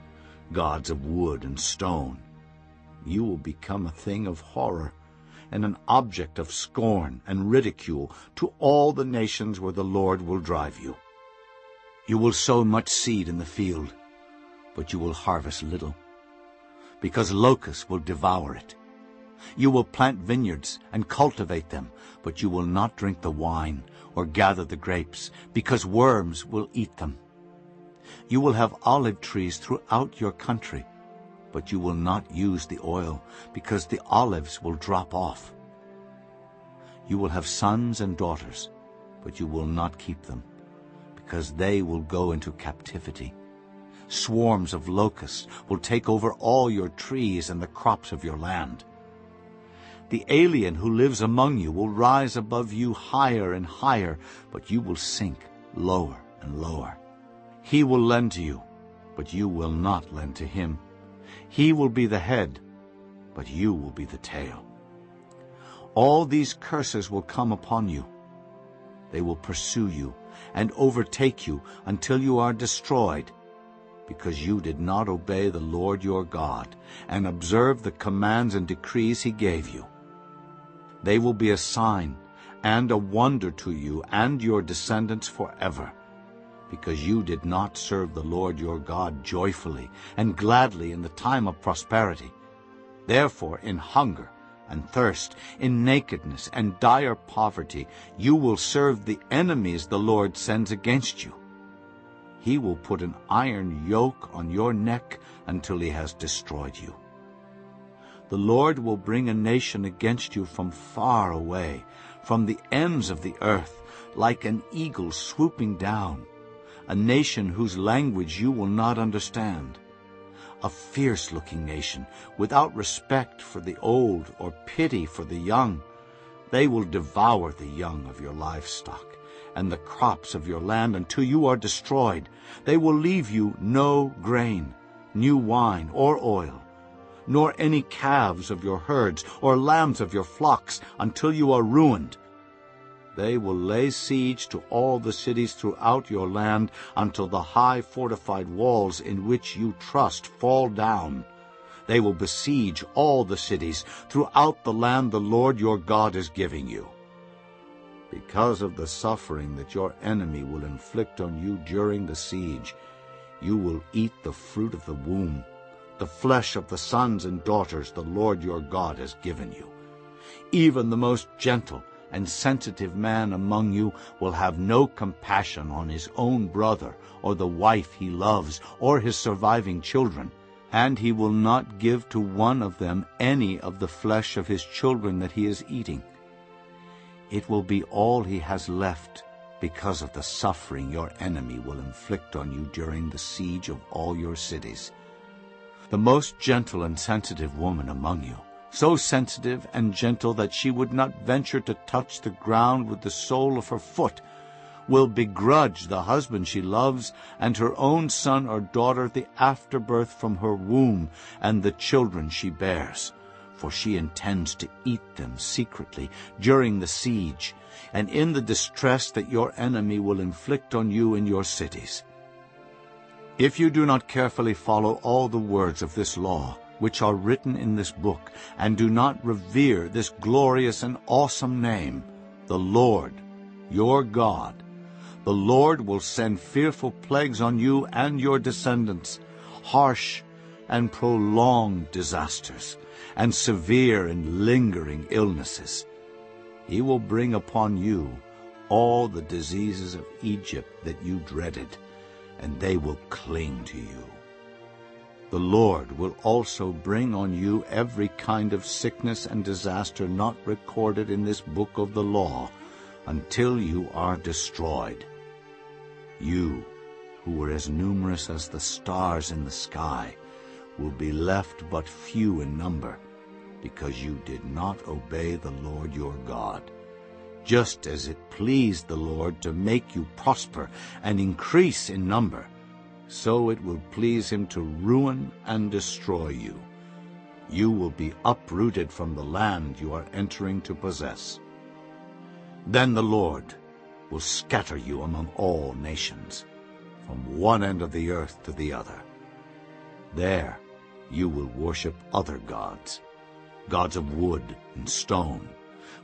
gods of wood and stone. You will become a thing of horror and an object of scorn and ridicule to all the nations where the Lord will drive you. You will sow much seed in the field, but you will harvest little, because locusts will devour it. You will plant vineyards and cultivate them, but you will not drink the wine or gather the grapes, because worms will eat them. You will have olive trees throughout your country, but you will not use the oil, because the olives will drop off. You will have sons and daughters, but you will not keep them, because they will go into captivity. Swarms of locusts will take over all your trees and the crops of your land. The alien who lives among you will rise above you higher and higher, but you will sink lower and lower. He will lend to you, but you will not lend to him. He will be the head, but you will be the tail. All these curses will come upon you. They will pursue you and overtake you until you are destroyed, because you did not obey the Lord your God and observe the commands and decrees he gave you. They will be a sign and a wonder to you and your descendants forever, because you did not serve the Lord your God joyfully and gladly in the time of prosperity. Therefore, in hunger and thirst, in nakedness and dire poverty, you will serve the enemies the Lord sends against you. He will put an iron yoke on your neck until he has destroyed you. The Lord will bring a nation against you from far away, from the ends of the earth, like an eagle swooping down, a nation whose language you will not understand, a fierce-looking nation, without respect for the old or pity for the young. They will devour the young of your livestock and the crops of your land until you are destroyed. They will leave you no grain, new wine, or oil, nor any calves of your herds or lambs of your flocks until you are ruined. They will lay siege to all the cities throughout your land until the high fortified walls in which you trust fall down. They will besiege all the cities throughout the land the Lord your God is giving you. Because of the suffering that your enemy will inflict on you during the siege, you will eat the fruit of the womb, the flesh of the sons and daughters the Lord your God has given you. Even the most gentle and sensitive man among you will have no compassion on his own brother or the wife he loves or his surviving children, and he will not give to one of them any of the flesh of his children that he is eating. It will be all he has left because of the suffering your enemy will inflict on you during the siege of all your cities. The most gentle and sensitive woman among you so sensitive and gentle that she would not venture to touch the ground with the sole of her foot, will begrudge the husband she loves and her own son or daughter the afterbirth from her womb and the children she bears. For she intends to eat them secretly during the siege and in the distress that your enemy will inflict on you in your cities. If you do not carefully follow all the words of this law, which are written in this book, and do not revere this glorious and awesome name, the Lord, your God, the Lord will send fearful plagues on you and your descendants, harsh and prolonged disasters, and severe and lingering illnesses. He will bring upon you all the diseases of Egypt that you dreaded, and they will cling to you. The Lord will also bring on you every kind of sickness and disaster not recorded in this book of the law until you are destroyed. You, who were as numerous as the stars in the sky, will be left but few in number, because you did not obey the Lord your God, just as it pleased the Lord to make you prosper and increase in number so it will please him to ruin and destroy you. You will be uprooted from the land you are entering to possess. Then the Lord will scatter you among all nations, from one end of the earth to the other. There you will worship other gods, gods of wood and stone,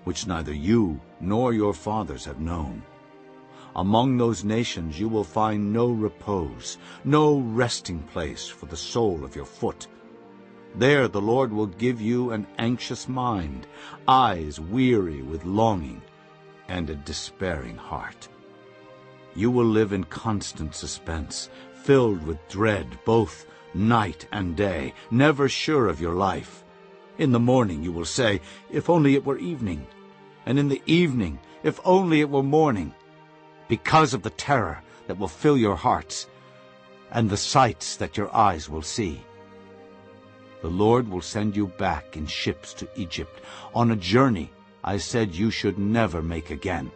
which neither you nor your fathers have known. Among those nations you will find no repose, no resting place for the sole of your foot. There the Lord will give you an anxious mind, eyes weary with longing, and a despairing heart. You will live in constant suspense, filled with dread both night and day, never sure of your life. In the morning you will say, If only it were evening, and in the evening, If only it were morning because of the terror that will fill your hearts and the sights that your eyes will see. The Lord will send you back in ships to Egypt on a journey I said you should never make again.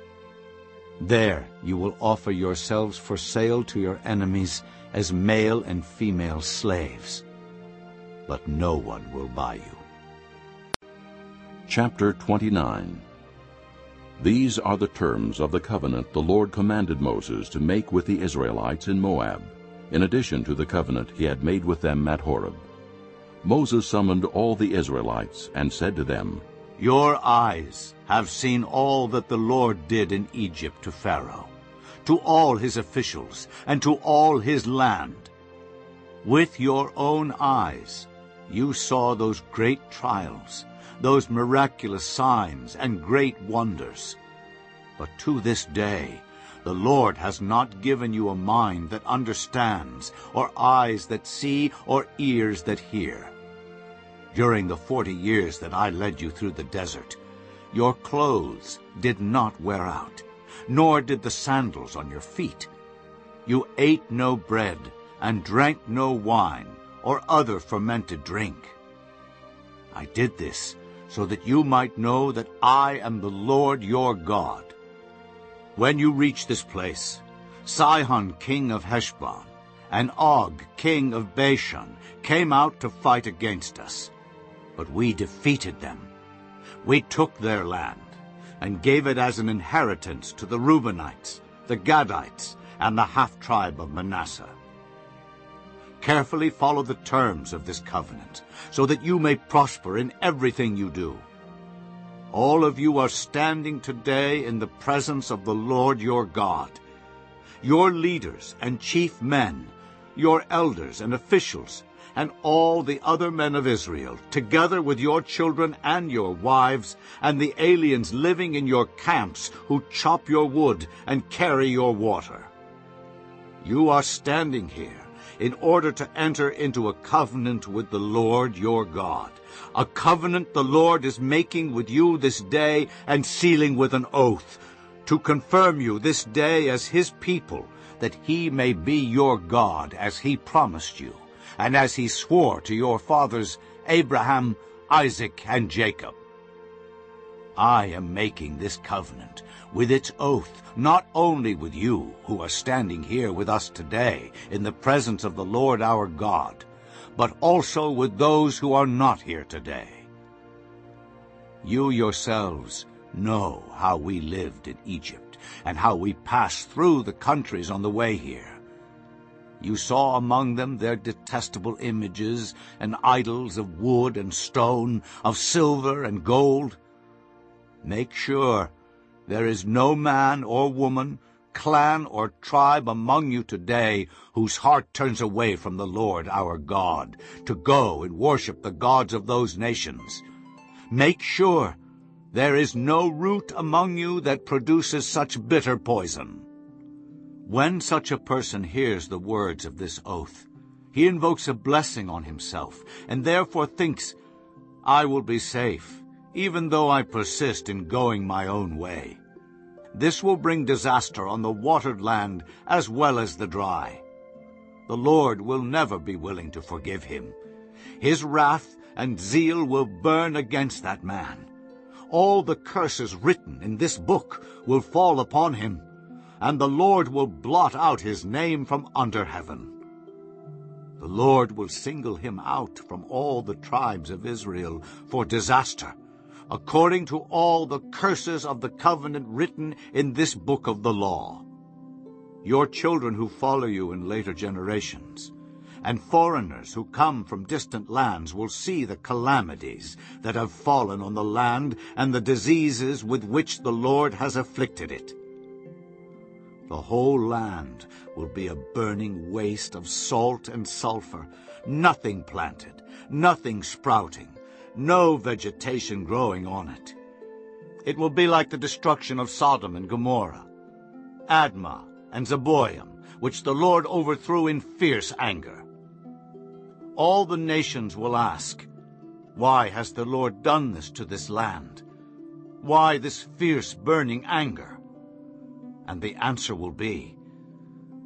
There you will offer yourselves for sale to your enemies as male and female slaves. But no one will buy you. Chapter 29 these are the terms of the covenant the Lord commanded Moses to make with the Israelites in Moab, in addition to the covenant he had made with them at Horeb. Moses summoned all the Israelites and said to them, Your eyes have seen all that the Lord did in Egypt to Pharaoh, to all his officials, and to all his land. With your own eyes you saw those great trials, those miraculous signs and great wonders. But to this day the Lord has not given you a mind that understands, or eyes that see, or ears that hear. During the forty years that I led you through the desert, your clothes did not wear out, nor did the sandals on your feet. You ate no bread and drank no wine or other fermented drink. I did this so that you might know that I am the Lord your God. When you reach this place, Sihon king of Heshbon and Og king of Bashan came out to fight against us. But we defeated them. We took their land and gave it as an inheritance to the Reubenites, the Gadites, and the half-tribe of Manasseh. Carefully follow the terms of this covenant, so that you may prosper in everything you do. All of you are standing today in the presence of the Lord your God. Your leaders and chief men, your elders and officials, and all the other men of Israel, together with your children and your wives, and the aliens living in your camps who chop your wood and carry your water. You are standing here in order to enter into a covenant with the Lord your God, a covenant the Lord is making with you this day and sealing with an oath, to confirm you this day as his people, that he may be your God as he promised you, and as he swore to your fathers Abraham, Isaac, and Jacob. I am making this covenant with its oath, not only with you who are standing here with us today in the presence of the Lord our God, but also with those who are not here today. You yourselves know how we lived in Egypt and how we passed through the countries on the way here. You saw among them their detestable images and idols of wood and stone, of silver and gold. Make sure there is no man or woman, clan or tribe among you today whose heart turns away from the Lord our God to go and worship the gods of those nations. Make sure there is no root among you that produces such bitter poison. When such a person hears the words of this oath, he invokes a blessing on himself, and therefore thinks, I will be safe, even though I persist in going my own way. This will bring disaster on the watered land as well as the dry. The Lord will never be willing to forgive him. His wrath and zeal will burn against that man. All the curses written in this book will fall upon him, and the Lord will blot out his name from under heaven. The Lord will single him out from all the tribes of Israel for disaster, according to all the curses of the covenant written in this book of the law. Your children who follow you in later generations, and foreigners who come from distant lands will see the calamities that have fallen on the land and the diseases with which the Lord has afflicted it. The whole land will be a burning waste of salt and sulfur, nothing planted, nothing sprouting, no vegetation growing on it. It will be like the destruction of Sodom and Gomorrah, Admah and Zeboim, which the Lord overthrew in fierce anger. All the nations will ask, Why has the Lord done this to this land? Why this fierce burning anger? And the answer will be,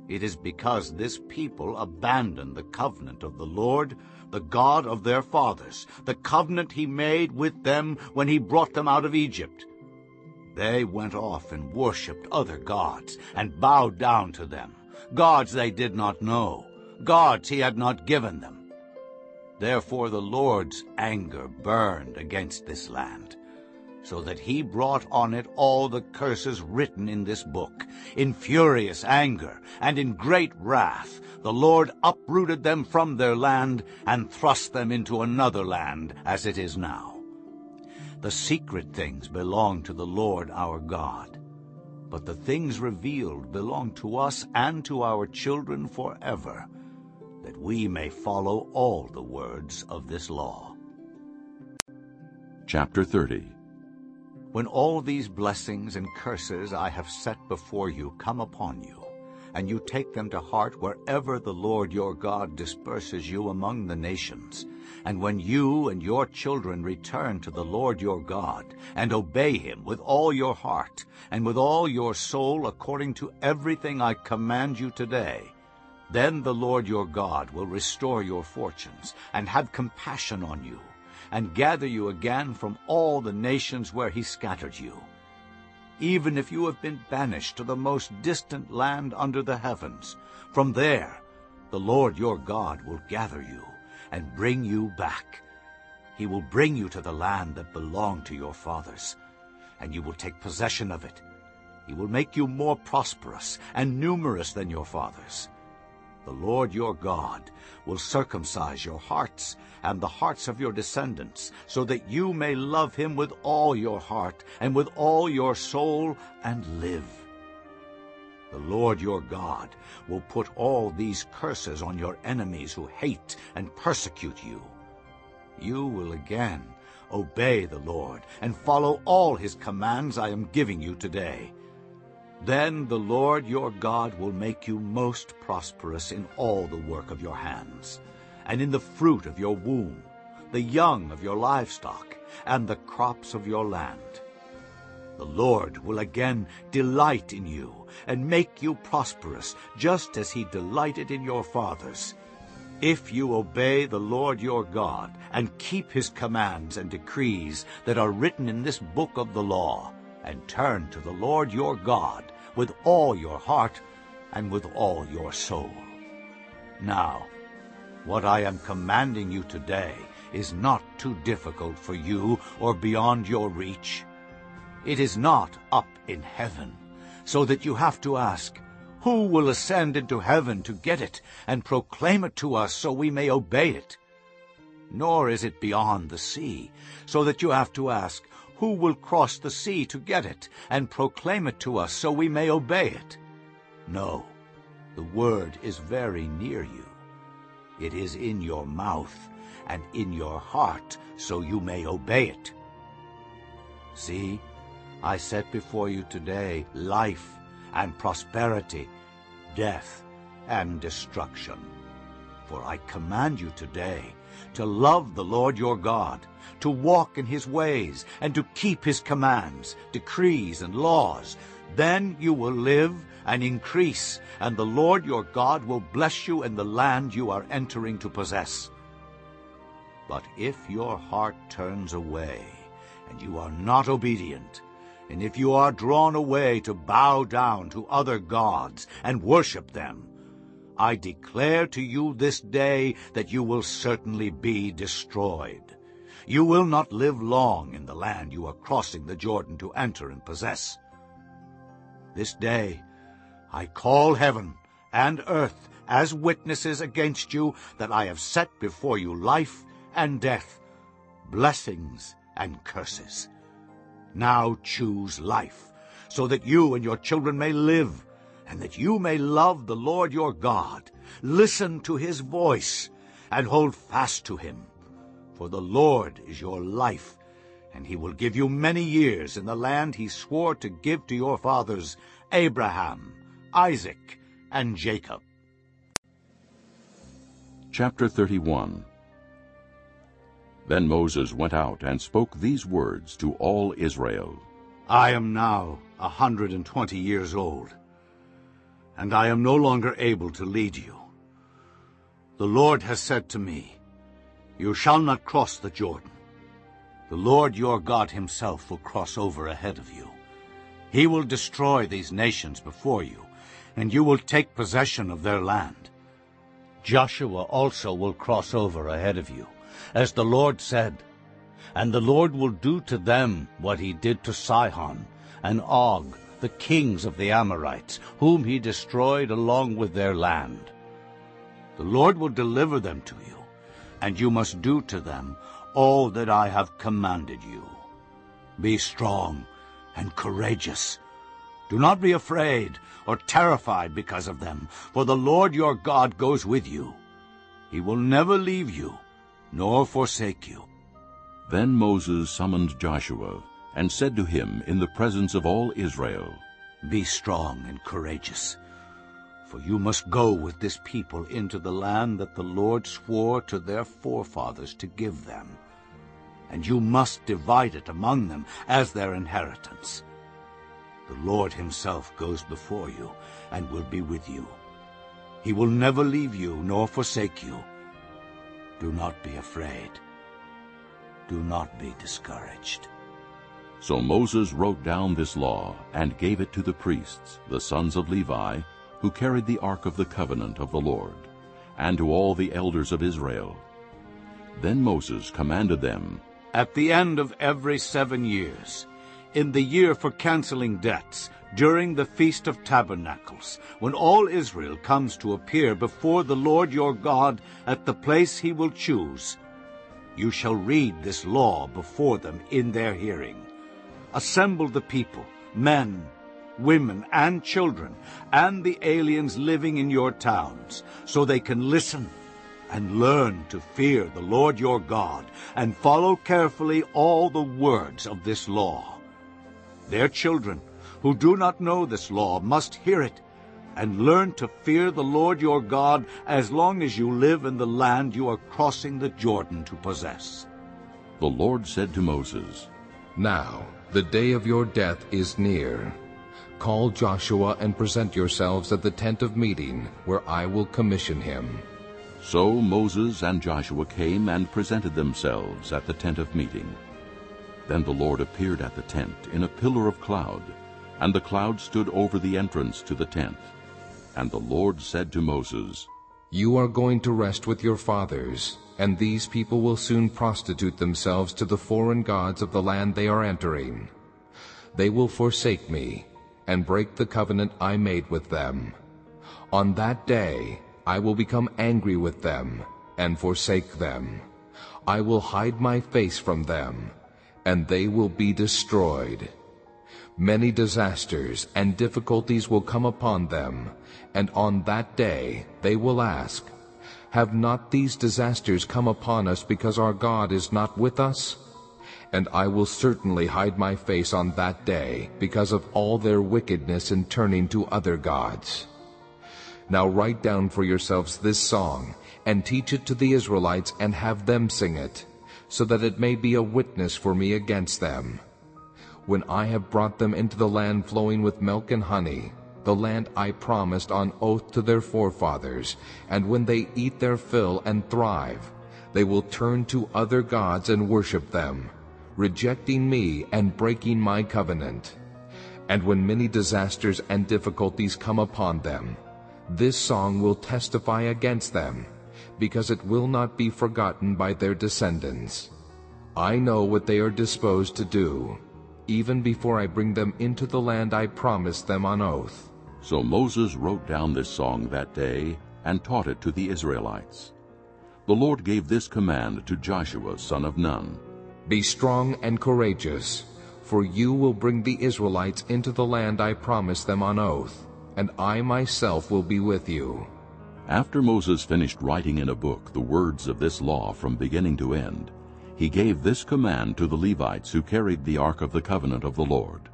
It is because this people abandoned the covenant of the Lord the God of their fathers, the covenant he made with them when he brought them out of Egypt. They went off and worshipped other gods and bowed down to them, gods they did not know, gods he had not given them. Therefore the Lord's anger burned against this land, so that he brought on it all the curses written in this book. In furious anger and in great wrath the Lord uprooted them from their land and thrust them into another land as it is now. The secret things belong to the Lord our God, but the things revealed belong to us and to our children forever, that we may follow all the words of this law. Chapter 30 When all these blessings and curses I have set before you come upon you, and you take them to heart wherever the Lord your God disperses you among the nations. And when you and your children return to the Lord your God, and obey him with all your heart, and with all your soul according to everything I command you today, Then the Lord your God will restore your fortunes and have compassion on you, and gather you again from all the nations where he scattered you. Even if you have been banished to the most distant land under the heavens, from there the Lord your God will gather you and bring you back. He will bring you to the land that belonged to your fathers, and you will take possession of it. He will make you more prosperous and numerous than your fathers. The Lord your God will circumcise your hearts and the hearts of your descendants, so that you may love him with all your heart and with all your soul and live. The Lord your God will put all these curses on your enemies who hate and persecute you. You will again obey the Lord and follow all his commands I am giving you today. Then the Lord your God will make you most prosperous in all the work of your hands, and in the fruit of your womb, the young of your livestock, and the crops of your land. The Lord will again delight in you and make you prosperous, just as he delighted in your fathers. If you obey the Lord your God and keep his commands and decrees that are written in this book of the law, and turn to the Lord your God with all your heart and with all your soul. Now, what I am commanding you today is not too difficult for you or beyond your reach. It is not up in heaven, so that you have to ask, Who will ascend into heaven to get it and proclaim it to us so we may obey it? Nor is it beyond the sea, so that you have to ask, Who will cross the sea to get it and proclaim it to us so we may obey it? No, the word is very near you. It is in your mouth and in your heart, so you may obey it. See, I set before you today life and prosperity, death and destruction. For I command you today to love the Lord your God, to walk in his ways, and to keep his commands, decrees, and laws. Then you will live and increase, and the Lord your God will bless you in the land you are entering to possess. But if your heart turns away, and you are not obedient, and if you are drawn away to bow down to other gods and worship them, I declare to you this day that you will certainly be destroyed. You will not live long in the land you are crossing the Jordan to enter and possess. This day I call heaven and earth as witnesses against you that I have set before you life and death, blessings and curses. Now choose life, so that you and your children may live, and that you may love the Lord your God. Listen to his voice, and hold fast to him. For the Lord is your life, and he will give you many years in the land he swore to give to your fathers, Abraham, Isaac, and Jacob. Chapter 31 Then Moses went out and spoke these words to all Israel. I am now a hundred and twenty years old, and I am no longer able to lead you. The Lord has said to me, You shall not cross the Jordan. The Lord your God himself will cross over ahead of you. He will destroy these nations before you, and you will take possession of their land. Joshua also will cross over ahead of you, as the Lord said, and the Lord will do to them what he did to Sihon and Og, the kings of the Amorites, whom he destroyed along with their land. The Lord will deliver them to you, and you must do to them all that I have commanded you. Be strong and courageous. Do not be afraid or terrified because of them, for the Lord your God goes with you. He will never leave you nor forsake you. Then Moses summoned Joshua, and said to him in the presence of all Israel, Be strong and courageous, for you must go with this people into the land that the Lord swore to their forefathers to give them. And you must divide it among them as their inheritance. The Lord himself goes before you and will be with you. He will never leave you nor forsake you. Do not be afraid. Do not be discouraged. So Moses wrote down this law and gave it to the priests, the sons of Levi, who carried the ark of the covenant of the Lord, and to all the elders of Israel. Then Moses commanded them, At the end of every seven years, in the year for canceling debts, during the Feast of Tabernacles, when all Israel comes to appear before the Lord your God at the place he will choose, you shall read this law before them in their hearing. Assemble the people, men, women, and children, and the aliens living in your towns, so they can listen and learn to fear the Lord your God, and follow carefully all the words of this law. Their children, who do not know this law, must hear it, and learn to fear the Lord your God as long as you live in the land you are crossing the Jordan to possess. The Lord said to Moses, Now the day of your death is near. Call Joshua and present yourselves at the tent of meeting, where I will commission him. So Moses and Joshua came and presented themselves at the tent of meeting. Then the Lord appeared at the tent in a pillar of cloud, and the cloud stood over the entrance to the tent. And the Lord said to Moses, You are going to rest with your fathers, and these people will soon prostitute themselves to the foreign gods of the land they are entering. They will forsake me, and break the covenant I made with them. On that day I will become angry with them, and forsake them. I will hide my face from them, and they will be destroyed. Many disasters and difficulties will come upon them, and on that day they will ask, Have not these disasters come upon us because our God is not with us? And I will certainly hide my face on that day because of all their wickedness in turning to other gods. Now write down for yourselves this song, and teach it to the Israelites, and have them sing it, so that it may be a witness for me against them. When I have brought them into the land flowing with milk and honey, the land I promised on oath to their forefathers, and when they eat their fill and thrive, they will turn to other gods and worship them, rejecting me and breaking my covenant. And when many disasters and difficulties come upon them, this song will testify against them, because it will not be forgotten by their descendants. I know what they are disposed to do, even before I bring them into the land I promised them on oath. So Moses wrote down this song that day and taught it to the Israelites. The Lord gave this command to Joshua son of Nun. Be strong and courageous, for you will bring the Israelites into the land I promised them on oath, and I myself will be with you. After Moses finished writing in a book the words of this law from beginning to end, he gave this command to the Levites who carried the Ark of the Covenant of the Lord.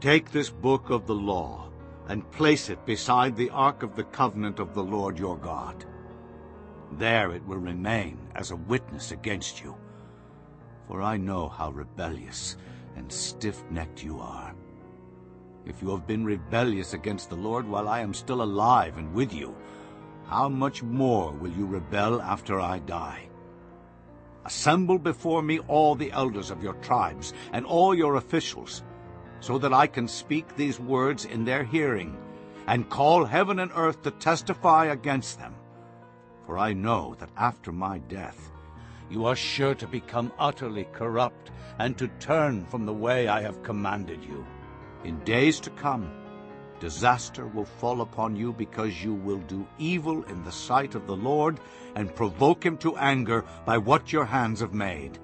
Take this book of the law and place it beside the Ark of the Covenant of the Lord your God. There it will remain as a witness against you, for I know how rebellious and stiff-necked you are. If you have been rebellious against the Lord while I am still alive and with you, how much more will you rebel after I die? Assemble before me all the elders of your tribes and all your officials, so that I can speak these words in their hearing, and call heaven and earth to testify against them. For I know that after my death you are sure to become utterly corrupt and to turn from the way I have commanded you. In days to come, disaster will fall upon you because you will do evil in the sight of the Lord and provoke him to anger by what your hands have made.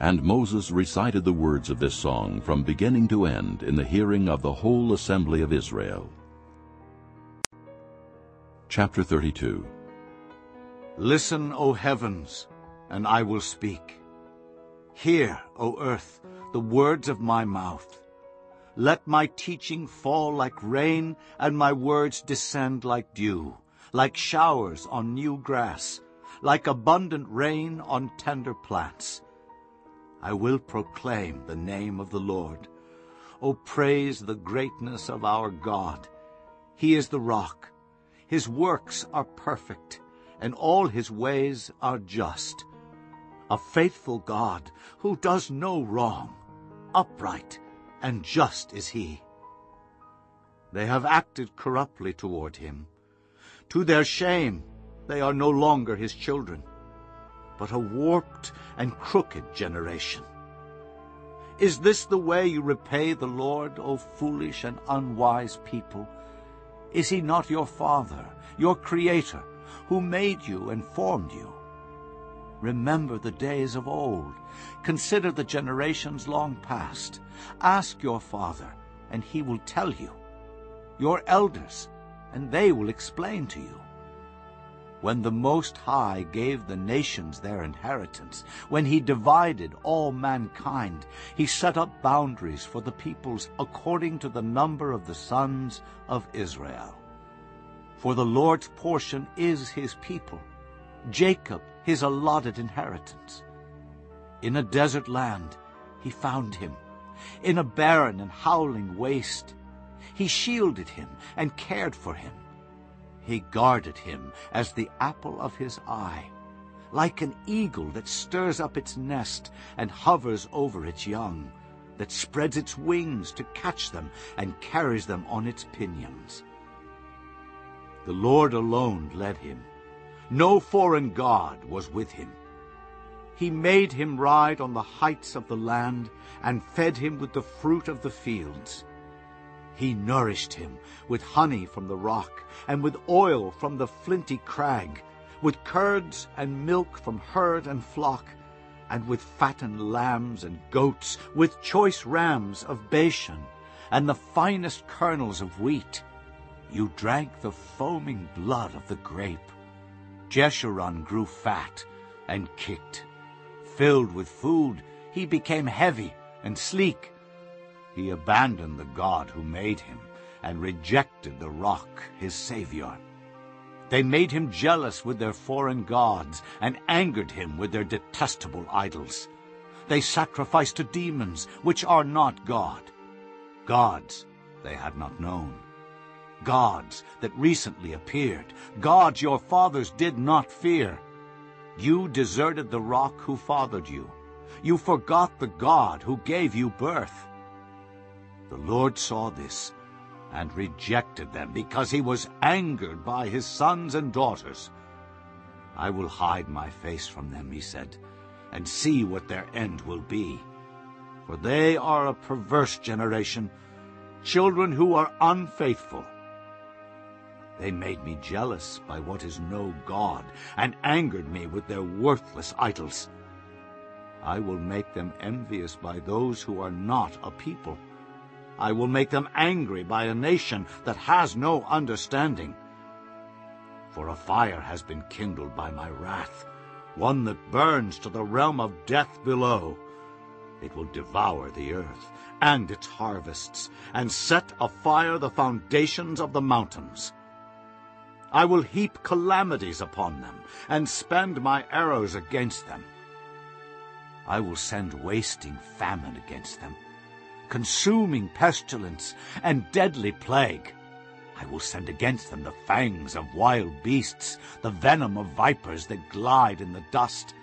And Moses recited the words of this song from beginning to end in the hearing of the whole assembly of Israel. Chapter 32 Listen, O heavens, and I will speak. Hear, O earth, the words of my mouth. Let my teaching fall like rain, and my words descend like dew, like showers on new grass, like abundant rain on tender plants. I will proclaim the name of the Lord. O praise the greatness of our God. He is the rock. His works are perfect, and all his ways are just. A faithful God who does no wrong, upright and just is he. They have acted corruptly toward him. To their shame, they are no longer his children, but a warped and crooked generation. Is this the way you repay the Lord, O foolish and unwise people? Is he not your Father, your Creator, who made you and formed you? Remember the days of old. Consider the generations long past. Ask your father, and he will tell you. Your elders, and they will explain to you. When the Most High gave the nations their inheritance, when he divided all mankind, he set up boundaries for the peoples according to the number of the sons of Israel. For the Lord's portion is his people, Jacob his allotted inheritance. In a desert land he found him, in a barren and howling waste. He shielded him and cared for him. He guarded him as the apple of his eye, like an eagle that stirs up its nest and hovers over its young, that spreads its wings to catch them and carries them on its pinions. The Lord alone led him. No foreign god was with him. He made him ride on the heights of the land and fed him with the fruit of the fields. He nourished him with honey from the rock and with oil from the flinty crag, with curds and milk from herd and flock, and with fattened lambs and goats, with choice rams of Bashan, and the finest kernels of wheat. You drank the foaming blood of the grape. Jeshurun grew fat and kicked. Filled with food, he became heavy and sleek. He abandoned the God who made him and rejected the rock, his Savior. They made him jealous with their foreign gods and angered him with their detestable idols. They sacrificed to demons, which are not God. Gods they had not known. Gods that recently appeared. Gods your fathers did not fear. You deserted the rock who fathered you. You forgot the God who gave you birth. The Lord saw this and rejected them because he was angered by his sons and daughters. I will hide my face from them, he said, and see what their end will be. For they are a perverse generation, children who are unfaithful. They made me jealous by what is no God, and angered me with their worthless idols. I will make them envious by those who are not a people. I will make them angry by a nation that has no understanding. For a fire has been kindled by my wrath, one that burns to the realm of death below. It will devour the earth and its harvests, and set afire the foundations of the mountains. I will heap calamities upon them, and spend my arrows against them. I will send wasting famine against them, consuming pestilence and deadly plague. I will send against them the fangs of wild beasts, the venom of vipers that glide in the dust.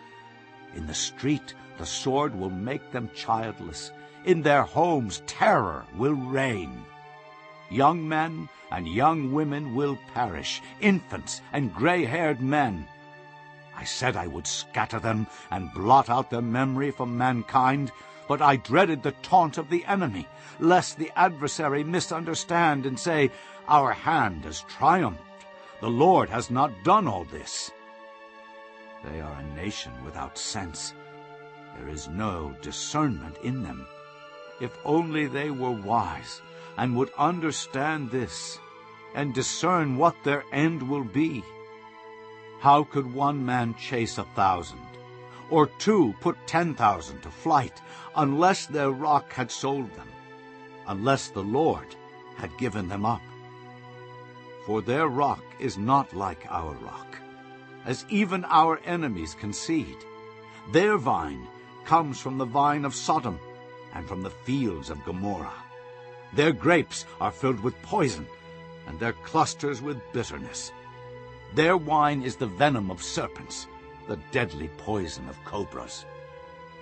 In the street the sword will make them childless. In their homes terror will reign. Young men and young women will perish, infants and gray-haired men. I said I would scatter them and blot out their memory from mankind, but I dreaded the taunt of the enemy, lest the adversary misunderstand and say, Our hand has triumphed. The Lord has not done all this. They are a nation without sense. There is no discernment in them. If only they were wise, and would understand this and discern what their end will be. How could one man chase a thousand, or two put ten thousand to flight, unless their rock had sold them, unless the Lord had given them up? For their rock is not like our rock, as even our enemies concede. Their vine comes from the vine of Sodom, and from the fields of Gomorrah. Their grapes are filled with poison, and their clusters with bitterness. Their wine is the venom of serpents, the deadly poison of cobras.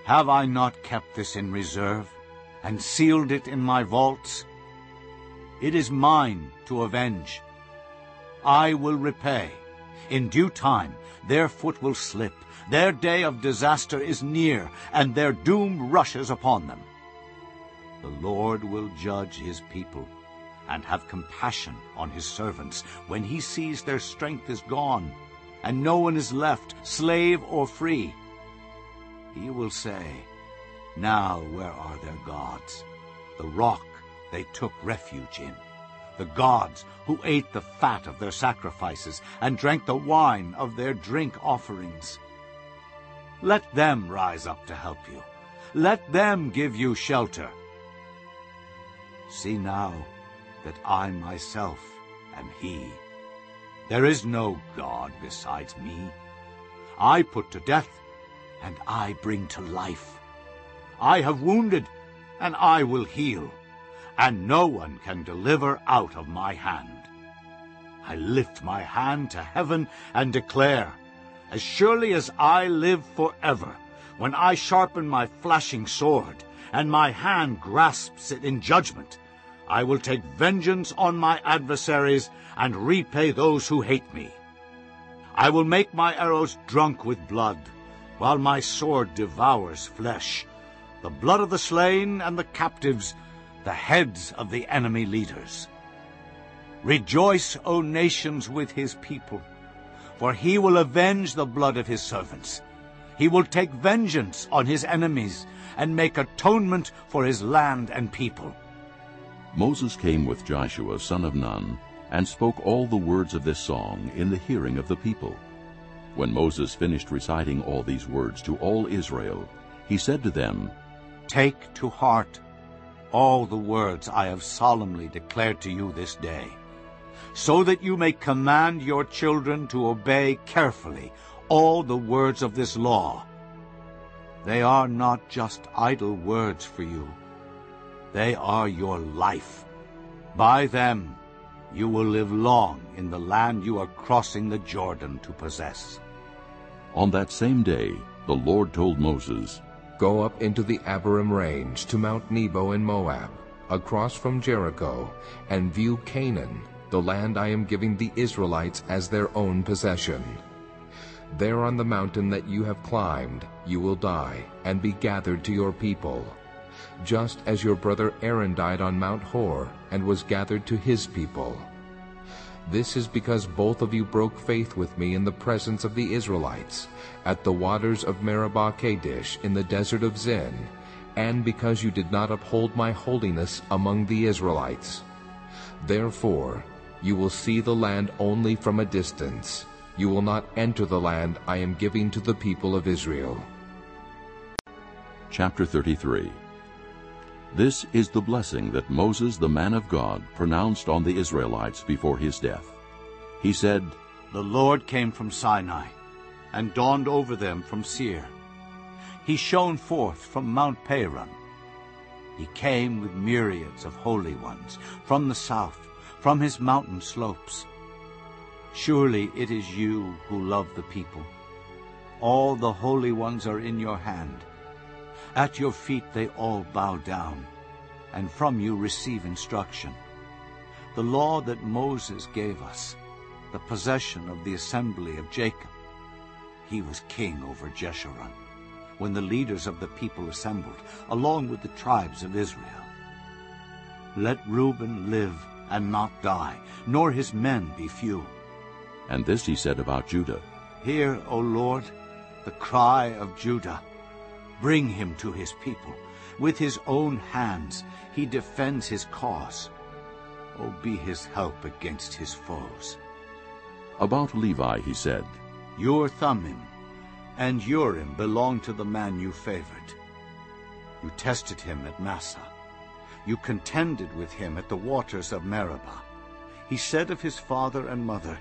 Have I not kept this in reserve, and sealed it in my vaults? It is mine to avenge. I will repay. In due time their foot will slip, their day of disaster is near, and their doom rushes upon them. The Lord will judge his people and have compassion on his servants when he sees their strength is gone, and no one is left, slave or free. He will say, Now where are their gods, the rock they took refuge in, the gods who ate the fat of their sacrifices and drank the wine of their drink offerings? Let them rise up to help you. Let them give you shelter. See now that I myself am he. There is no God besides me. I put to death, and I bring to life. I have wounded, and I will heal, and no one can deliver out of my hand. I lift my hand to heaven and declare, as surely as I live forever, when I sharpen my flashing sword, and my hand grasps it in judgment, I will take vengeance on my adversaries and repay those who hate me. I will make my arrows drunk with blood, while my sword devours flesh, the blood of the slain and the captives, the heads of the enemy leaders. Rejoice, O nations, with his people, for he will avenge the blood of his servants. He will take vengeance on his enemies and make atonement for his land and people. Moses came with Joshua son of Nun, and spoke all the words of this song in the hearing of the people. When Moses finished reciting all these words to all Israel, he said to them, Take to heart all the words I have solemnly declared to you this day so that you may command your children to obey carefully all the words of this law. They are not just idle words for you. They are your life. By them you will live long in the land you are crossing the Jordan to possess. On that same day the Lord told Moses, Go up into the Abarim range to Mount Nebo in Moab, across from Jericho, and view Canaan, the land I am giving the Israelites as their own possession. There on the mountain that you have climbed you will die and be gathered to your people, just as your brother Aaron died on Mount Hor and was gathered to his people. This is because both of you broke faith with me in the presence of the Israelites, at the waters of Meribah Kadesh in the desert of Zin, and because you did not uphold my holiness among the Israelites. Therefore you will see the land only from a distance. You will not enter the land I am giving to the people of Israel. Chapter 33 This is the blessing that Moses the man of God pronounced on the Israelites before his death. He said, The Lord came from Sinai, and dawned over them from Seir. He shone forth from Mount Paran. He came with myriads of holy ones from the south, from his mountain slopes. Surely it is you who love the people. All the holy ones are in your hand. At your feet they all bow down, and from you receive instruction. The law that Moses gave us, the possession of the assembly of Jacob. He was king over Jeshurun, when the leaders of the people assembled, along with the tribes of Israel. Let Reuben live and not die, nor his men be few. And this he said about Judah. Hear, O Lord, the cry of Judah. Bring him to his people. With his own hands he defends his cause. Oh, be his help against his foes. About Levi he said, Your Thummim and Urim belong to the man you favored. You tested him at Massah. You contended with him at the waters of Meribah. He said of his father and mother,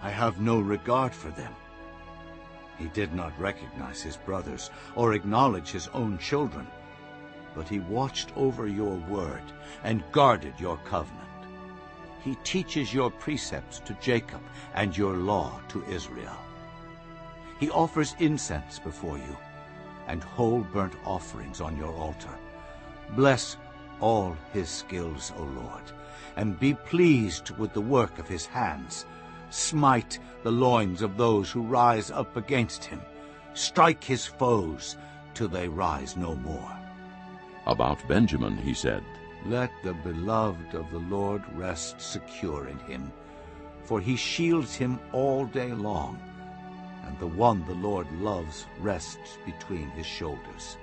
I have no regard for them. He did not recognize his brothers or acknowledge his own children, but he watched over your word and guarded your covenant. He teaches your precepts to Jacob and your law to Israel. He offers incense before you and whole burnt offerings on your altar. Bless all his skills, O Lord, and be pleased with the work of his hands. Smite the loins of those who rise up against him. Strike his foes till they rise no more. About Benjamin he said, Let the beloved of the Lord rest secure in him, for he shields him all day long, and the one the Lord loves rests between his shoulders.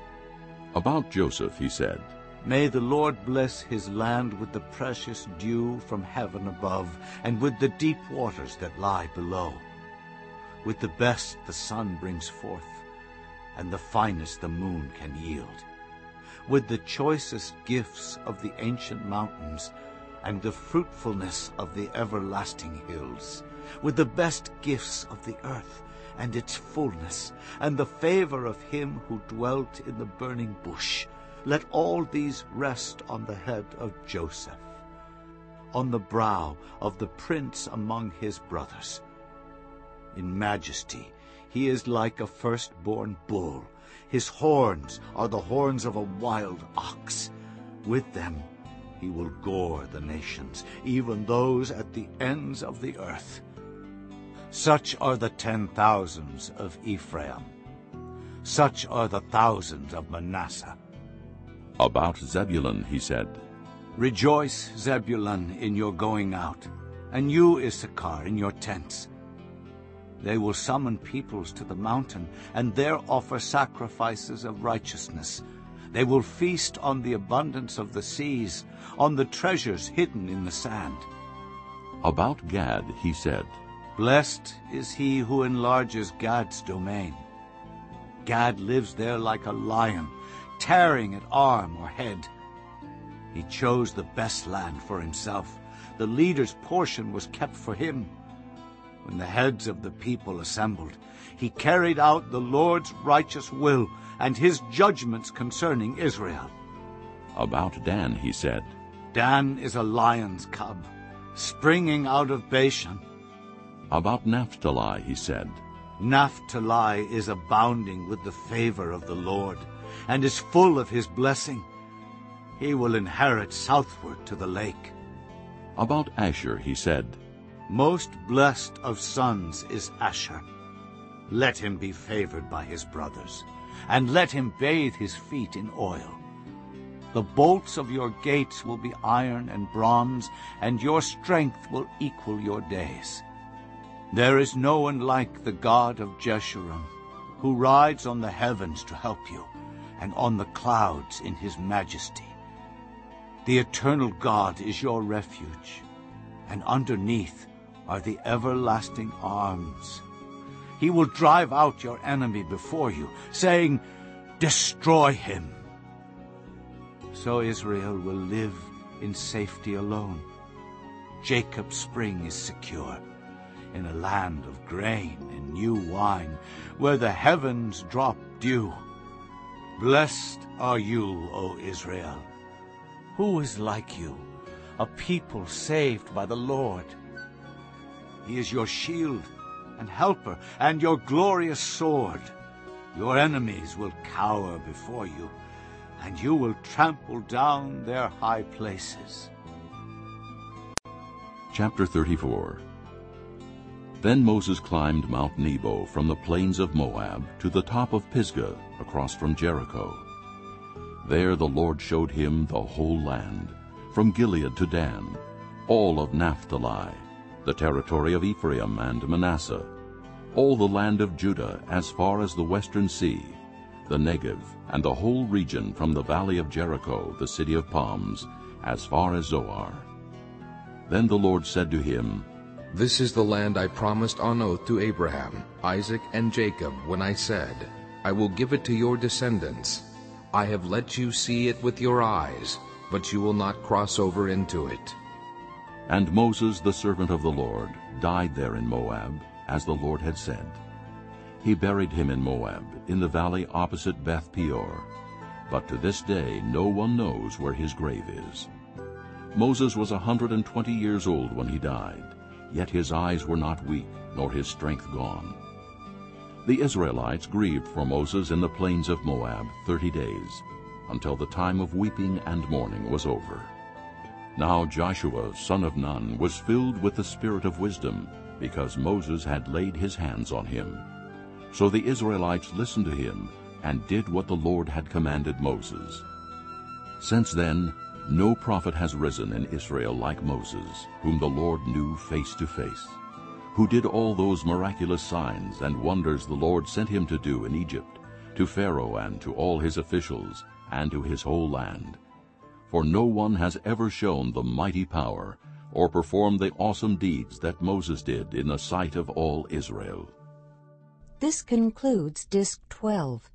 About Joseph he said, May the Lord bless his land with the precious dew from heaven above, and with the deep waters that lie below. With the best the sun brings forth, and the finest the moon can yield. With the choicest gifts of the ancient mountains, and the fruitfulness of the everlasting hills. With the best gifts of the earth, and its fullness, and the favor of him who dwelt in the burning bush, let all these rest on the head of Joseph, on the brow of the prince among his brothers. In majesty he is like a firstborn bull. His horns are the horns of a wild ox. With them he will gore the nations, even those at the ends of the earth. Such are the ten thousands of Ephraim. Such are the thousands of Manasseh. About Zebulun he said, Rejoice, Zebulun, in your going out, and you, Issachar, in your tents. They will summon peoples to the mountain, and there offer sacrifices of righteousness. They will feast on the abundance of the seas, on the treasures hidden in the sand. About Gad he said, Blessed is he who enlarges Gad's domain. Gad lives there like a lion, tearing at arm or head. He chose the best land for himself. The leader's portion was kept for him. When the heads of the people assembled, he carried out the Lord's righteous will and his judgments concerning Israel. About Dan he said, Dan is a lion's cub, springing out of Bashan. About Naphtali he said, Naphtali is abounding with the favor of the Lord, and is full of his blessing. He will inherit southward to the lake. About Asher he said, Most blessed of sons is Asher. Let him be favored by his brothers, and let him bathe his feet in oil. The bolts of your gates will be iron and bronze, and your strength will equal your days. There is no one like the God of Jeshurun, who rides on the heavens to help you, and on the clouds in his majesty. The eternal God is your refuge, and underneath are the everlasting arms. He will drive out your enemy before you, saying, Destroy him. So Israel will live in safety alone. Jacob's spring is secure in a land of grain and new wine, where the heavens drop dew. Blessed are you, O Israel. Who is like you, a people saved by the Lord? He is your shield and helper and your glorious sword. Your enemies will cower before you, and you will trample down their high places. Chapter 34 Then Moses climbed Mount Nebo from the plains of Moab to the top of Pisgah across from Jericho. There the Lord showed him the whole land, from Gilead to Dan, all of Naphtali, the territory of Ephraim and Manasseh, all the land of Judah as far as the western sea, the Negev, and the whole region from the valley of Jericho, the city of palms, as far as Zoar. Then the Lord said to him, This is the land I promised on oath to Abraham, Isaac, and Jacob when I said, I will give it to your descendants. I have let you see it with your eyes, but you will not cross over into it. And Moses, the servant of the Lord, died there in Moab, as the Lord had said. He buried him in Moab, in the valley opposite Beth Peor. But to this day no one knows where his grave is. Moses was a hundred and twenty years old when he died, yet his eyes were not weak, nor his strength gone. The Israelites grieved for Moses in the plains of Moab thirty days, until the time of weeping and mourning was over. Now Joshua, son of Nun, was filled with the spirit of wisdom, because Moses had laid his hands on him. So the Israelites listened to him and did what the Lord had commanded Moses. Since then, no prophet has risen in Israel like Moses, whom the Lord knew face to face, who did all those miraculous signs and wonders the Lord sent him to do in Egypt, to Pharaoh and to all his officials, and to his whole land. For no one has ever shown the mighty power or performed the awesome deeds that Moses did in the sight of all Israel. This concludes Disc 12.